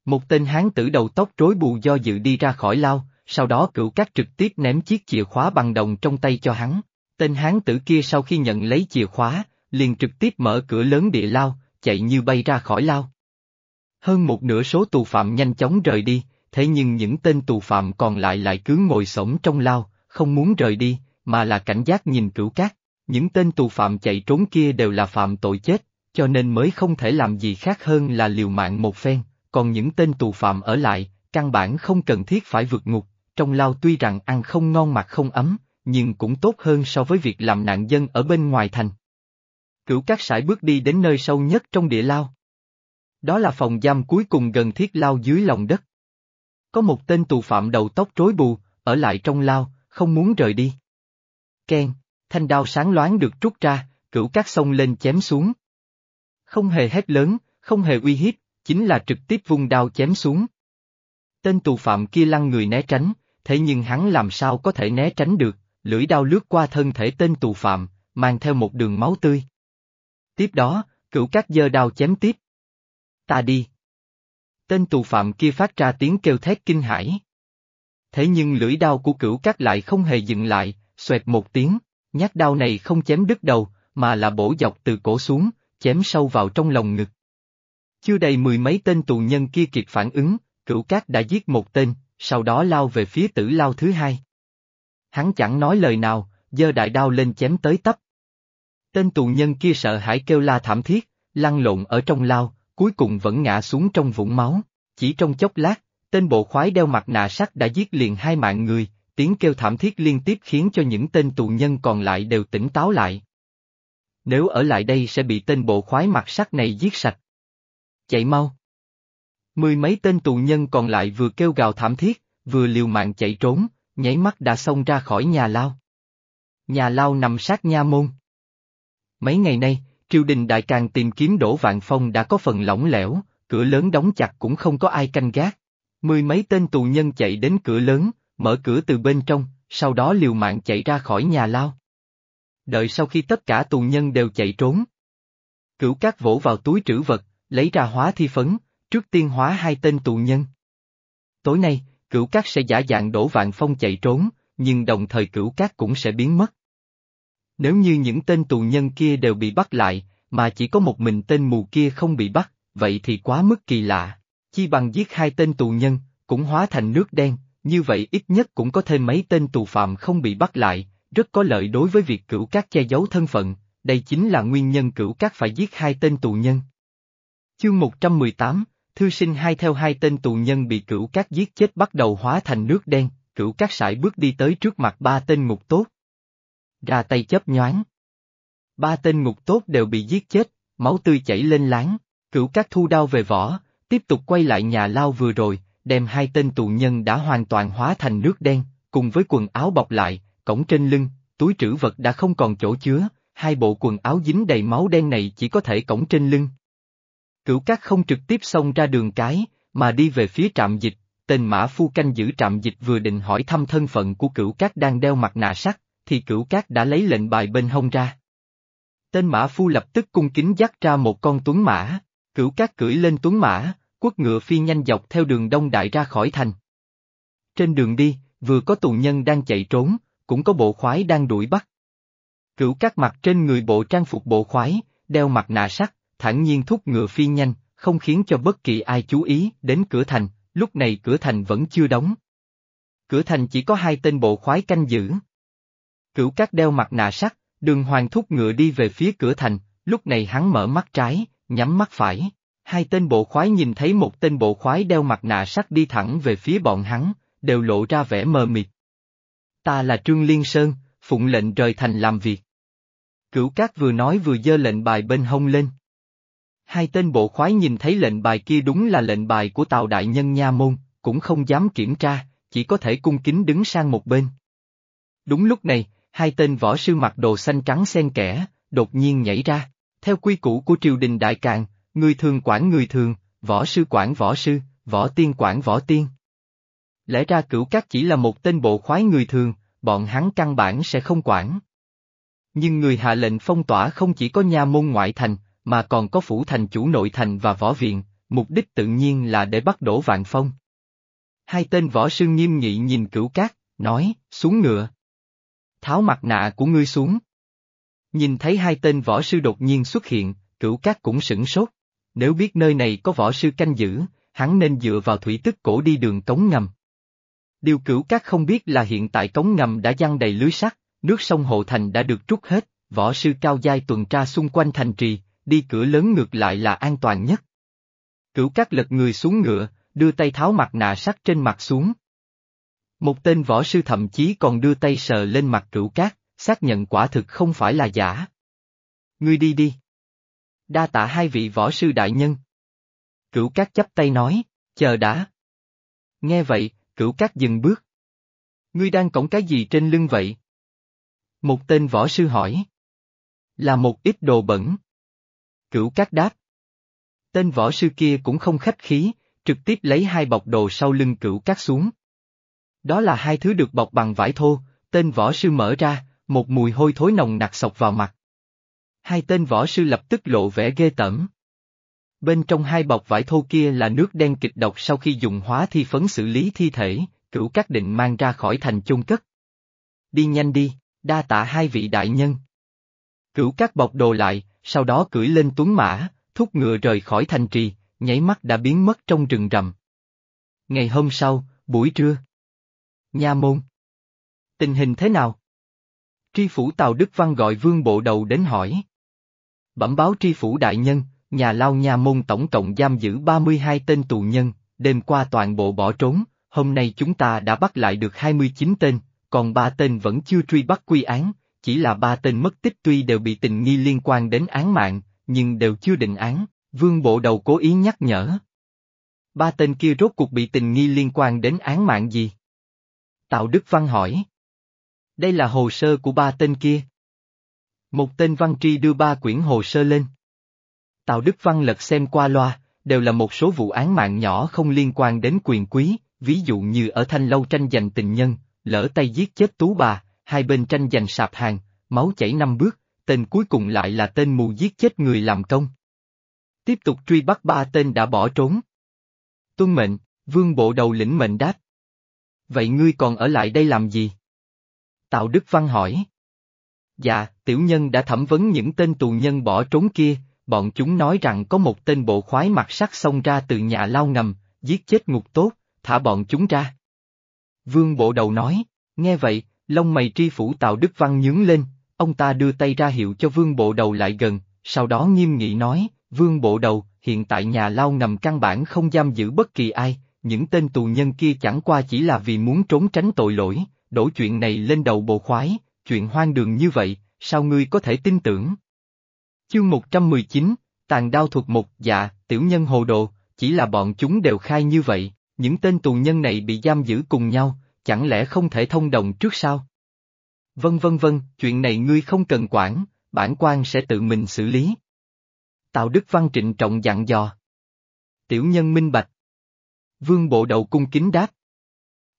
Một tên hán tử đầu tóc rối bù do dự đi ra khỏi lao, sau đó cửu cát trực tiếp ném chiếc chìa khóa bằng đồng trong tay cho hắn. Tên hán tử kia sau khi nhận lấy chìa khóa, liền trực tiếp mở cửa lớn địa lao, chạy như bay ra khỏi lao. Hơn một nửa số tù phạm nhanh chóng rời đi, thế nhưng những tên tù phạm còn lại lại cứ ngồi sổng trong lao, không muốn rời đi, mà là cảnh giác nhìn cửu cát. Những tên tù phạm chạy trốn kia đều là phạm tội chết, cho nên mới không thể làm gì khác hơn là liều mạng một phen, còn những tên tù phạm ở lại, căn bản không cần thiết phải vượt ngục, trong lao tuy rằng ăn không ngon mặc không ấm, nhưng cũng tốt hơn so với việc làm nạn dân ở bên ngoài thành. Cửu các sải bước đi đến nơi sâu nhất trong địa lao. Đó là phòng giam cuối cùng gần thiết lao dưới lòng đất. Có một tên tù phạm đầu tóc rối bù, ở lại trong lao, không muốn rời đi. Ken, thanh đao sáng loáng được rút ra, cửu các sông lên chém xuống. Không hề hét lớn, không hề uy hiếp, chính là trực tiếp vung đao chém xuống. Tên tù phạm kia lăn người né tránh, thế nhưng hắn làm sao có thể né tránh được, lưỡi đao lướt qua thân thể tên tù phạm, mang theo một đường máu tươi. Tiếp đó, cửu các giơ đao chém tiếp. Ta đi. Tên tù phạm kia phát ra tiếng kêu thét kinh hãi. Thế nhưng lưỡi đao của cửu cát lại không hề dừng lại, xoẹt một tiếng, nhát đao này không chém đứt đầu, mà là bổ dọc từ cổ xuống, chém sâu vào trong lòng ngực. Chưa đầy mười mấy tên tù nhân kia kịp phản ứng, cửu cát đã giết một tên, sau đó lao về phía tử lao thứ hai. Hắn chẳng nói lời nào, giơ đại đao lên chém tới tấp. Tên tù nhân kia sợ hãi kêu la thảm thiết, lăn lộn ở trong lao, cuối cùng vẫn ngã xuống trong vũng máu. Chỉ trong chốc lát, tên bộ khoái đeo mặt nạ sắt đã giết liền hai mạng người, tiếng kêu thảm thiết liên tiếp khiến cho những tên tù nhân còn lại đều tỉnh táo lại. Nếu ở lại đây sẽ bị tên bộ khoái mặt sắt này giết sạch. Chạy mau. Mười mấy tên tù nhân còn lại vừa kêu gào thảm thiết, vừa liều mạng chạy trốn, nháy mắt đã xông ra khỏi nhà lao. Nhà lao nằm sát nha môn. Mấy ngày nay, triều đình đại càng tìm kiếm Đỗ Vạn Phong đã có phần lỏng lẻo, cửa lớn đóng chặt cũng không có ai canh gác. Mười mấy tên tù nhân chạy đến cửa lớn, mở cửa từ bên trong, sau đó liều mạng chạy ra khỏi nhà lao. Đợi sau khi tất cả tù nhân đều chạy trốn. Cửu cát vỗ vào túi trữ vật, lấy ra hóa thi phấn, trước tiên hóa hai tên tù nhân. Tối nay, cửu cát sẽ giả dạng đổ vạn phong chạy trốn, nhưng đồng thời cửu cát cũng sẽ biến mất. Nếu như những tên tù nhân kia đều bị bắt lại, mà chỉ có một mình tên mù kia không bị bắt, vậy thì quá mức kỳ lạ. Chi bằng giết hai tên tù nhân, cũng hóa thành nước đen, như vậy ít nhất cũng có thêm mấy tên tù phạm không bị bắt lại, rất có lợi đối với việc cửu các che giấu thân phận, đây chính là nguyên nhân cửu các phải giết hai tên tù nhân. Chương 118, thư sinh hai theo hai tên tù nhân bị cửu các giết chết bắt đầu hóa thành nước đen, cửu các sải bước đi tới trước mặt ba tên ngục tốt. Ra tay chớp nhoáng. Ba tên ngục tốt đều bị giết chết, máu tươi chảy lên láng, cửu cát thu đao về vỏ, tiếp tục quay lại nhà lao vừa rồi, đem hai tên tù nhân đã hoàn toàn hóa thành nước đen, cùng với quần áo bọc lại, cổng trên lưng, túi trữ vật đã không còn chỗ chứa, hai bộ quần áo dính đầy máu đen này chỉ có thể cổng trên lưng. Cửu Cát không trực tiếp xông ra đường cái, mà đi về phía trạm dịch, tên mã phu canh giữ trạm dịch vừa định hỏi thăm thân phận của Cửu Cát đang đeo mặt nạ sắt, thì Cửu Cát đã lấy lệnh bài bên hông ra. Tên mã phu lập tức cung kính dắt ra một con tuấn mã, Cửu Cát cưỡi lên tuấn mã, quất ngựa phi nhanh dọc theo đường đông đại ra khỏi thành. Trên đường đi, vừa có tù nhân đang chạy trốn, cũng có bộ khoái đang đuổi bắt. Cửu Cát mặt trên người bộ trang phục bộ khoái, đeo mặt nạ sắt, thản nhiên thúc ngựa phi nhanh, không khiến cho bất kỳ ai chú ý đến cửa thành, lúc này cửa thành vẫn chưa đóng. Cửa thành chỉ có hai tên bộ khoái canh giữ. Cửu cát đeo mặt nạ sắt, đường hoàng thúc ngựa đi về phía cửa thành, lúc này hắn mở mắt trái, nhắm mắt phải. Hai tên bộ khoái nhìn thấy một tên bộ khoái đeo mặt nạ sắt đi thẳng về phía bọn hắn, đều lộ ra vẻ mờ mịt. Ta là Trương Liên Sơn, phụng lệnh rời thành làm việc. Cửu Cát vừa nói vừa giơ lệnh bài bên hông lên. Hai tên bộ khoái nhìn thấy lệnh bài kia đúng là lệnh bài của Tào Đại Nhân Nha Môn, cũng không dám kiểm tra, chỉ có thể cung kính đứng sang một bên. Đúng lúc này, hai tên võ sư mặc đồ xanh trắng xen kẽ, đột nhiên nhảy ra. Theo quy củ của triều đình Đại Càn, người thường quản người thường, võ sư quản võ sư, võ tiên quản võ tiên. Lẽ ra cửu các chỉ là một tên bộ khoái người thường, bọn hắn căn bản sẽ không quản. Nhưng người hạ lệnh phong tỏa không chỉ có nha môn ngoại thành, mà còn có phủ thành chủ nội thành và võ viện, mục đích tự nhiên là để bắt đổ vạn phong. Hai tên võ sư nghiêm nghị nhìn cửu cát, nói, xuống ngựa. Tháo mặt nạ của ngươi xuống. Nhìn thấy hai tên võ sư đột nhiên xuất hiện, cửu cát cũng sửng sốt. Nếu biết nơi này có võ sư canh giữ, hắn nên dựa vào thủy tức cổ đi đường cống ngầm. Điều cửu cát không biết là hiện tại cống ngầm đã giăng đầy lưới sắt, nước sông Hộ Thành đã được trút hết, võ sư cao giai tuần tra xung quanh thành trì, đi cửa lớn ngược lại là an toàn nhất. Cửu cát lật người xuống ngựa, đưa tay tháo mặt nạ sắt trên mặt xuống. Một tên võ sư thậm chí còn đưa tay sờ lên mặt cửu cát, xác nhận quả thực không phải là giả. Ngươi đi đi. Đa tạ hai vị võ sư đại nhân. Cửu cát chấp tay nói, chờ đã. Nghe vậy, cửu cát dừng bước. Ngươi đang cổng cái gì trên lưng vậy? Một tên võ sư hỏi. Là một ít đồ bẩn. Cửu cát đáp. Tên võ sư kia cũng không khách khí, trực tiếp lấy hai bọc đồ sau lưng cửu cát xuống. Đó là hai thứ được bọc bằng vải thô, tên võ sư mở ra, một mùi hôi thối nồng nặc sọc vào mặt. Hai tên võ sư lập tức lộ vẻ ghê tởm. Bên trong hai bọc vải thô kia là nước đen kịch độc sau khi dùng hóa thi phấn xử lý thi thể, cửu các định mang ra khỏi thành chôn cất. Đi nhanh đi, đa tạ hai vị đại nhân. Cửu các bọc đồ lại, sau đó cưỡi lên tuấn mã, thúc ngựa rời khỏi thành trì, nháy mắt đã biến mất trong rừng rậm. Ngày hôm sau, buổi trưa. Nha môn. Tình hình thế nào? Tri phủ Tào Đức Văn gọi vương bộ đầu đến hỏi. Bẩm báo tri phủ đại nhân, nhà lao nha môn tổng cộng giam giữ 32 tên tù nhân, đêm qua toàn bộ bỏ trốn, hôm nay chúng ta đã bắt lại được 29 tên, còn ba tên vẫn chưa truy bắt quy án, chỉ là ba tên mất tích tuy đều bị tình nghi liên quan đến án mạng, nhưng đều chưa định án, vương bộ đầu cố ý nhắc nhở. Ba tên kia rốt cuộc bị tình nghi liên quan đến án mạng gì? Tạo Đức Văn hỏi. Đây là hồ sơ của ba tên kia. Một tên văn tri đưa ba quyển hồ sơ lên. Tào Đức Văn lật xem qua loa, đều là một số vụ án mạng nhỏ không liên quan đến quyền quý, ví dụ như ở Thanh Lâu tranh giành tình nhân, lỡ tay giết chết tú bà, hai bên tranh giành sạp hàng, máu chảy năm bước, tên cuối cùng lại là tên mù giết chết người làm công. Tiếp tục truy bắt ba tên đã bỏ trốn. Tuân mệnh, vương bộ đầu lĩnh mệnh đáp. Vậy ngươi còn ở lại đây làm gì? Tạo Đức Văn hỏi. Dạ, tiểu nhân đã thẩm vấn những tên tù nhân bỏ trốn kia, bọn chúng nói rằng có một tên bộ khoái mặt sắt xông ra từ nhà lao ngầm, giết chết ngục tốt, thả bọn chúng ra. Vương bộ đầu nói, nghe vậy, lông mày tri phủ Tào Đức Văn nhướng lên, ông ta đưa tay ra hiệu cho vương bộ đầu lại gần, sau đó nghiêm nghị nói, vương bộ đầu, hiện tại nhà lao ngầm căn bản không giam giữ bất kỳ ai, những tên tù nhân kia chẳng qua chỉ là vì muốn trốn tránh tội lỗi, đổ chuyện này lên đầu bộ khoái, chuyện hoang đường như vậy, sao ngươi có thể tin tưởng? Chương 119, Tàn đao thuộc một dạ, tiểu nhân hồ đồ, chỉ là bọn chúng đều khai như vậy, những tên tù nhân này bị giam giữ cùng nhau, chẳng lẽ không thể thông đồng trước sao? Vân vân vân, chuyện này ngươi không cần quản, bản quan sẽ tự mình xử lý. Tào Đức Văn trịnh trọng dặn dò. Tiểu nhân minh bạch. Vương bộ đầu cung kính đáp.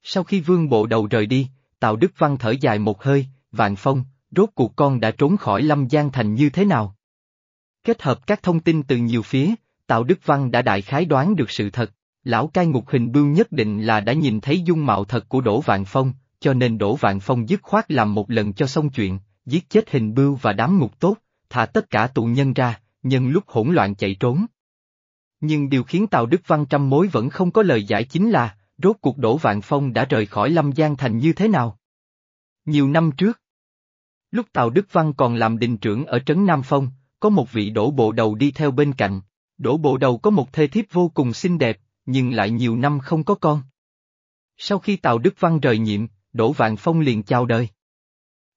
Sau khi vương bộ đầu rời đi, Tào Đức Văn thở dài một hơi, vạn phong, rốt cuộc con đã trốn khỏi Lâm Giang Thành như thế nào? Kết hợp các thông tin từ nhiều phía, Tào Đức Văn đã đại khái đoán được sự thật, lão cai ngục hình bưu nhất định là đã nhìn thấy dung mạo thật của Đỗ Vạn Phong, cho nên Đỗ Vạn Phong dứt khoát làm một lần cho xong chuyện, giết chết hình bưu và đám ngục tốt, thả tất cả tù nhân ra, nhân lúc hỗn loạn chạy trốn. Nhưng điều khiến Tào Đức Văn trăm mối vẫn không có lời giải chính là, rốt cuộc Đỗ Vạn Phong đã rời khỏi Lâm Giang Thành như thế nào? Nhiều năm trước, lúc Tào Đức Văn còn làm đình trưởng ở Trấn Nam Phong, có một vị đổ bộ đầu đi theo bên cạnh. Đổ bộ đầu có một thê thiếp vô cùng xinh đẹp, nhưng lại nhiều năm không có con. Sau khi Tào Đức Văn rời nhiệm, Đỗ Vạn Phong liền chào đời.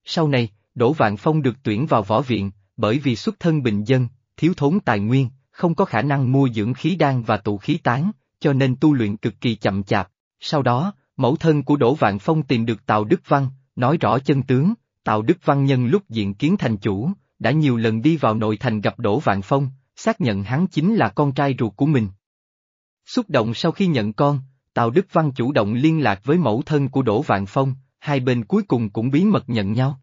Sau này, Đỗ Vạn Phong được tuyển vào võ viện, bởi vì xuất thân bình dân, thiếu thốn tài nguyên, không có khả năng mua dưỡng khí đan và tụ khí tán, cho nên tu luyện cực kỳ chậm chạp. Sau đó, mẫu thân của Đỗ Vạn Phong tìm được Tào Đức Văn, nói rõ chân tướng, Tào Đức Văn nhân lúc diện kiến thành chủ, đã nhiều lần đi vào nội thành gặp Đỗ Vạn Phong, xác nhận hắn chính là con trai ruột của mình. Xúc động sau khi nhận con, Tào Đức Văn chủ động liên lạc với mẫu thân của Đỗ Vạn Phong, hai bên cuối cùng cũng bí mật nhận nhau.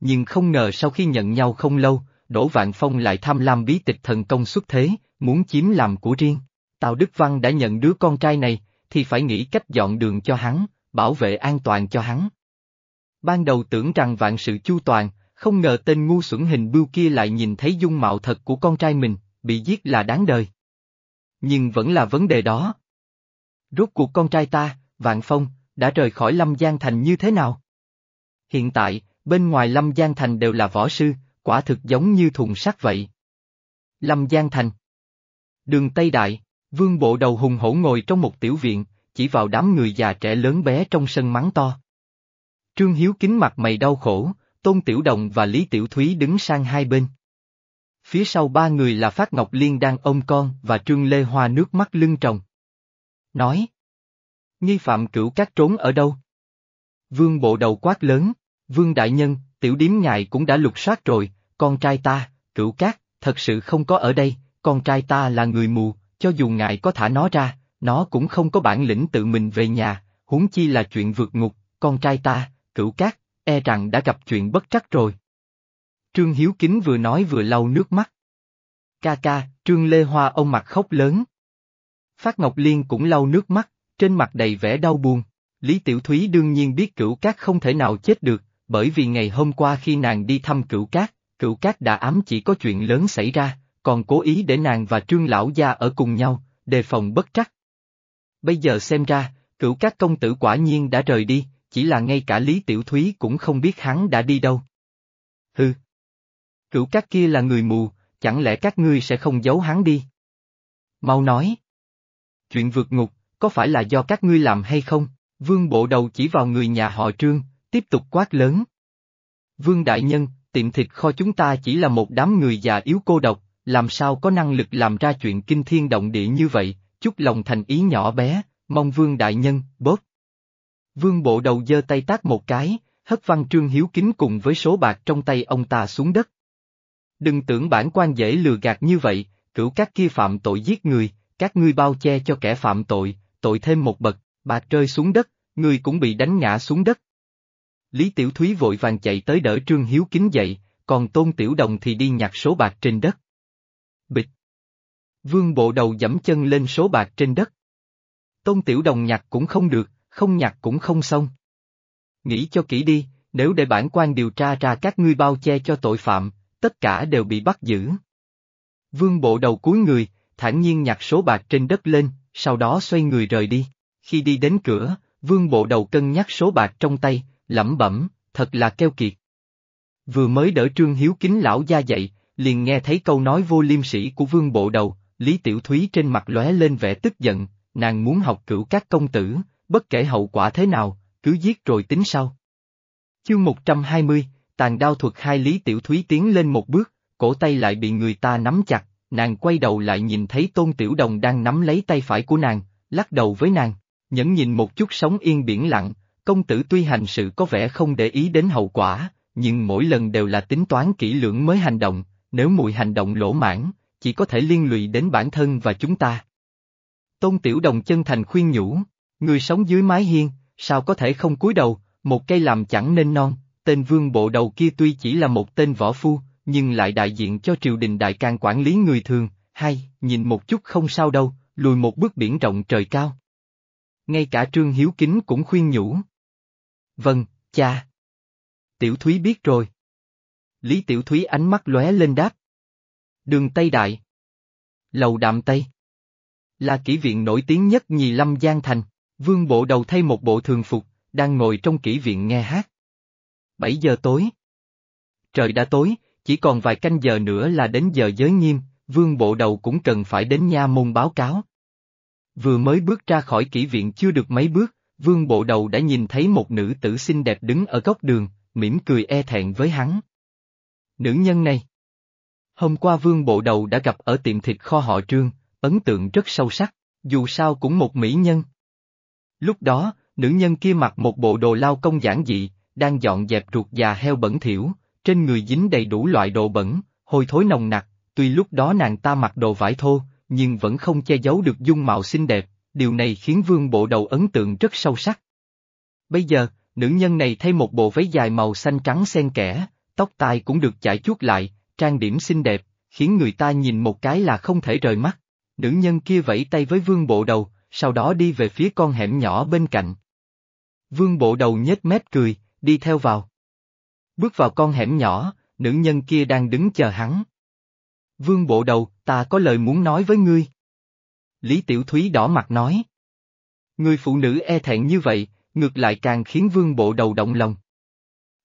Nhưng không ngờ sau khi nhận nhau không lâu, Đỗ Vạn Phong lại tham lam bí tịch thần công xuất thế, muốn chiếm làm của riêng. Tào Đức Văn đã nhận đứa con trai này, thì phải nghĩ cách dọn đường cho hắn, bảo vệ an toàn cho hắn. Ban đầu tưởng rằng vạn sự chu toàn, không ngờ tên ngu xuẩn hình bưu kia lại nhìn thấy dung mạo thật của con trai mình, bị giết là đáng đời. Nhưng vẫn là vấn đề đó. Rốt cuộc con trai ta, Vạn Phong, đã rời khỏi Lâm Giang Thành như thế nào? Hiện tại, bên ngoài Lâm Giang Thành đều là võ sư, quả thực giống như thùng sắt vậy. Lâm Giang Thành Đường Tây Đại, Vương bộ đầu hùng hổ ngồi trong một tiểu viện, chỉ vào đám người già trẻ lớn bé trong sân mắng to. Trương Hiếu kính mặt mày đau khổ, Tôn Tiểu Đồng và Lý Tiểu Thúy đứng sang hai bên. Phía sau ba người là Phát Ngọc Liên đang ôm con và Trương Lê Hoa nước mắt lưng tròng. Nói. Nghi phạm cửu các trốn ở đâu? Vương bộ đầu quát lớn, Vương Đại Nhân, tiểu điếm ngài cũng đã lục soát rồi, con trai ta, cửu cát, thật sự không có ở đây, con trai ta là người mù, cho dù ngài có thả nó ra, nó cũng không có bản lĩnh tự mình về nhà, huống chi là chuyện vượt ngục, con trai ta, cửu cát, e rằng đã gặp chuyện bất trắc rồi. Trương Hiếu Kính vừa nói vừa lau nước mắt. Ca ca, Trương Lê Hoa ông mặt khóc lớn. Phát Ngọc Liên cũng lau nước mắt, trên mặt đầy vẻ đau buồn. Lý Tiểu Thúy đương nhiên biết cửu cát không thể nào chết được, bởi vì ngày hôm qua khi nàng đi thăm cửu cát, cửu cát đã ám chỉ có chuyện lớn xảy ra, còn cố ý để nàng và trương lão gia ở cùng nhau, đề phòng bất trắc. Bây giờ xem ra, cửu cát công tử quả nhiên đã rời đi, chỉ là ngay cả Lý Tiểu Thúy cũng không biết hắn đã đi đâu. Hừ. Cửu cát kia là người mù, chẳng lẽ các ngươi sẽ không giấu hắn đi? Mau nói. Chuyện vượt ngục, có phải là do các ngươi làm hay không? Vương bộ đầu chỉ vào người nhà họ trương, tiếp tục quát lớn. Vương Đại Nhân, tiệm thịt kho chúng ta chỉ là một đám người già yếu cô độc, làm sao có năng lực làm ra chuyện kinh thiên động địa như vậy, chút lòng thành ý nhỏ bé, mong Vương Đại Nhân, bóp. Vương bộ đầu giơ tay tác một cái, hất văn trương hiếu kính cùng với số bạc trong tay ông ta xuống đất. Đừng tưởng bản quan dễ lừa gạt như vậy, cửu các kia phạm tội giết người, các ngươi bao che cho kẻ phạm tội, tội thêm một bậc, bạc rơi xuống đất, người cũng bị đánh ngã xuống đất. Lý Tiểu Thúy vội vàng chạy tới đỡ Trương Hiếu kính dậy, còn Tôn Tiểu Đồng thì đi nhặt số bạc trên đất. Bịch. Vương bộ đầu dẫm chân lên số bạc trên đất. Tôn Tiểu Đồng nhặt cũng không được, không nhặt cũng không xong. Nghĩ cho kỹ đi, nếu để bản quan điều tra ra các ngươi bao che cho tội phạm, tất cả đều bị bắt giữ. Vương bộ đầu cúi người, thản nhiên nhặt số bạc trên đất lên, sau đó xoay người rời đi. Khi đi đến cửa, vương bộ đầu cân nhắc số bạc trong tay, lẩm bẩm, thật là keo kiệt. Vừa mới đỡ trương hiếu kính lão gia dậy, liền nghe thấy câu nói vô liêm sĩ của vương bộ đầu, Lý Tiểu Thúy trên mặt lóe lên vẻ tức giận, nàng muốn học cửu các công tử, bất kể hậu quả thế nào, cứ giết rồi tính sau. Chương 120, tàn đao thuật hai Lý Tiểu Thúy tiến lên một bước, cổ tay lại bị người ta nắm chặt, nàng quay đầu lại nhìn thấy Tôn Tiểu Đồng đang nắm lấy tay phải của nàng, lắc đầu với nàng, nhẫn nhìn một chút sóng yên biển lặng, công tử tuy hành sự có vẻ không để ý đến hậu quả, nhưng mỗi lần đều là tính toán kỹ lưỡng mới hành động, nếu mùi hành động lỗ mãn, chỉ có thể liên lụy đến bản thân và chúng ta. Tôn Tiểu Đồng chân thành khuyên nhủ, người sống dưới mái hiên, sao có thể không cúi đầu, một cây làm chẳng nên non, tên vương bộ đầu kia tuy chỉ là một tên võ phu, nhưng lại đại diện cho triều đình đại can quản lý người thường, hay, nhìn một chút không sao đâu, lùi một bước biển rộng trời cao. Ngay cả Trương Hiếu Kính cũng khuyên nhủ. Vâng, cha. Tiểu Thúy biết rồi. Lý Tiểu Thúy ánh mắt lóe lên đáp. Đường Tây Đại. Lầu Đạm Tây. Là kỹ viện nổi tiếng nhất nhì lâm Giang Thành, vương bộ đầu thay một bộ thường phục, đang ngồi trong kỹ viện nghe hát. 7 giờ tối. Trời đã tối, chỉ còn vài canh giờ nữa là đến giờ giới nghiêm, vương bộ đầu cũng cần phải đến nha môn báo cáo. Vừa mới bước ra khỏi kỹ viện chưa được mấy bước, vương bộ đầu đã nhìn thấy một nữ tử xinh đẹp đứng ở góc đường, mỉm cười e thẹn với hắn. Nữ nhân này. Hôm qua vương bộ đầu đã gặp ở tiệm thịt kho họ trương, ấn tượng rất sâu sắc, dù sao cũng một mỹ nhân. Lúc đó, nữ nhân kia mặc một bộ đồ lao công giản dị, đang dọn dẹp ruột già heo bẩn thỉu, trên người dính đầy đủ loại đồ bẩn, hôi thối nồng nặc, tuy lúc đó nàng ta mặc đồ vải thô, nhưng vẫn không che giấu được dung mạo xinh đẹp, điều này khiến vương bộ đầu ấn tượng rất sâu sắc. Bây giờ, nữ nhân này thay một bộ váy dài màu xanh trắng xen kẽ, tóc tai cũng được chải chuốt lại, trang điểm xinh đẹp, khiến người ta nhìn một cái là không thể rời mắt. Nữ nhân kia vẫy tay với vương bộ đầu, sau đó đi về phía con hẻm nhỏ bên cạnh. Vương bộ đầu nhếch mép cười, đi theo vào. Bước vào con hẻm nhỏ, nữ nhân kia đang đứng chờ hắn. Vương bộ đầu, ta có lời muốn nói với ngươi. Lý Tiểu Thúy đỏ mặt nói. Người phụ nữ e thẹn như vậy, ngược lại càng khiến vương bộ đầu động lòng.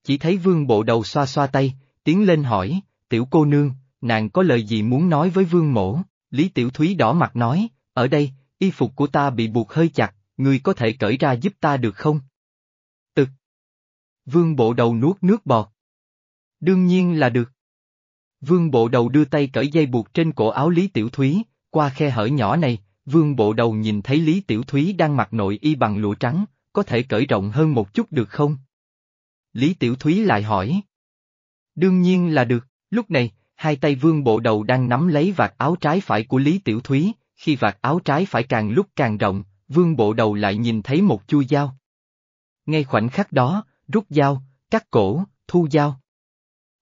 Chỉ thấy vương bộ đầu xoa xoa tay, tiến lên hỏi, tiểu cô nương, nàng có lời gì muốn nói với vương mổ, Lý Tiểu Thúy đỏ mặt nói, ở đây, y phục của ta bị buộc hơi chặt, người có thể cởi ra giúp ta được không? Tực. Vương bộ đầu nuốt nước bọt. Đương nhiên là được. Vương bộ đầu đưa tay cởi dây buộc trên cổ áo Lý Tiểu Thúy, qua khe hở nhỏ này, vương bộ đầu nhìn thấy Lý Tiểu Thúy đang mặc nội y bằng lụa trắng, có thể cởi rộng hơn một chút được không? Lý Tiểu Thúy lại hỏi. Đương nhiên là được, lúc này, hai tay vương bộ đầu đang nắm lấy vạt áo trái phải của Lý Tiểu Thúy, khi vạt áo trái phải càng lúc càng rộng, vương bộ đầu lại nhìn thấy một chui dao. Ngay khoảnh khắc đó, rút dao, cắt cổ, thu dao.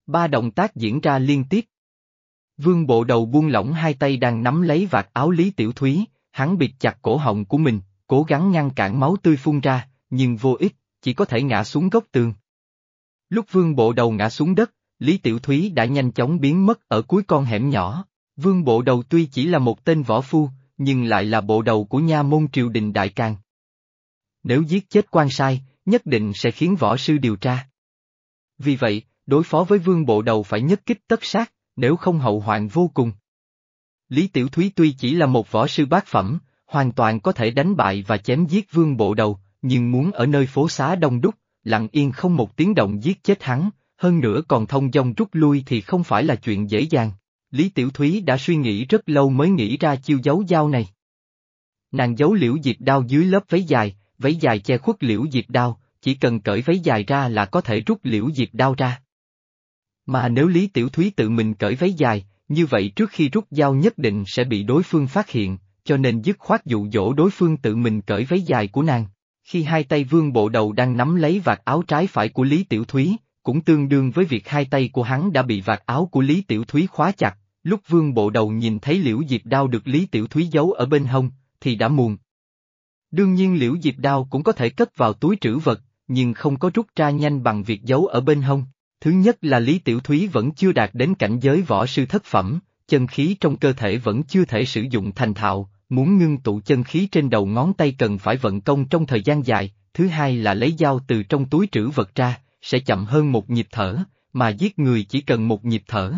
Ba động tác diễn ra liên tiếp. Vương bộ đầu buông lỏng hai tay đang nắm lấy vạt áo Lý Tiểu Thúy, hắn bịt chặt cổ họng của mình, cố gắng ngăn cản máu tươi phun ra, nhưng vô ích, chỉ có thể ngã xuống góc tường. Lúc vương bộ đầu ngã xuống đất, Lý Tiểu Thúy đã nhanh chóng biến mất ở cuối con hẻm nhỏ. Vương bộ đầu tuy chỉ là một tên võ phu, nhưng lại là bộ đầu của nha môn triều đình Đại Càng. Nếu giết chết quan sai, nhất định sẽ khiến võ sư điều tra. Vì vậy, đối phó với vương bộ đầu phải nhất kích tất sát, nếu không hậu hoạn vô cùng. Lý Tiểu Thúy tuy chỉ là một võ sư bát phẩm, hoàn toàn có thể đánh bại và chém giết vương bộ đầu, nhưng muốn ở nơi phố xá đông đúc, lặng yên không một tiếng động giết chết hắn, hơn nữa còn thông dong rút lui thì không phải là chuyện dễ dàng. Lý Tiểu Thúy đã suy nghĩ rất lâu mới nghĩ ra chiêu giấu dao này. Nàng giấu liễu diệp đao dưới lớp váy dài, váy dài che khuất liễu diệp đao, chỉ cần cởi váy dài ra là có thể rút liễu diệp đao ra. Mà nếu Lý Tiểu Thúy tự mình cởi váy dài, như vậy trước khi rút dao nhất định sẽ bị đối phương phát hiện, cho nên dứt khoát dụ dỗ đối phương tự mình cởi váy dài của nàng. Khi hai tay vương bộ đầu đang nắm lấy vạt áo trái phải của Lý Tiểu Thúy, cũng tương đương với việc hai tay của hắn đã bị vạt áo của Lý Tiểu Thúy khóa chặt, lúc vương bộ đầu nhìn thấy liễu diệp đao được Lý Tiểu Thúy giấu ở bên hông, thì đã muộn. Đương nhiên liễu diệp đao cũng có thể cất vào túi trữ vật, nhưng không có rút ra nhanh bằng việc giấu ở bên hông. Thứ nhất là Lý Tiểu Thúy vẫn chưa đạt đến cảnh giới võ sư thất phẩm, chân khí trong cơ thể vẫn chưa thể sử dụng thành thạo, muốn ngưng tụ chân khí trên đầu ngón tay cần phải vận công trong thời gian dài, thứ hai là lấy dao từ trong túi trữ vật ra, sẽ chậm hơn một nhịp thở, mà giết người chỉ cần một nhịp thở.